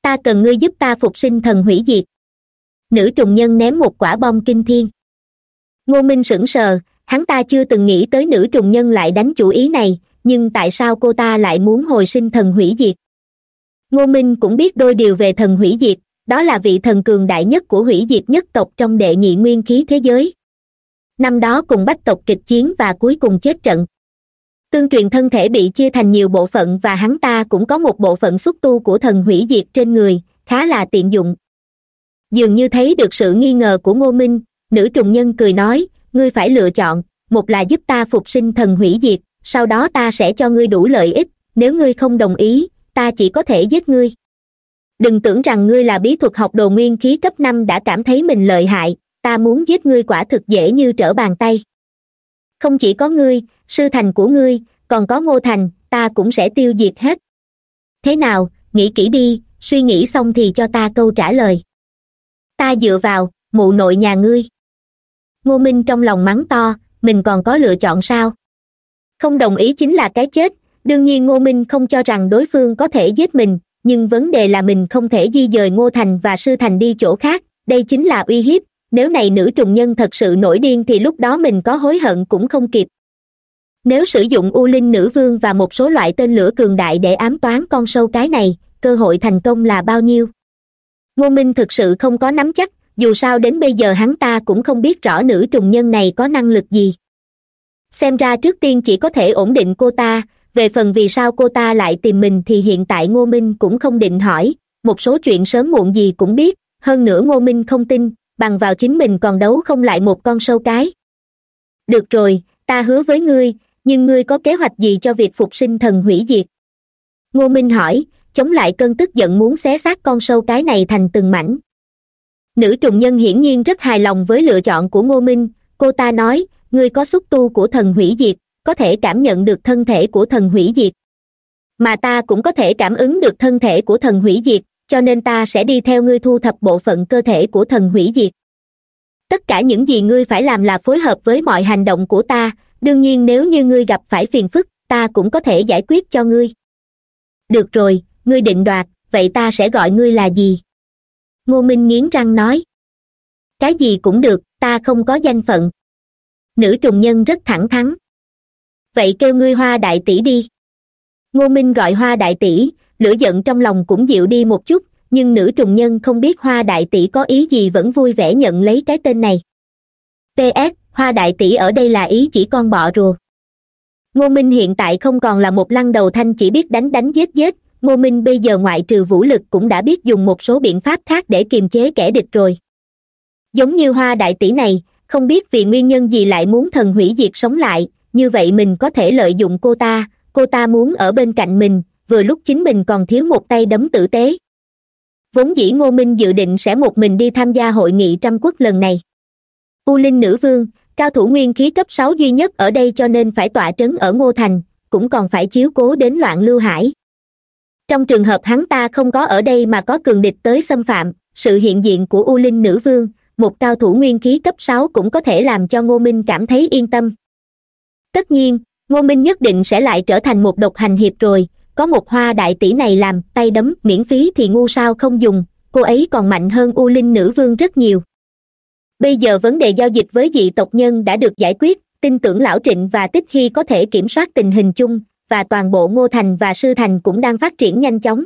Ta cần ngươi giúp ta phục sinh thần hủy diệt. Nữ trùng nhân ném một quả bom kinh thiên. Ngô minh sững sờ, hắn ta chưa từng nghĩ tới nữ trùng nhân lại đánh chủ ý này, nhưng tại sao cô ta lại muốn hồi sinh thần hủy diệt? Ngô minh cũng biết đôi điều về thần hủy diệt, đó là vị thần cường đại nhất của hủy diệt nhất tộc trong đệ nhị nguyên khí thế giới năm đó cùng bách tộc kịch chiến và cuối cùng chết trận. Tương truyền thân thể bị chia thành nhiều bộ phận và hắn ta cũng có một bộ phận xúc tu của thần hủy diệt trên người, khá là tiện dụng. Dường như thấy được sự nghi ngờ của ngô minh, nữ trùng nhân cười nói, ngươi phải lựa chọn, một là giúp ta phục sinh thần hủy diệt, sau đó ta sẽ cho ngươi đủ lợi ích, nếu ngươi không đồng ý, ta chỉ có thể giết ngươi. Đừng tưởng rằng ngươi là bí thuật học đồ nguyên khí cấp năm đã cảm thấy mình lợi hại ta muốn giết ngươi quả thực dễ như trở bàn tay. Không chỉ có ngươi, sư thành của ngươi, còn có ngô thành, ta cũng sẽ tiêu diệt hết. Thế nào, nghĩ kỹ đi, suy nghĩ xong thì cho ta câu trả lời. Ta dựa vào, mụ nội nhà ngươi. Ngô minh trong lòng mắng to, mình còn có lựa chọn sao? Không đồng ý chính là cái chết, đương nhiên ngô minh không cho rằng đối phương có thể giết mình, nhưng vấn đề là mình không thể di dời ngô thành và sư thành đi chỗ khác, đây chính là uy hiếp nếu này nữ trùng nhân thật sự nổi điên thì lúc đó mình có hối hận cũng không kịp. Nếu sử dụng u linh nữ vương và một số loại tên lửa cường đại để ám toán con sâu cái này, cơ hội thành công là bao nhiêu? Ngô minh thực sự không có nắm chắc, dù sao đến bây giờ hắn ta cũng không biết rõ nữ trùng nhân này có năng lực gì. Xem ra trước tiên chỉ có thể ổn định cô ta, về phần vì sao cô ta lại tìm mình thì hiện tại ngô minh cũng không định hỏi, một số chuyện sớm muộn gì cũng biết, hơn nữa ngô minh không tin bằng vào chính mình còn đấu không lại một con sâu cái. Được rồi, ta hứa với ngươi, nhưng ngươi có kế hoạch gì cho việc phục sinh thần hủy diệt? Ngô minh hỏi, chống lại cơn tức giận muốn xé xác con sâu cái này thành từng mảnh. Nữ trùng nhân hiển nhiên rất hài lòng với lựa chọn của ngô minh, cô ta nói, ngươi có xúc tu của thần hủy diệt, có thể cảm nhận được thân thể của thần hủy diệt. Mà ta cũng có thể cảm ứng được thân thể của thần hủy diệt cho nên ta sẽ đi theo ngươi thu thập bộ phận cơ thể của thần hủy diệt. Tất cả những gì ngươi phải làm là phối hợp với mọi hành động của ta, đương nhiên nếu như ngươi gặp phải phiền phức, ta cũng có thể giải quyết cho ngươi. Được rồi, ngươi định đoạt, vậy ta sẽ gọi ngươi là gì? Ngô minh nghiến răng nói. Cái gì cũng được, ta không có danh phận. Nữ trùng nhân rất thẳng thắn. Vậy kêu ngươi hoa đại tỷ đi. Ngô minh gọi hoa đại tỷ lửa giận trong lòng cũng dịu đi một chút, nhưng nữ trùng nhân không biết hoa đại tỷ có ý gì vẫn vui vẻ nhận lấy cái tên này. Ps hoa đại tỷ ở đây là ý chỉ con bọ rùa. Ngô minh hiện tại không còn là một lăng đầu thanh chỉ biết đánh đánh giết giết, ngô minh bây giờ ngoại trừ vũ lực cũng đã biết dùng một số biện pháp khác để kiềm chế kẻ địch rồi. Giống như hoa đại tỷ này, không biết vì nguyên nhân gì lại muốn thần hủy diệt sống lại, như vậy mình có thể lợi dụng cô ta cô ta muốn ở bên cạnh mình vừa lúc chính mình còn thiếu một tay đấm tử tế. Vốn dĩ ngô minh dự định sẽ một mình đi tham gia hội nghị trăm quốc lần này. U linh nữ vương, cao thủ nguyên khí cấp sáu duy nhất ở đây cho nên phải tọa trấn ở ngô thành, cũng còn phải chiếu cố đến loạn lưu hải. Trong trường hợp hắn ta không có ở đây mà có cường địch tới xâm phạm, sự hiện diện của u linh nữ vương, một cao thủ nguyên khí cấp sáu cũng có thể làm cho ngô minh cảm thấy yên tâm. Tất nhiên, ngô minh nhất định sẽ lại trở thành một độc hành hiệp rồi có một hoa đại tỷ này làm tay đấm, miễn phí thì ngu sao không dùng, cô ấy còn mạnh hơn u linh nữ vương rất nhiều. Bây giờ vấn đề giao dịch với dị tộc nhân đã được giải quyết, tin tưởng lão trịnh và tích hy có thể kiểm soát tình hình chung, và toàn bộ ngô thành và sư thành cũng đang phát triển nhanh chóng.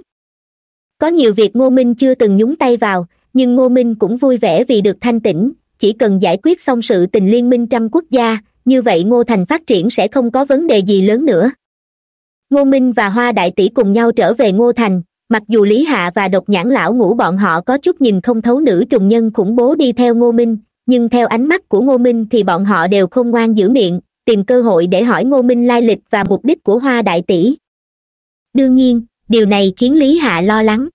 Có nhiều việc ngô minh chưa từng nhúng tay vào, nhưng ngô minh cũng vui vẻ vì được thanh tĩnh, chỉ cần giải quyết xong sự tình liên minh trăm quốc gia, như vậy ngô thành phát triển sẽ không có vấn đề gì lớn nữa ngô minh và hoa đại tỷ cùng nhau trở về ngô thành. Mặc dù lý hạ và độc nhãn lão ngủ bọn họ có chút nhìn không thấu nữ trùng nhân khủng bố đi theo ngô minh, nhưng theo ánh mắt của ngô minh thì bọn họ đều không ngoan giữ miệng, tìm cơ hội để hỏi ngô minh lai lịch và mục đích của hoa đại tỷ. Đương nhiên, điều này khiến lý hạ lo lắng.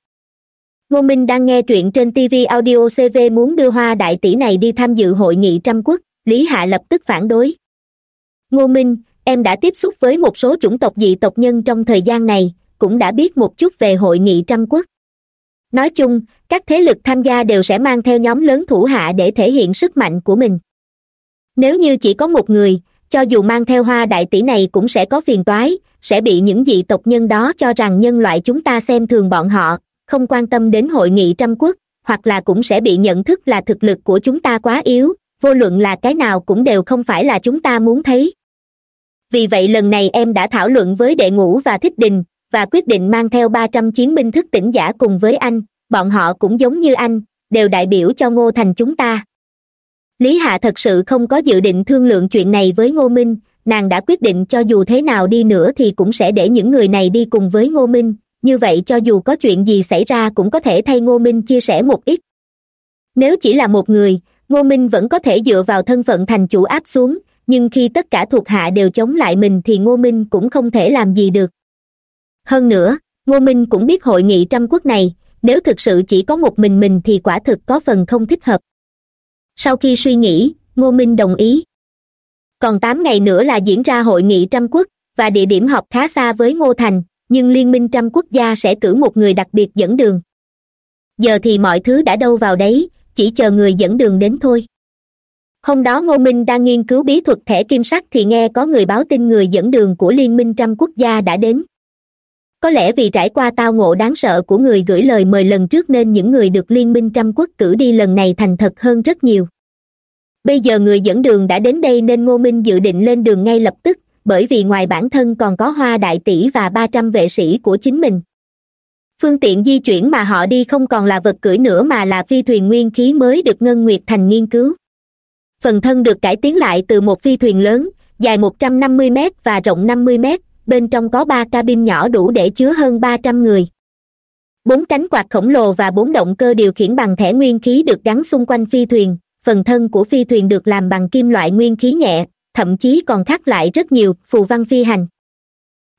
Ngô minh đang nghe truyện trên tv audio cv muốn đưa hoa đại tỷ này đi tham dự hội nghị trăm quốc, lý hạ lập tức phản đối. Ngô minh em đã tiếp xúc với một số chủng tộc dị tộc nhân trong thời gian này, cũng đã biết một chút về hội nghị trăm quốc. Nói chung, các thế lực tham gia đều sẽ mang theo nhóm lớn thủ hạ để thể hiện sức mạnh của mình. Nếu như chỉ có một người, cho dù mang theo hoa đại tỷ này cũng sẽ có phiền toái, sẽ bị những dị tộc nhân đó cho rằng nhân loại chúng ta xem thường bọn họ, không quan tâm đến hội nghị trăm quốc, hoặc là cũng sẽ bị nhận thức là thực lực của chúng ta quá yếu, vô luận là cái nào cũng đều không phải là chúng ta muốn thấy vì vậy lần này em đã thảo luận với đệ ngũ và thích đình, và quyết định mang theo ba trăm chiến binh thức tỉnh giả cùng với anh. Bọn họ cũng giống như anh, đều đại biểu cho ngô thành chúng ta. Lý hạ thật sự không có dự định thương lượng chuyện này với ngô minh. Nàng đã quyết định cho dù thế nào đi nữa thì cũng sẽ để những người này đi cùng với ngô minh. Như vậy cho dù có chuyện gì xảy ra cũng có thể thay ngô minh chia sẻ một ít. Nếu chỉ là một người, ngô minh vẫn có thể dựa vào thân phận thành chủ áp xuống nhưng khi tất cả thuộc hạ đều chống lại mình thì ngô minh cũng không thể làm gì được. Hơn nữa, ngô minh cũng biết hội nghị trăm quốc này, nếu thực sự chỉ có một mình mình thì quả thực có phần không thích hợp. Sau khi suy nghĩ, ngô minh đồng ý. Còn tám ngày nữa là diễn ra hội nghị trăm quốc, và địa điểm họp khá xa với ngô thành, nhưng liên minh trăm quốc gia sẽ cử một người đặc biệt dẫn đường. Giờ thì mọi thứ đã đâu vào đấy, chỉ chờ người dẫn đường đến thôi hôm đó ngô minh đang nghiên cứu bí thuật thẻ kim sắc thì nghe có người báo tin người dẫn đường của liên minh trăm quốc gia đã đến. Có lẽ vì trải qua tao ngộ đáng sợ của người gửi lời mời lần trước nên những người được liên minh trăm quốc cử đi lần này thành thật hơn rất nhiều. Bây giờ người dẫn đường đã đến đây nên ngô minh dự định lên đường ngay lập tức, bởi vì ngoài bản thân còn có hoa đại tỷ và ba trăm vệ sĩ của chính mình. Phương tiện di chuyển mà họ đi không còn là vật cưỡi nữa mà là phi thuyền nguyên khí mới được ngân nguyệt thành nghiên cứu phần thân được cải tiến lại từ một phi thuyền lớn, dài một trăm năm mươi m và rộng năm mươi m bên trong có ba cabin nhỏ đủ để chứa hơn ba trăm người. Bốn cánh quạt khổng lồ và bốn động cơ điều khiển bằng thẻ nguyên khí được gắn xung quanh phi thuyền, phần thân của phi thuyền được làm bằng kim loại nguyên khí nhẹ, thậm chí còn khắc lại rất nhiều, phù văn phi hành.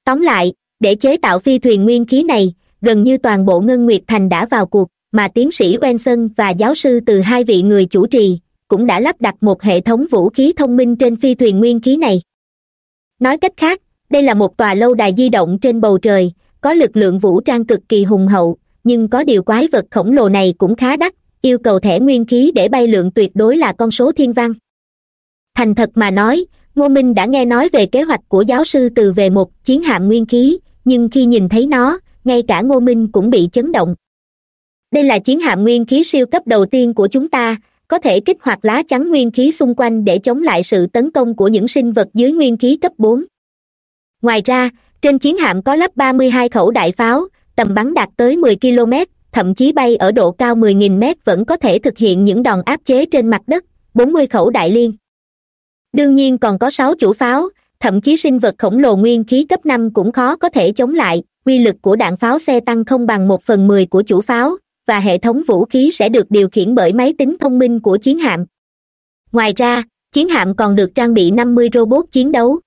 Tóm lại, để chế tạo phi thuyền nguyên khí này, gần như toàn bộ ngân nguyệt thành đã vào cuộc, mà tiến sĩ wenson và giáo sư từ hai vị người chủ trì cũng đã lắp đặt một hệ thống vũ khí thông minh trên phi thuyền nguyên khí này. Nói cách khác, đây là một tòa lâu đài di động trên bầu trời, có lực lượng vũ trang cực kỳ hùng hậu, nhưng có điều quái vật khổng lồ này cũng khá đắt, yêu cầu thẻ nguyên khí để bay lượng tuyệt đối là con số thiên văn. Thành thật mà nói, ngô minh đã nghe nói về kế hoạch của giáo sư từ về một chiến hạm nguyên khí, nhưng khi nhìn thấy nó, ngay cả ngô minh cũng bị chấn động. Đây là chiến hạm nguyên khí siêu cấp đầu tiên của chúng ta có thể kích hoạt lá chắn nguyên khí xung quanh để chống lại sự tấn công của những sinh vật dưới nguyên khí cấp bốn. Ngoài ra, trên chiến hạm có lắp ba mươi hai khẩu đại pháo, tầm bắn đạt tới mười km thậm chí bay ở độ cao mười nghìn mét vẫn có thể thực hiện những đòn áp chế trên mặt đất, bốn mươi khẩu đại liên. Đương nhiên còn có sáu chủ pháo, thậm chí sinh vật khổng lồ nguyên khí cấp năm cũng khó có thể chống lại quy lực của đạn pháo xe tăng không bằng một phần mười của chủ pháo và hệ thống vũ khí sẽ được điều khiển bởi máy tính thông minh của chiến hạm. Ngoài ra, chiến hạm còn được trang bị năm mươi robot chiến đấu.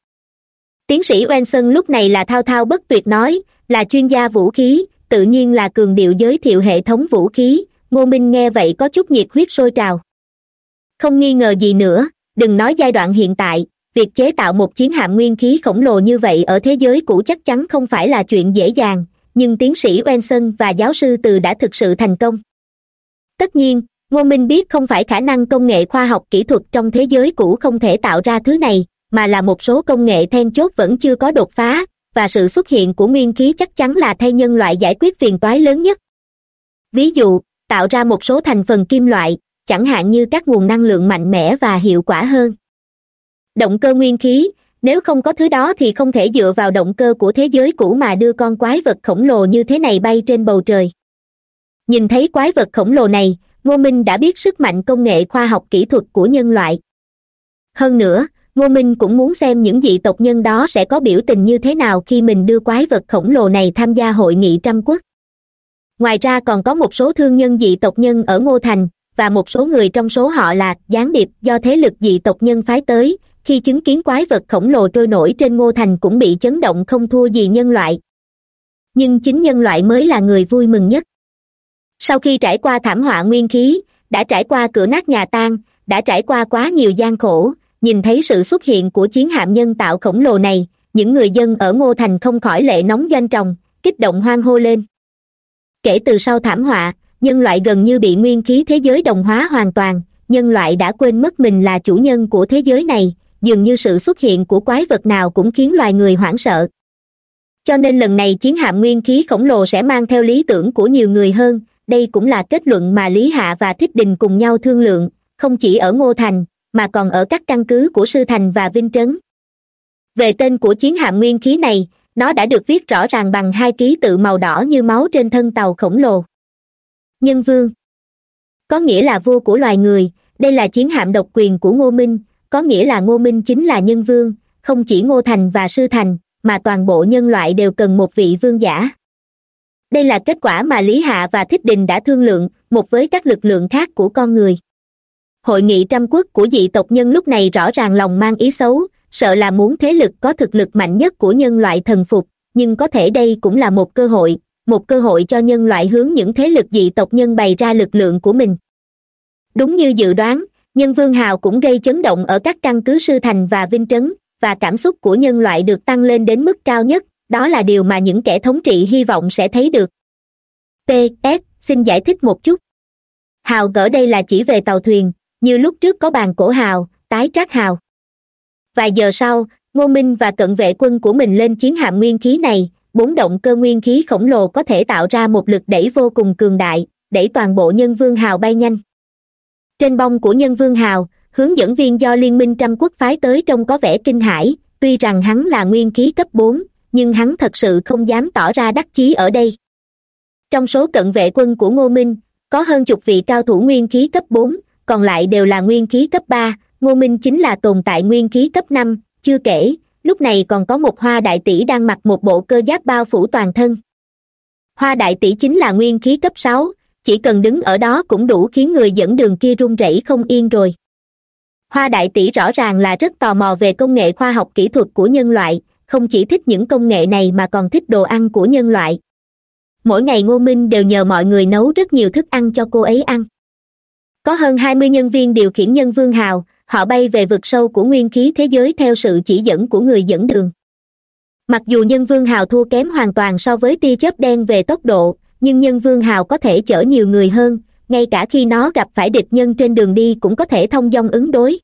Tiến sĩ wenson lúc này là thao thao bất tuyệt nói, là chuyên gia vũ khí, tự nhiên là cường điệu giới thiệu hệ thống vũ khí. Ngô minh nghe vậy có chút nhiệt huyết sôi trào. Không nghi ngờ gì nữa, đừng nói giai đoạn hiện tại, việc chế tạo một chiến hạm nguyên khí khổng lồ như vậy ở thế giới cũ chắc chắn không phải là chuyện dễ dàng nhưng tiến sĩ wenson và giáo sư từ đã thực sự thành công. Tất nhiên, ngô minh biết không phải khả năng công nghệ khoa học kỹ thuật trong thế giới cũ không thể tạo ra thứ này, mà là một số công nghệ then chốt vẫn chưa có đột phá, và sự xuất hiện của nguyên khí chắc chắn là thay nhân loại giải quyết phiền toái lớn nhất. Ví dụ, tạo ra một số thành phần kim loại, chẳng hạn như các nguồn năng lượng mạnh mẽ và hiệu quả hơn. Động cơ nguyên khí nếu không có thứ đó thì không thể dựa vào động cơ của thế giới cũ mà đưa con quái vật khổng lồ như thế này bay trên bầu trời. Nhìn thấy quái vật khổng lồ này, ngô minh đã biết sức mạnh công nghệ khoa học kỹ thuật của nhân loại. Hơn nữa, ngô minh cũng muốn xem những dị tộc nhân đó sẽ có biểu tình như thế nào khi mình đưa quái vật khổng lồ này tham gia hội nghị trăm quốc. Ngoài ra còn có một số thương nhân dị tộc nhân ở ngô thành, và một số người trong số họ là, gián điệp, do thế lực dị tộc nhân phái tới khi chứng kiến quái vật khổng lồ trôi nổi trên ngô thành cũng bị chấn động không thua gì nhân loại. Nhưng chính nhân loại mới là người vui mừng nhất. Sau khi trải qua thảm họa nguyên khí, đã trải qua cửa nát nhà tan đã trải qua quá nhiều gian khổ, nhìn thấy sự xuất hiện của chiến hạm nhân tạo khổng lồ này, những người dân ở ngô thành không khỏi lệ nóng doanh tròng, kích động hoang hô lên. Kể từ sau thảm họa, nhân loại gần như bị nguyên khí thế giới đồng hóa hoàn toàn, nhân loại đã quên mất mình là chủ nhân của thế giới này dường như sự xuất hiện của quái vật nào cũng khiến loài người hoảng sợ. Cho nên lần này chiến hạm nguyên khí khổng lồ sẽ mang theo lý tưởng của nhiều người hơn, đây cũng là kết luận mà lý hạ và thích đình cùng nhau thương lượng, không chỉ ở ngô thành, mà còn ở các căn cứ của sư thành và vinh trấn. Về tên của chiến hạm nguyên khí này, nó đã được viết rõ ràng bằng hai ký tự màu đỏ như máu trên thân tàu khổng lồ. Nhân vương. Có nghĩa là vua của loài người, đây là chiến hạm độc quyền của ngô minh có nghĩa là ngô minh chính là nhân vương, không chỉ ngô thành và sư thành, mà toàn bộ nhân loại đều cần một vị vương giả. Đây là kết quả mà lý hạ và thích đình đã thương lượng, một với các lực lượng khác của con người. Hội nghị trăm quốc của dị tộc nhân lúc này rõ ràng lòng mang ý xấu, sợ là muốn thế lực có thực lực mạnh nhất của nhân loại thần phục, nhưng có thể đây cũng là một cơ hội, một cơ hội cho nhân loại hướng những thế lực dị tộc nhân bày ra lực lượng của mình. Đúng như dự đoán nhân vương hào cũng gây chấn động ở các căn cứ sư thành và vinh trấn, và cảm xúc của nhân loại được tăng lên đến mức cao nhất, đó là điều mà những kẻ thống trị hy vọng sẽ thấy được. Ps xin giải thích một chút. Hào gỡ đây là chỉ về tàu thuyền, như lúc trước có bàn cổ hào, tái trác hào. Vài giờ sau, ngô minh và cận vệ quân của mình lên chiến hạm nguyên khí này, bốn động cơ nguyên khí khổng lồ có thể tạo ra một lực đẩy vô cùng cường đại, đẩy toàn bộ nhân vương hào bay nhanh trên bông của nhân vương hào, hướng dẫn viên do liên minh trăm quốc phái tới trông có vẻ kinh hãi, tuy rằng hắn là nguyên khí cấp bốn, nhưng hắn thật sự không dám tỏ ra đắc chí ở đây. Trong số cận vệ quân của ngô minh, có hơn chục vị cao thủ nguyên khí cấp bốn, còn lại đều là nguyên khí cấp ba, ngô minh chính là tồn tại nguyên khí cấp năm, chưa kể, lúc này còn có một hoa đại tỷ đang mặc một bộ cơ giáp bao phủ toàn thân. Hoa đại tỷ chính là nguyên khí cấp sáu chỉ cần đứng ở đó cũng đủ khiến người dẫn đường kia run rẩy không yên rồi. Hoa đại tỷ rõ ràng là rất tò mò về công nghệ khoa học kỹ thuật của nhân loại, không chỉ thích những công nghệ này mà còn thích đồ ăn của nhân loại. Mỗi ngày ngô minh đều nhờ mọi người nấu rất nhiều thức ăn cho cô ấy ăn. Có hơn hai mươi nhân viên điều khiển nhân vương hào, họ bay về vực sâu của nguyên khí thế giới theo sự chỉ dẫn của người dẫn đường. Mặc dù nhân vương hào thua kém hoàn toàn so với tia chớp đen về tốc độ nhưng nhân vương hào có thể chở nhiều người hơn, ngay cả khi nó gặp phải địch nhân trên đường đi cũng có thể thông dong ứng đối.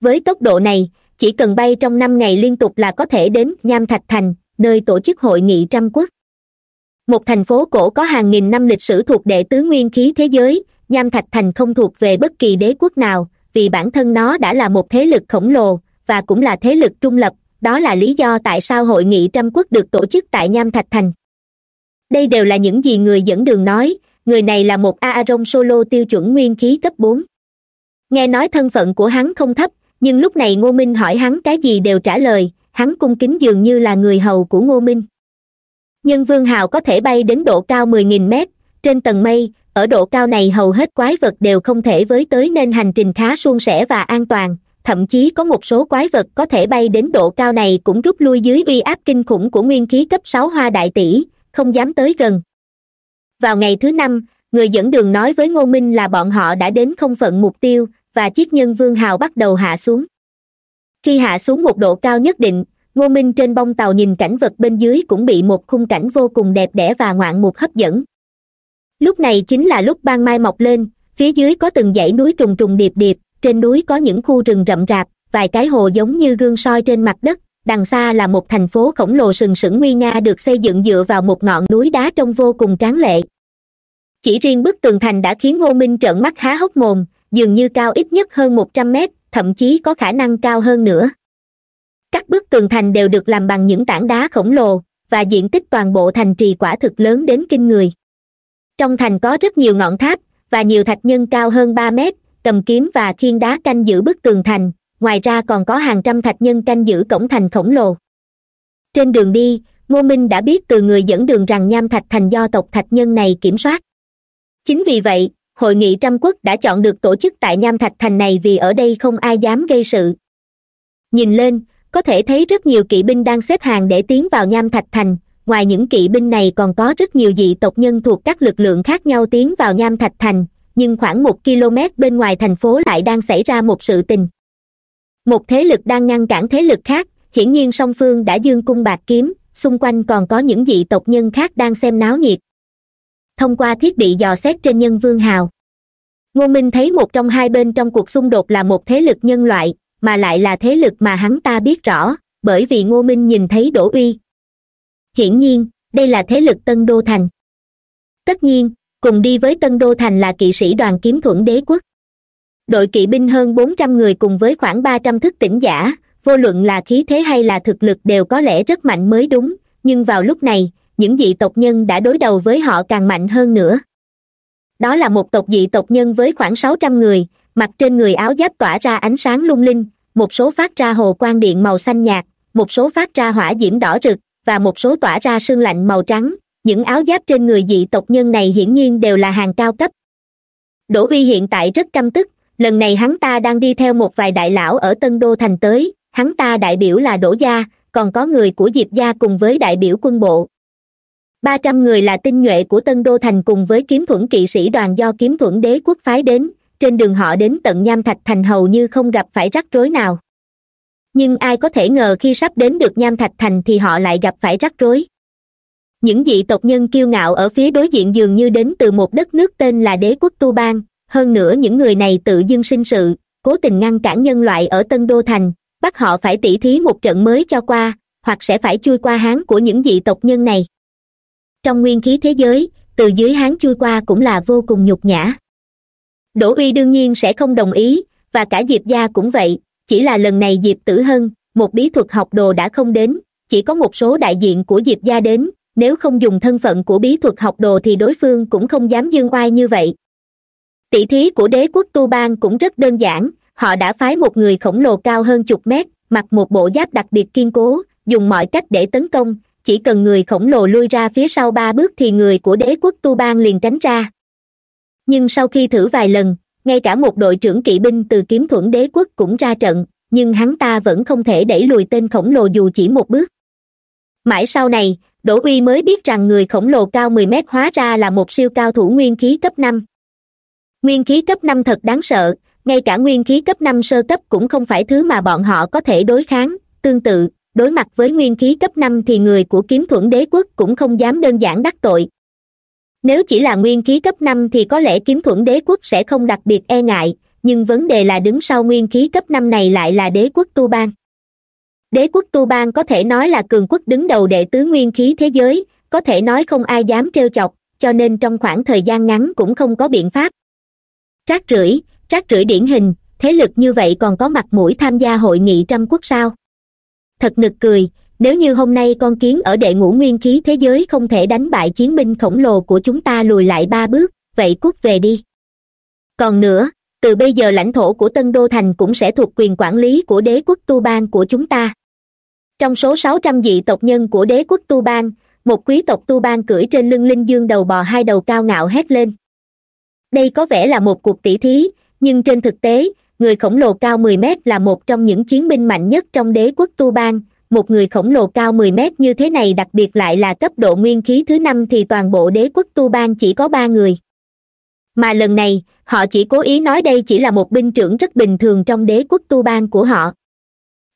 Với tốc độ này, chỉ cần bay trong năm ngày liên tục là có thể đến nham thạch thành, nơi tổ chức hội nghị trăm quốc. Một thành phố cổ có hàng nghìn năm lịch sử thuộc đệ tứ nguyên khí thế giới, nham thạch thành không thuộc về bất kỳ đế quốc nào, vì bản thân nó đã là một thế lực khổng lồ, và cũng là thế lực trung lập, đó là lý do tại sao hội nghị trăm quốc được tổ chức tại nham thạch thành đây đều là những gì người dẫn đường nói, người này là một aaron solo tiêu chuẩn nguyên khí cấp bốn. Nghe nói thân phận của hắn không thấp, nhưng lúc này ngô minh hỏi hắn cái gì đều trả lời, hắn cung kính dường như là người hầu của ngô minh. Nhân vương hào có thể bay đến độ cao mười nghìn mét, trên tầng mây, ở độ cao này hầu hết quái vật đều không thể với tới nên hành trình khá suôn sẻ và an toàn, thậm chí có một số quái vật có thể bay đến độ cao này cũng rút lui dưới uy áp kinh khủng của nguyên khí cấp sáu hoa đại tỷ không dám tới gần. Vào ngày thứ năm, người dẫn đường nói với ngô minh là bọn họ đã đến không phận mục tiêu, và chiếc nhân vương hào bắt đầu hạ xuống. Khi hạ xuống một độ cao nhất định, ngô minh trên bông tàu nhìn cảnh vật bên dưới cũng bị một khung cảnh vô cùng đẹp đẽ và ngoạn mục hấp dẫn. Lúc này chính là lúc ban mai mọc lên, phía dưới có từng dãy núi trùng trùng điệp điệp, trên núi có những khu rừng rậm rạp, vài cái hồ giống như gương soi trên mặt đất đằng xa là một thành phố khổng lồ sừng sững nguy nga được xây dựng dựa vào một ngọn núi đá trông vô cùng tráng lệ. Chỉ riêng bức tường thành đã khiến ngô minh trợn mắt há hốc mồm, dường như cao ít nhất hơn một trăm mét, thậm chí có khả năng cao hơn nữa. Các bức tường thành đều được làm bằng những tảng đá khổng lồ, và diện tích toàn bộ thành trì quả thực lớn đến kinh người. Trong thành có rất nhiều ngọn tháp, và nhiều thạch nhân cao hơn ba mét, cầm kiếm và khiên đá canh giữ bức tường thành ngoài ra còn có hàng trăm thạch nhân canh giữ cổng thành khổng lồ. Trên đường đi, ngô minh đã biết từ người dẫn đường rằng nham thạch thành do tộc thạch nhân này kiểm soát. Chính vì vậy, hội nghị trăm quốc đã chọn được tổ chức tại nham thạch thành này vì ở đây không ai dám gây sự. Nhìn lên, có thể thấy rất nhiều kỵ binh đang xếp hàng để tiến vào nham thạch thành, ngoài những kỵ binh này còn có rất nhiều dị tộc nhân thuộc các lực lượng khác nhau tiến vào nham thạch thành, nhưng khoảng một km bên ngoài thành phố lại đang xảy ra một sự tình một thế lực đang ngăn cản thế lực khác, hiển nhiên song phương đã dương cung bạc kiếm, xung quanh còn có những dị tộc nhân khác đang xem náo nhiệt. Thông qua thiết bị dò xét trên nhân vương hào, ngô minh thấy một trong hai bên trong cuộc xung đột là một thế lực nhân loại, mà lại là thế lực mà hắn ta biết rõ, bởi vì ngô minh nhìn thấy đỗ uy. Hiển nhiên, đây là thế lực tân đô thành. Tất nhiên, cùng đi với tân đô thành là kỵ sĩ đoàn kiếm thuẫn đế quốc đội kỵ binh hơn bốn trăm người cùng với khoảng ba trăm thức tỉnh giả. Vô luận là khí thế hay là thực lực đều có lẽ rất mạnh mới đúng, nhưng vào lúc này, những dị tộc nhân đã đối đầu với họ càng mạnh hơn nữa. Đó là một tộc dị tộc nhân với khoảng sáu trăm người, mặc trên người áo giáp tỏa ra ánh sáng lung linh, một số phát ra hồ quang điện màu xanh nhạt, một số phát ra hỏa diễm đỏ rực, và một số tỏa ra sương lạnh màu trắng. Những áo giáp trên người dị tộc nhân này hiển nhiên đều là hàng cao cấp. Đỗ uy hiện tại rất căm tức lần này hắn ta đang đi theo một vài đại lão ở tân đô thành tới. Hắn ta đại biểu là đỗ gia, còn có người của diệp gia cùng với đại biểu quân bộ. Ba trăm người là tinh nhuệ của tân đô thành cùng với kiếm thuẫn kỵ sĩ đoàn do kiếm thuẫn đế quốc phái đến. Trên đường họ đến tận nham thạch thành hầu như không gặp phải rắc rối nào. Nhưng ai có thể ngờ khi sắp đến được nham thạch thành thì họ lại gặp phải rắc rối. Những dị tộc nhân kiêu ngạo ở phía đối diện dường như đến từ một đất nước tên là đế quốc tu bang hơn nữa những người này tự dưng sinh sự, cố tình ngăn cản nhân loại ở tân đô thành, bắt họ phải tỉ thí một trận mới cho qua, hoặc sẽ phải chui qua hán của những dị tộc nhân này. Trong nguyên khí thế giới, từ dưới hán chui qua cũng là vô cùng nhục nhã. Đỗ uy đương nhiên sẽ không đồng ý, và cả diệp gia cũng vậy, chỉ là lần này diệp tử hân, một bí thuật học đồ đã không đến, chỉ có một số đại diện của diệp gia đến, nếu không dùng thân phận của bí thuật học đồ thì đối phương cũng không dám dương oai như vậy tỷ thí của đế quốc tu bang cũng rất đơn giản, họ đã phái một người khổng lồ cao hơn chục mét, mặc một bộ giáp đặc biệt kiên cố, dùng mọi cách để tấn công, chỉ cần người khổng lồ lui ra phía sau ba bước thì người của đế quốc tu bang liền tránh ra. Nhưng sau khi thử vài lần, ngay cả một đội trưởng kỵ binh từ kiếm thuẫn đế quốc cũng ra trận, nhưng hắn ta vẫn không thể đẩy lùi tên khổng lồ dù chỉ một bước. Mãi sau này, đỗ uy mới biết rằng người khổng lồ cao mười mét hóa ra là một siêu cao thủ nguyên khí cấp năm nguyên khí cấp năm thật đáng sợ, ngay cả nguyên khí cấp năm sơ cấp cũng không phải thứ mà bọn họ có thể đối kháng. Tương tự, đối mặt với nguyên khí cấp năm thì người của kiếm thuẫn đế quốc cũng không dám đơn giản đắc tội. Nếu chỉ là nguyên khí cấp năm thì có lẽ kiếm thuẫn đế quốc sẽ không đặc biệt e ngại, nhưng vấn đề là đứng sau nguyên khí cấp năm này lại là đế quốc tu bang. Đế quốc tu bang có thể nói là cường quốc đứng đầu đệ tứ nguyên khí thế giới, có thể nói không ai dám trêu chọc, cho nên trong khoảng thời gian ngắn cũng không có biện pháp rác rưởi rác rưởi điển hình, thế lực như vậy còn có mặt mũi tham gia hội nghị trăm quốc sao? Thật nực cười, nếu như hôm nay con kiến ở đệ ngũ nguyên khí thế giới không thể đánh bại chiến binh khổng lồ của chúng ta lùi lại ba bước, vậy cút về đi. Còn nữa, từ bây giờ lãnh thổ của tân đô thành cũng sẽ thuộc quyền quản lý của đế quốc tu bang của chúng ta. Trong số sáu trăm dị tộc nhân của đế quốc tu bang, một quý tộc tu bang cưỡi trên lưng linh dương đầu bò hai đầu cao ngạo hét lên đây có vẻ là một cuộc tỷ thí, nhưng trên thực tế, người khổng lồ cao mười mét là một trong những chiến binh mạnh nhất trong đế quốc tu bang một người khổng lồ cao mười mét như thế này đặc biệt lại là cấp độ nguyên khí thứ năm thì toàn bộ đế quốc tu bang chỉ có ba người. Mà lần này, họ chỉ cố ý nói đây chỉ là một binh trưởng rất bình thường trong đế quốc tu bang của họ.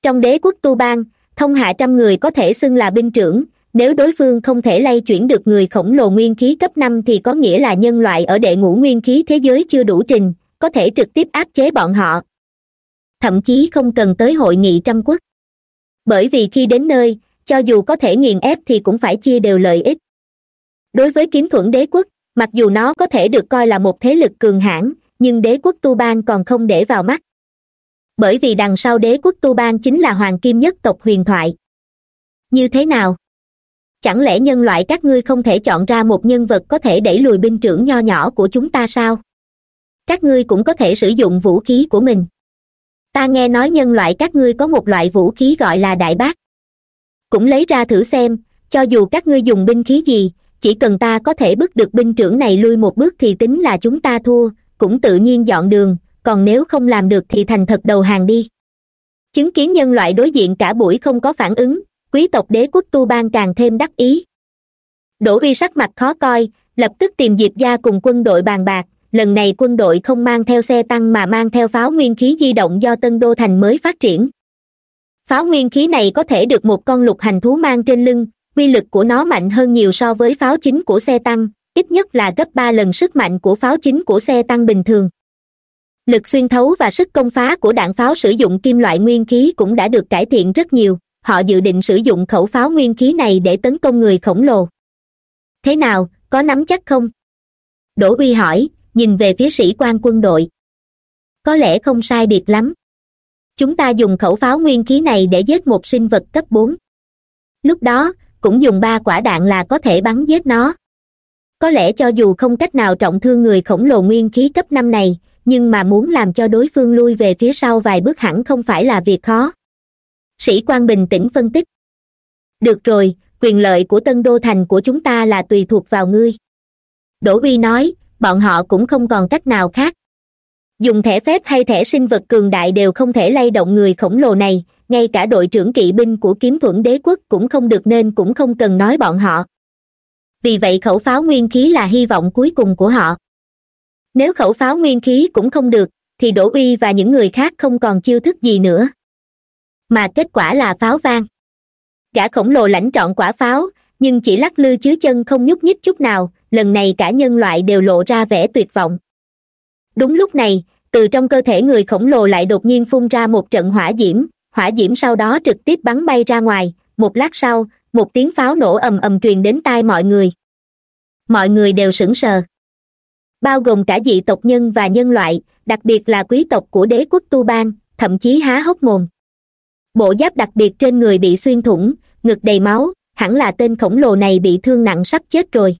Trong đế quốc tu bang thông hạ trăm người có thể xưng là binh trưởng nếu đối phương không thể lay chuyển được người khổng lồ nguyên khí cấp năm thì có nghĩa là nhân loại ở đệ ngũ nguyên khí thế giới chưa đủ trình, có thể trực tiếp áp chế bọn họ. Thậm chí không cần tới hội nghị trăm quốc. Bởi vì khi đến nơi, cho dù có thể nghiền ép thì cũng phải chia đều lợi ích. Đối với kiếm thuẫn đế quốc, mặc dù nó có thể được coi là một thế lực cường hãn, nhưng đế quốc tu bang còn không để vào mắt. Bởi vì đằng sau đế quốc tu bang chính là hoàng kim nhất tộc huyền thoại. Như thế nào? Chẳng lẽ nhân loại các ngươi không thể chọn ra một nhân vật có thể đẩy lùi binh trưởng nho nhỏ của chúng ta sao? Các ngươi cũng có thể sử dụng vũ khí của mình. Ta nghe nói nhân loại các ngươi có một loại vũ khí gọi là đại bác. Cũng lấy ra thử xem, cho dù các ngươi dùng binh khí gì, chỉ cần ta có thể bức được binh trưởng này lui một bước thì tính là chúng ta thua, cũng tự nhiên dọn đường, còn nếu không làm được thì thành thật đầu hàng đi. Chứng kiến nhân loại đối diện cả buổi không có phản ứng quý tộc đế quốc tu bang càng thêm đắc ý. Đỗ uy sắc mặt khó coi, lập tức tìm diệp gia cùng quân đội bàn bạc, lần này quân đội không mang theo xe tăng mà mang theo pháo nguyên khí di động do tân đô thành mới phát triển. Pháo nguyên khí này có thể được một con lục hành thú mang trên lưng uy lực của nó mạnh hơn nhiều so với pháo chính của xe tăng, ít nhất là gấp ba lần sức mạnh của pháo chính của xe tăng bình thường. Lực xuyên thấu và sức công phá của đạn pháo sử dụng kim loại nguyên khí cũng đã được cải thiện rất nhiều họ dự định sử dụng khẩu pháo nguyên khí này để tấn công người khổng lồ. Thế nào, có nắm chắc không? Đỗ uy hỏi, nhìn về phía sĩ quan quân đội. Có lẽ không sai biệt lắm. Chúng ta dùng khẩu pháo nguyên khí này để giết một sinh vật cấp bốn. Lúc đó, cũng dùng ba quả đạn là có thể bắn giết nó. Có lẽ cho dù không cách nào trọng thương người khổng lồ nguyên khí cấp năm này, nhưng mà muốn làm cho đối phương lui về phía sau vài bước hẳn không phải là việc khó sĩ quan bình tĩnh phân tích. Được rồi, quyền lợi của tân đô thành của chúng ta là tùy thuộc vào ngươi. Đỗ uy nói, bọn họ cũng không còn cách nào khác. Dùng thẻ phép hay thẻ sinh vật cường đại đều không thể lay động người khổng lồ này, ngay cả đội trưởng kỵ binh của kiếm thuẫn đế quốc cũng không được nên cũng không cần nói bọn họ. Vì vậy khẩu pháo nguyên khí là hy vọng cuối cùng của họ. Nếu khẩu pháo nguyên khí cũng không được, thì đỗ uy và những người khác không còn chiêu thức gì nữa mà kết quả là pháo vang. Gã khổng lồ lãnh trọn quả pháo, nhưng chỉ lắc lư chứ chân không nhúc nhích chút nào, lần này cả nhân loại đều lộ ra vẻ tuyệt vọng. Đúng lúc này, từ trong cơ thể người khổng lồ lại đột nhiên phun ra một trận hỏa diễm hỏa diễm sau đó trực tiếp bắn bay ra ngoài, một lát sau, một tiếng pháo nổ ầm ầm truyền đến tai mọi người. Mọi người đều sững sờ. Bao gồm cả dị tộc nhân và nhân loại, đặc biệt là quý tộc của đế quốc tu bang thậm chí há hốc mồm bộ giáp đặc biệt trên người bị xuyên thủng, ngực đầy máu, hẳn là tên khổng lồ này bị thương nặng sắp chết rồi.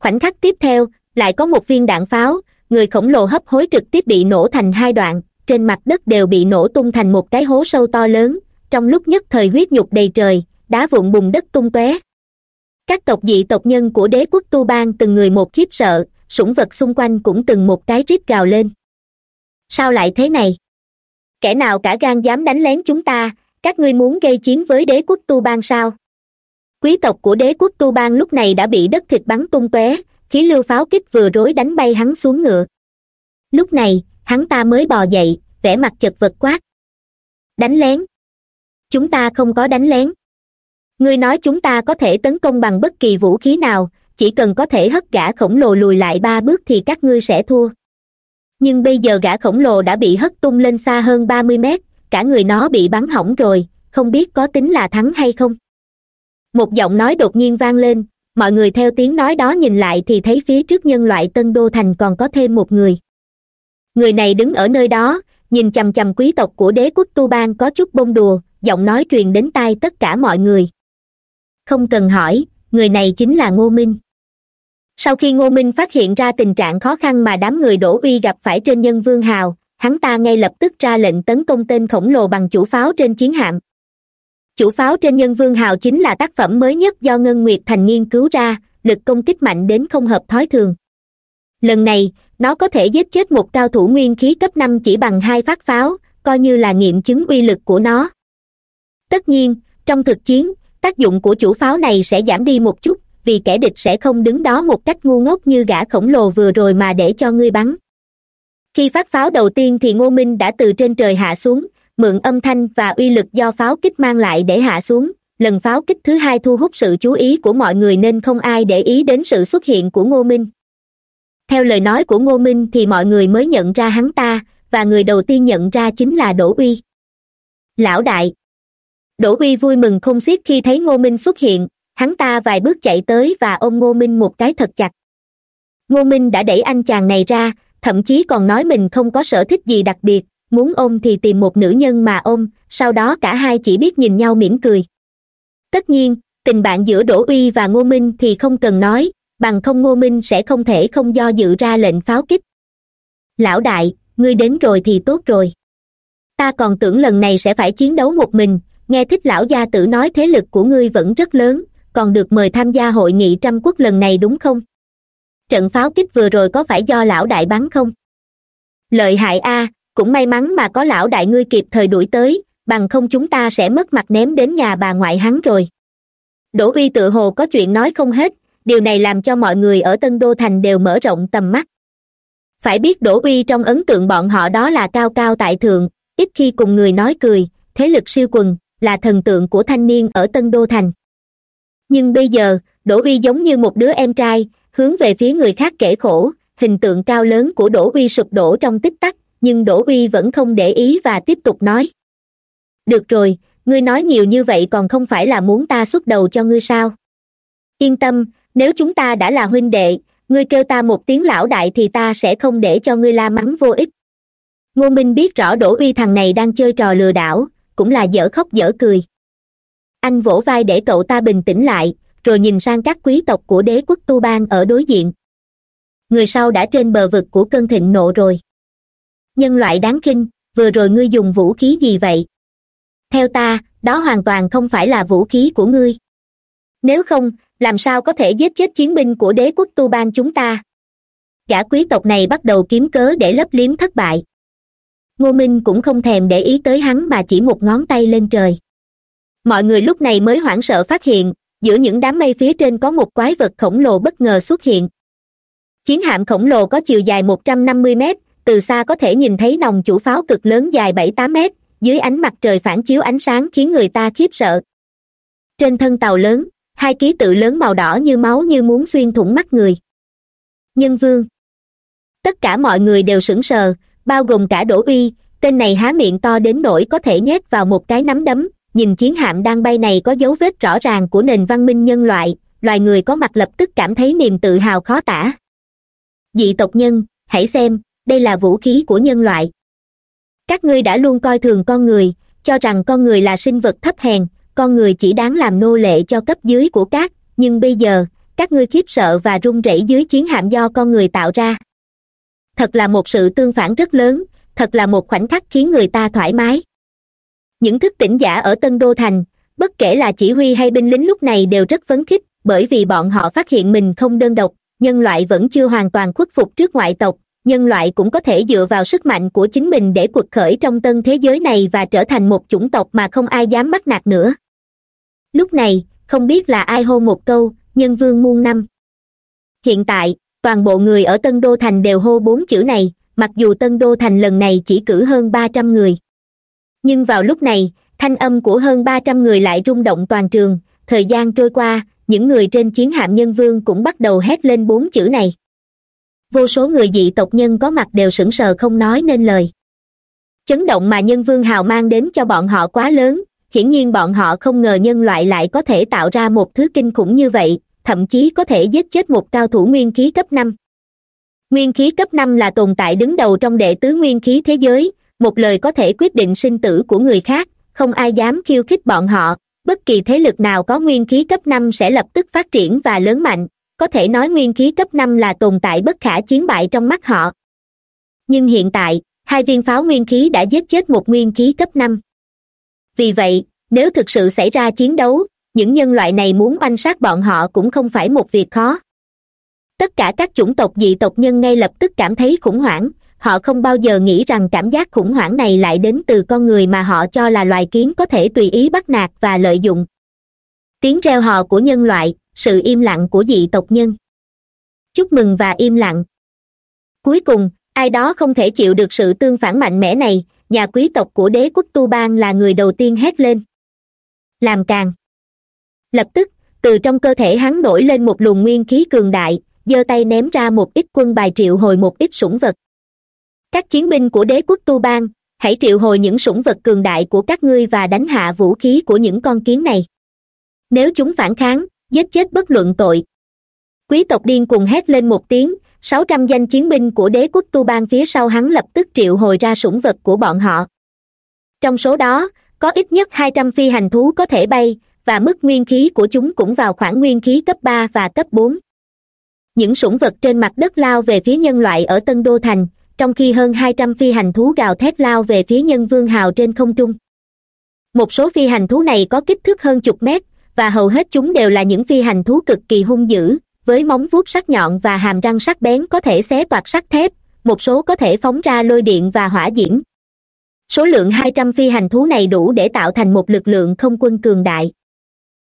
Khoảnh khắc tiếp theo, lại có một viên đạn pháo, người khổng lồ hấp hối trực tiếp bị nổ thành hai đoạn, trên mặt đất đều bị nổ tung thành một cái hố sâu to lớn, trong lúc nhất thời huyết nhục đầy trời, đá vụn bùn đất tung tóe. Các tộc dị tộc nhân của đế quốc tu bang từng người một khiếp sợ, sủng vật xung quanh cũng từng một cái rít gào lên. Sao lại thế này? Kẻ nào cả gan dám đánh lén chúng ta, các ngươi muốn gây chiến với đế quốc tu bang sao? Quý tộc của đế quốc tu bang lúc này đã bị đất thịt bắn tung tóe, khí lưu pháo kích vừa rối đánh bay hắn xuống ngựa. Lúc này, hắn ta mới bò dậy, vẻ mặt chật vật quát. Đánh lén? Chúng ta không có đánh lén. Ngươi nói chúng ta có thể tấn công bằng bất kỳ vũ khí nào, chỉ cần có thể hất gã khổng lồ lùi lại ba bước thì các ngươi sẽ thua nhưng bây giờ gã khổng lồ đã bị hất tung lên xa hơn ba mươi mét, cả người nó bị bắn hỏng rồi, không biết có tính là thắng hay không. Một giọng nói đột nhiên vang lên, mọi người theo tiếng nói đó nhìn lại thì thấy phía trước nhân loại tân đô thành còn có thêm một người. Người này đứng ở nơi đó, nhìn chằm chằm quý tộc của đế quốc tu bang có chút bông đùa, giọng nói truyền đến tai tất cả mọi người. Không cần hỏi, người này chính là ngô minh sau khi ngô minh phát hiện ra tình trạng khó khăn mà đám người đổ uy gặp phải trên nhân vương hào, hắn ta ngay lập tức ra lệnh tấn công tên khổng lồ bằng chủ pháo trên chiến hạm. Chủ pháo trên nhân vương hào chính là tác phẩm mới nhất do ngân nguyệt thành nghiên cứu ra, lực công kích mạnh đến không hợp thói thường. Lần này, nó có thể giết chết một cao thủ nguyên khí cấp năm chỉ bằng hai phát pháo, coi như là nghiệm chứng uy lực của nó. Tất nhiên, trong thực chiến, tác dụng của chủ pháo này sẽ giảm đi một chút vì kẻ địch sẽ không đứng đó một cách ngu ngốc như gã khổng lồ vừa rồi mà để cho ngươi bắn. Khi phát pháo đầu tiên thì ngô minh đã từ trên trời hạ xuống, mượn âm thanh và uy lực do pháo kích mang lại để hạ xuống. Lần pháo kích thứ hai thu hút sự chú ý của mọi người nên không ai để ý đến sự xuất hiện của ngô minh. Theo lời nói của ngô minh thì mọi người mới nhận ra hắn ta, và người đầu tiên nhận ra chính là đỗ uy. Lão đại! Đỗ uy vui mừng không xiết khi thấy ngô minh xuất hiện hắn ta vài bước chạy tới và ôm ngô minh một cái thật chặt. Ngô minh đã đẩy anh chàng này ra, thậm chí còn nói mình không có sở thích gì đặc biệt, muốn ôm thì tìm một nữ nhân mà ôm, sau đó cả hai chỉ biết nhìn nhau mỉm cười. Tất nhiên, tình bạn giữa đỗ uy và ngô minh thì không cần nói, bằng không ngô minh sẽ không thể không do dự ra lệnh pháo kích. Lão đại, ngươi đến rồi thì tốt rồi. Ta còn tưởng lần này sẽ phải chiến đấu một mình, nghe thích lão gia tử nói thế lực của ngươi vẫn rất lớn còn được mời tham gia hội nghị trăm quốc lần này đúng không? Trận pháo kích vừa rồi có phải do lão đại bắn không? Lợi hại a, cũng may mắn mà có lão đại ngươi kịp thời đuổi tới, bằng không chúng ta sẽ mất mặt ném đến nhà bà ngoại hắn rồi. Đỗ uy tự hồ có chuyện nói không hết, điều này làm cho mọi người ở tân đô thành đều mở rộng tầm mắt. Phải biết đỗ uy trong ấn tượng bọn họ đó là cao cao tại thượng, ít khi cùng người nói cười, thế lực siêu quần, là thần tượng của thanh niên ở tân đô thành nhưng bây giờ, đỗ uy giống như một đứa em trai, hướng về phía người khác kể khổ, hình tượng cao lớn của đỗ uy sụp đổ trong tích tắc, nhưng đỗ uy vẫn không để ý và tiếp tục nói. Được rồi, ngươi nói nhiều như vậy còn không phải là muốn ta xuất đầu cho ngươi sao? Yên tâm, nếu chúng ta đã là huynh đệ, ngươi kêu ta một tiếng lão đại thì ta sẽ không để cho ngươi la mắng vô ích. Ngô minh biết rõ đỗ uy thằng này đang chơi trò lừa đảo, cũng là dở khóc dở cười anh vỗ vai để cậu ta bình tĩnh lại, rồi nhìn sang các quý tộc của đế quốc tu bang ở đối diện. Người sau đã trên bờ vực của cơn thịnh nộ rồi. Nhân loại đáng kinh vừa rồi ngươi dùng vũ khí gì vậy? Theo ta, đó hoàn toàn không phải là vũ khí của ngươi. Nếu không, làm sao có thể giết chết chiến binh của đế quốc tu bang chúng ta? Gã quý tộc này bắt đầu kiếm cớ để lấp liếm thất bại. Ngô minh cũng không thèm để ý tới hắn mà chỉ một ngón tay lên trời mọi người lúc này mới hoảng sợ phát hiện, giữa những đám mây phía trên có một quái vật khổng lồ bất ngờ xuất hiện. Chiến hạm khổng lồ có chiều dài một trăm năm mươi mét, từ xa có thể nhìn thấy nòng chủ pháo cực lớn dài bảy tám mét, dưới ánh mặt trời phản chiếu ánh sáng khiến người ta khiếp sợ. Trên thân tàu lớn, hai ký tự lớn màu đỏ như máu như muốn xuyên thủng mắt người. Nhân vương. Tất cả mọi người đều sững sờ, bao gồm cả đỗ uy, tên này há miệng to đến nỗi có thể nhét vào một cái nắm đấm nhìn chiến hạm đang bay này có dấu vết rõ ràng của nền văn minh nhân loại, loài người có mặt lập tức cảm thấy niềm tự hào khó tả. Dị tộc nhân, hãy xem, đây là vũ khí của nhân loại. Các ngươi đã luôn coi thường con người, cho rằng con người là sinh vật thấp hèn, con người chỉ đáng làm nô lệ cho cấp dưới của các, nhưng bây giờ, các ngươi khiếp sợ và run rẩy dưới chiến hạm do con người tạo ra. Thật là một sự tương phản rất lớn, thật là một khoảnh khắc khiến người ta thoải mái những thức tỉnh giả ở tân đô thành, bất kể là chỉ huy hay binh lính lúc này đều rất phấn khích, bởi vì bọn họ phát hiện mình không đơn độc, nhân loại vẫn chưa hoàn toàn khuất phục trước ngoại tộc, nhân loại cũng có thể dựa vào sức mạnh của chính mình để quật khởi trong tân thế giới này và trở thành một chủng tộc mà không ai dám bắt nạt nữa. Lúc này, không biết là ai hô một câu, nhân vương muôn năm. Hiện tại, toàn bộ người ở tân đô thành đều hô bốn chữ này, mặc dù tân đô thành lần này chỉ cử hơn ba trăm người nhưng vào lúc này, thanh âm của hơn ba trăm người lại rung động toàn trường. Thời gian trôi qua, những người trên chiến hạm nhân vương cũng bắt đầu hét lên bốn chữ này. Vô số người dị tộc nhân có mặt đều sững sờ không nói nên lời. Chấn động mà nhân vương hào mang đến cho bọn họ quá lớn, hiển nhiên bọn họ không ngờ nhân loại lại có thể tạo ra một thứ kinh khủng như vậy, thậm chí có thể giết chết một cao thủ nguyên khí cấp năm. Nguyên khí cấp năm là tồn tại đứng đầu trong đệ tứ nguyên khí thế giới một lời có thể quyết định sinh tử của người khác, không ai dám khiêu khích bọn họ. Bất kỳ thế lực nào có nguyên khí cấp năm sẽ lập tức phát triển và lớn mạnh. Có thể nói nguyên khí cấp năm là tồn tại bất khả chiến bại trong mắt họ. Nhưng hiện tại, hai viên pháo nguyên khí đã giết chết một nguyên khí cấp năm. Vì vậy, nếu thực sự xảy ra chiến đấu, những nhân loại này muốn oanh sát bọn họ cũng không phải một việc khó. Tất cả các chủng tộc, dị tộc nhân ngay lập tức cảm thấy khủng hoảng họ không bao giờ nghĩ rằng cảm giác khủng hoảng này lại đến từ con người mà họ cho là loài kiến có thể tùy ý bắt nạt và lợi dụng. Tiếng reo hò của nhân loại, sự im lặng của dị tộc nhân. Chúc mừng và im lặng. Cuối cùng, ai đó không thể chịu được sự tương phản mạnh mẽ này, nhà quý tộc của đế quốc tu bang là người đầu tiên hét lên. Làm càng. Lập tức, từ trong cơ thể hắn nổi lên một luồng nguyên khí cường đại, giơ tay ném ra một ít quân bài triệu hồi một ít sủng vật các chiến binh của đế quốc tu bang, hãy triệu hồi những sủng vật cường đại của các ngươi và đánh hạ vũ khí của những con kiến này. Nếu chúng phản kháng, giết chết bất luận tội. Quý tộc điên cùng hét lên một tiếng, sáu trăm danh chiến binh của đế quốc tu bang phía sau hắn lập tức triệu hồi ra sủng vật của bọn họ. Trong số đó, có ít nhất hai trăm phi hành thú có thể bay, và mức nguyên khí của chúng cũng vào khoảng nguyên khí cấp ba và cấp bốn. Những sủng vật trên mặt đất lao về phía nhân loại ở tân đô thành trong khi hơn hai trăm phi hành thú gào thét lao về phía nhân vương hào trên không trung. Một số phi hành thú này có kích thước hơn chục mét, và hầu hết chúng đều là những phi hành thú cực kỳ hung dữ, với móng vuốt sắc nhọn và hàm răng sắc bén có thể xé toạc sắt thép, một số có thể phóng ra lôi điện và hỏa diễm. Số lượng hai trăm phi hành thú này đủ để tạo thành một lực lượng không quân cường đại.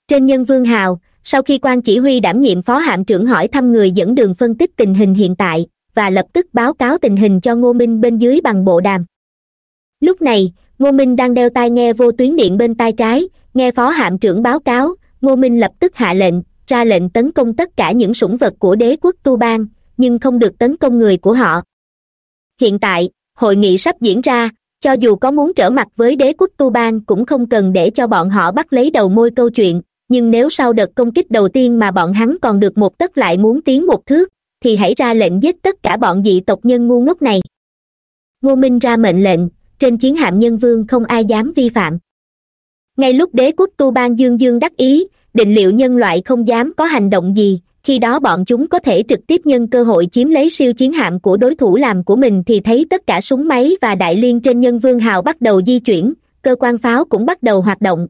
Trên nhân vương hào, sau khi quan chỉ huy đảm nhiệm phó hạm trưởng hỏi thăm người dẫn đường phân tích tình hình hiện tại và lập tức báo cáo tình hình cho ngô minh bên dưới bằng bộ đàm. Lúc này, ngô minh đang đeo tai nghe vô tuyến điện bên tai trái, nghe phó hạm trưởng báo cáo, ngô minh lập tức hạ lệnh, ra lệnh tấn công tất cả những sủng vật của đế quốc tu bang, nhưng không được tấn công người của họ. Hiện tại, hội nghị sắp diễn ra, cho dù có muốn trở mặt với đế quốc tu bang cũng không cần để cho bọn họ bắt lấy đầu môi câu chuyện, nhưng nếu sau đợt công kích đầu tiên mà bọn hắn còn được một tấc lại muốn tiến một thước thì hãy ra lệnh giết tất cả bọn dị tộc nhân ngu ngốc này. Ngô minh ra mệnh lệnh, trên chiến hạm nhân vương không ai dám vi phạm. Ngay lúc đế quốc tu bang dương dương đắc ý, định liệu nhân loại không dám có hành động gì, khi đó bọn chúng có thể trực tiếp nhân cơ hội chiếm lấy siêu chiến hạm của đối thủ làm của mình thì thấy tất cả súng máy và đại liên trên nhân vương hào bắt đầu di chuyển, cơ quan pháo cũng bắt đầu hoạt động.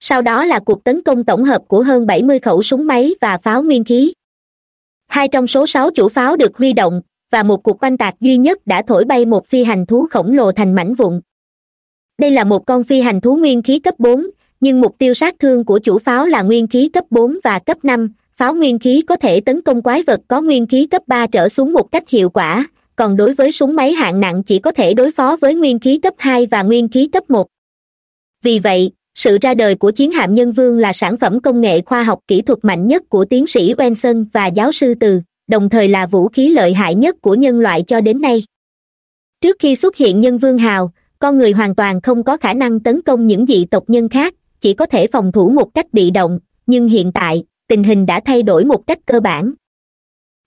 Sau đó là cuộc tấn công tổng hợp của hơn bảy mươi khẩu súng máy và pháo nguyên khí hai trong số sáu chủ pháo được huy động, và một cuộc oanh tạc duy nhất đã thổi bay một phi hành thú khổng lồ thành mảnh vụn. Đây là một con phi hành thú nguyên khí cấp bốn, nhưng mục tiêu sát thương của chủ pháo là nguyên khí cấp bốn và cấp năm. Pháo nguyên khí có thể tấn công quái vật có nguyên khí cấp ba trở xuống một cách hiệu quả, còn đối với súng máy hạng nặng chỉ có thể đối phó với nguyên khí cấp hai và nguyên khí cấp một. Vì vậy sự ra đời của chiến hạm nhân vương là sản phẩm công nghệ khoa học kỹ thuật mạnh nhất của tiến sĩ wenson và giáo sư từ, đồng thời là vũ khí lợi hại nhất của nhân loại cho đến nay. Trước khi xuất hiện nhân vương hào, con người hoàn toàn không có khả năng tấn công những dị tộc nhân khác, chỉ có thể phòng thủ một cách bị động, nhưng hiện tại, tình hình đã thay đổi một cách cơ bản.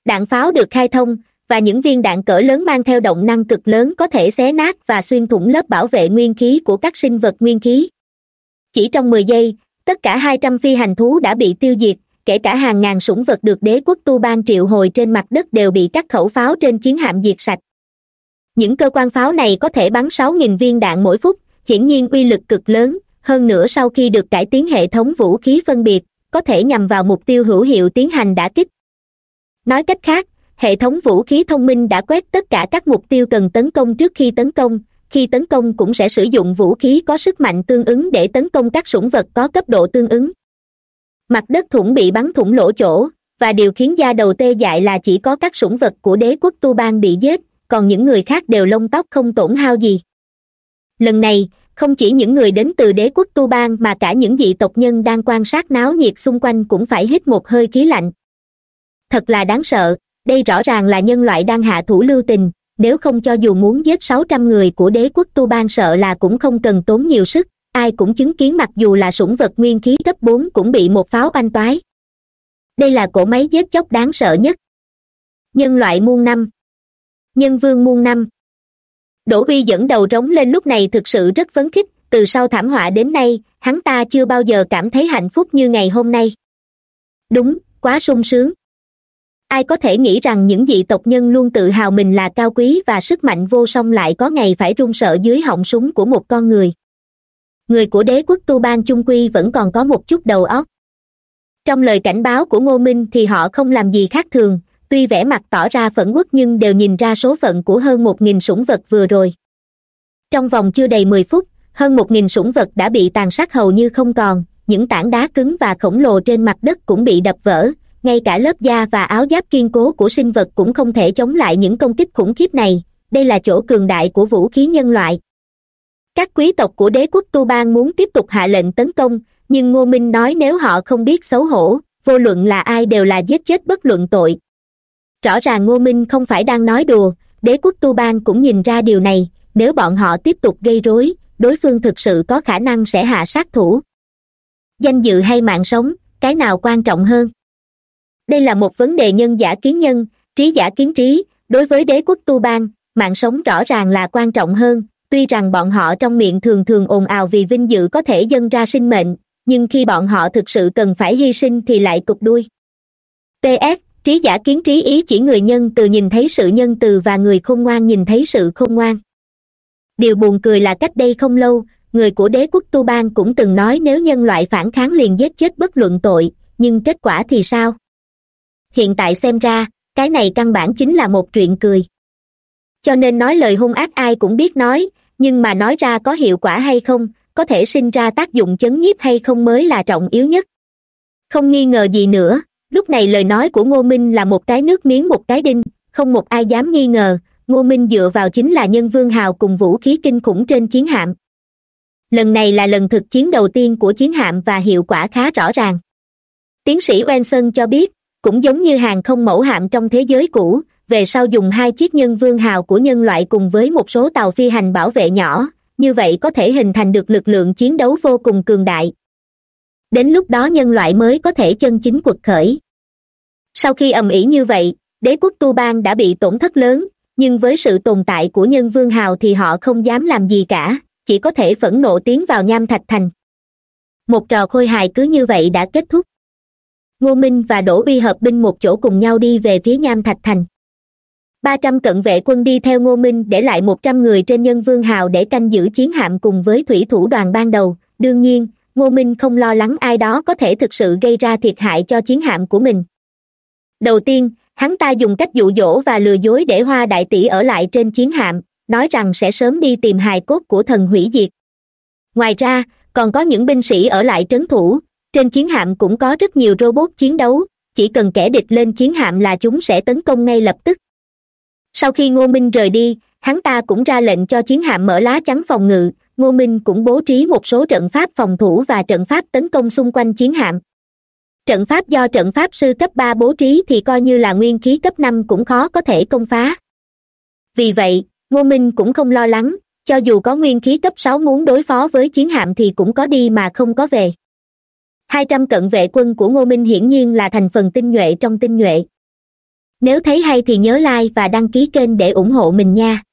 Đạn pháo được khai thông, và những viên đạn cỡ lớn mang theo động năng cực lớn có thể xé nát và xuyên thủng lớp bảo vệ nguyên khí của các sinh vật nguyên khí chỉ trong mười giây, tất cả hai trăm phi hành thú đã bị tiêu diệt, kể cả hàng ngàn sủng vật được đế quốc tu ban triệu hồi trên mặt đất đều bị các khẩu pháo trên chiến hạm diệt sạch. Những cơ quan pháo này có thể bắn sáu nghìn viên đạn mỗi phút, hiển nhiên uy lực cực lớn, hơn nữa sau khi được cải tiến hệ thống vũ khí phân biệt, có thể nhằm vào mục tiêu hữu hiệu tiến hành đã kích. Nói cách khác, hệ thống vũ khí thông minh đã quét tất cả các mục tiêu cần tấn công trước khi tấn công khi tấn công cũng sẽ sử dụng vũ khí có sức mạnh tương ứng để tấn công các sủng vật có cấp độ tương ứng. Mặt đất thủng bị bắn thủng lỗ chỗ, và điều khiến da đầu tê dại là chỉ có các sủng vật của đế quốc tu bang bị giết, còn những người khác đều lông tóc không tổn hao gì. Lần này, không chỉ những người đến từ đế quốc tu bang mà cả những dị tộc nhân đang quan sát náo nhiệt xung quanh cũng phải hít một hơi khí lạnh. Thật là đáng sợ, đây rõ ràng là nhân loại đang hạ thủ lưu tình nếu không cho dù muốn giết sáu trăm người của đế quốc tu bang sợ là cũng không cần tốn nhiều sức, ai cũng chứng kiến mặc dù là sủng vật nguyên khí cấp bốn cũng bị một pháo oanh toái. Đây là cỗ máy giết chóc đáng sợ nhất. Nhân loại muôn năm. Nhân vương muôn năm. Đỗ uy dẫn đầu rống lên lúc này thực sự rất phấn khích, từ sau thảm họa đến nay, hắn ta chưa bao giờ cảm thấy hạnh phúc như ngày hôm nay. Đúng, quá sung sướng ai có thể nghĩ rằng những dị tộc nhân luôn tự hào mình là cao quý và sức mạnh vô song lại có ngày phải run sợ dưới họng súng của một con người. Người của đế quốc tu bang chung quy vẫn còn có một chút đầu óc. Trong lời cảnh báo của ngô minh thì họ không làm gì khác thường, tuy vẻ mặt tỏ ra phẫn uất nhưng đều nhìn ra số phận của hơn một nghìn sủng vật vừa rồi. Trong vòng chưa đầy mười phút, hơn một nghìn sủng vật đã bị tàn sát hầu như không còn, những tảng đá cứng và khổng lồ trên mặt đất cũng bị đập vỡ ngay cả lớp da và áo giáp kiên cố của sinh vật cũng không thể chống lại những công kích khủng khiếp này. Đây là chỗ cường đại của vũ khí nhân loại. Các quý tộc của đế quốc tu bang muốn tiếp tục hạ lệnh tấn công, nhưng ngô minh nói nếu họ không biết xấu hổ, vô luận là ai đều là giết chết bất luận tội. Rõ ràng ngô minh không phải đang nói đùa, đế quốc tu bang cũng nhìn ra điều này, nếu bọn họ tiếp tục gây rối, đối phương thực sự có khả năng sẽ hạ sát thủ. Danh dự hay mạng sống, cái nào quan trọng hơn? Đây là một vấn đề nhân giả kiến nhân, trí giả kiến trí, đối với đế quốc tu bang mạng sống rõ ràng là quan trọng hơn. Tuy rằng bọn họ trong miệng thường thường ồn ào vì vinh dự có thể dâng ra sinh mệnh, nhưng khi bọn họ thực sự cần phải hy sinh thì lại cục đuôi. Ts trí giả kiến trí ý chỉ người nhân từ nhìn thấy sự nhân từ và người khôn ngoan nhìn thấy sự khôn ngoan. Điều buồn cười là cách đây không lâu, người của đế quốc tu bang cũng từng nói nếu nhân loại phản kháng liền giết chết bất luận tội, nhưng kết quả thì sao? Hiện tại xem ra, cái này căn bản chính là một chuyện cười. Cho nên nói lời hung ác ai cũng biết nói, nhưng mà nói ra có hiệu quả hay không, có thể sinh ra tác dụng chấn nhiếp hay không mới là trọng yếu nhất. Không nghi ngờ gì nữa, lúc này lời nói của ngô minh là một cái nước miếng một cái đinh, không một ai dám nghi ngờ, ngô minh dựa vào chính là nhân vương hào cùng vũ khí kinh khủng trên chiến hạm. Lần này là lần thực chiến đầu tiên của chiến hạm và hiệu quả khá rõ ràng. Tiến sĩ wenson cho biết cũng giống như hàng không mẫu hạm trong thế giới cũ, về sau dùng hai chiếc nhân vương hào của nhân loại cùng với một số tàu phi hành bảo vệ nhỏ, như vậy có thể hình thành được lực lượng chiến đấu vô cùng cường đại. Đến lúc đó nhân loại mới có thể chân chính quật khởi. Sau khi ầm ĩ như vậy, đế quốc tu bang đã bị tổn thất lớn, nhưng với sự tồn tại của nhân vương hào thì họ không dám làm gì cả, chỉ có thể phẫn nộ tiến vào nham thạch thành. Một trò khôi hài cứ như vậy đã kết thúc ngô minh và đỗ uy hợp binh một chỗ cùng nhau đi về phía nham thạch thành. Ba trăm cận vệ quân đi theo ngô minh để lại một trăm người trên nhân vương hào để canh giữ chiến hạm cùng với thủy thủ đoàn ban đầu. Đương nhiên, ngô minh không lo lắng ai đó có thể thực sự gây ra thiệt hại cho chiến hạm của mình. Đầu tiên, hắn ta dùng cách dụ dỗ và lừa dối để hoa đại tỷ ở lại trên chiến hạm, nói rằng sẽ sớm đi tìm hài cốt của thần hủy diệt. Ngoài ra, còn có những binh sĩ ở lại trấn thủ trên chiến hạm cũng có rất nhiều robot chiến đấu, chỉ cần kẻ địch lên chiến hạm là chúng sẽ tấn công ngay lập tức. Sau khi ngô minh rời đi, hắn ta cũng ra lệnh cho chiến hạm mở lá chắn phòng ngự, ngô minh cũng bố trí một số trận pháp phòng thủ và trận pháp tấn công xung quanh chiến hạm. Trận pháp do trận pháp sư cấp ba bố trí thì coi như là nguyên khí cấp năm cũng khó có thể công phá. Vì vậy, ngô minh cũng không lo lắng, cho dù có nguyên khí cấp sáu muốn đối phó với chiến hạm thì cũng có đi mà không có về hai trăm cận vệ quân của ngô minh hiển nhiên là thành phần tinh nhuệ trong tinh nhuệ. Nếu thấy hay thì nhớ like và đăng ký kênh để ủng hộ mình nha.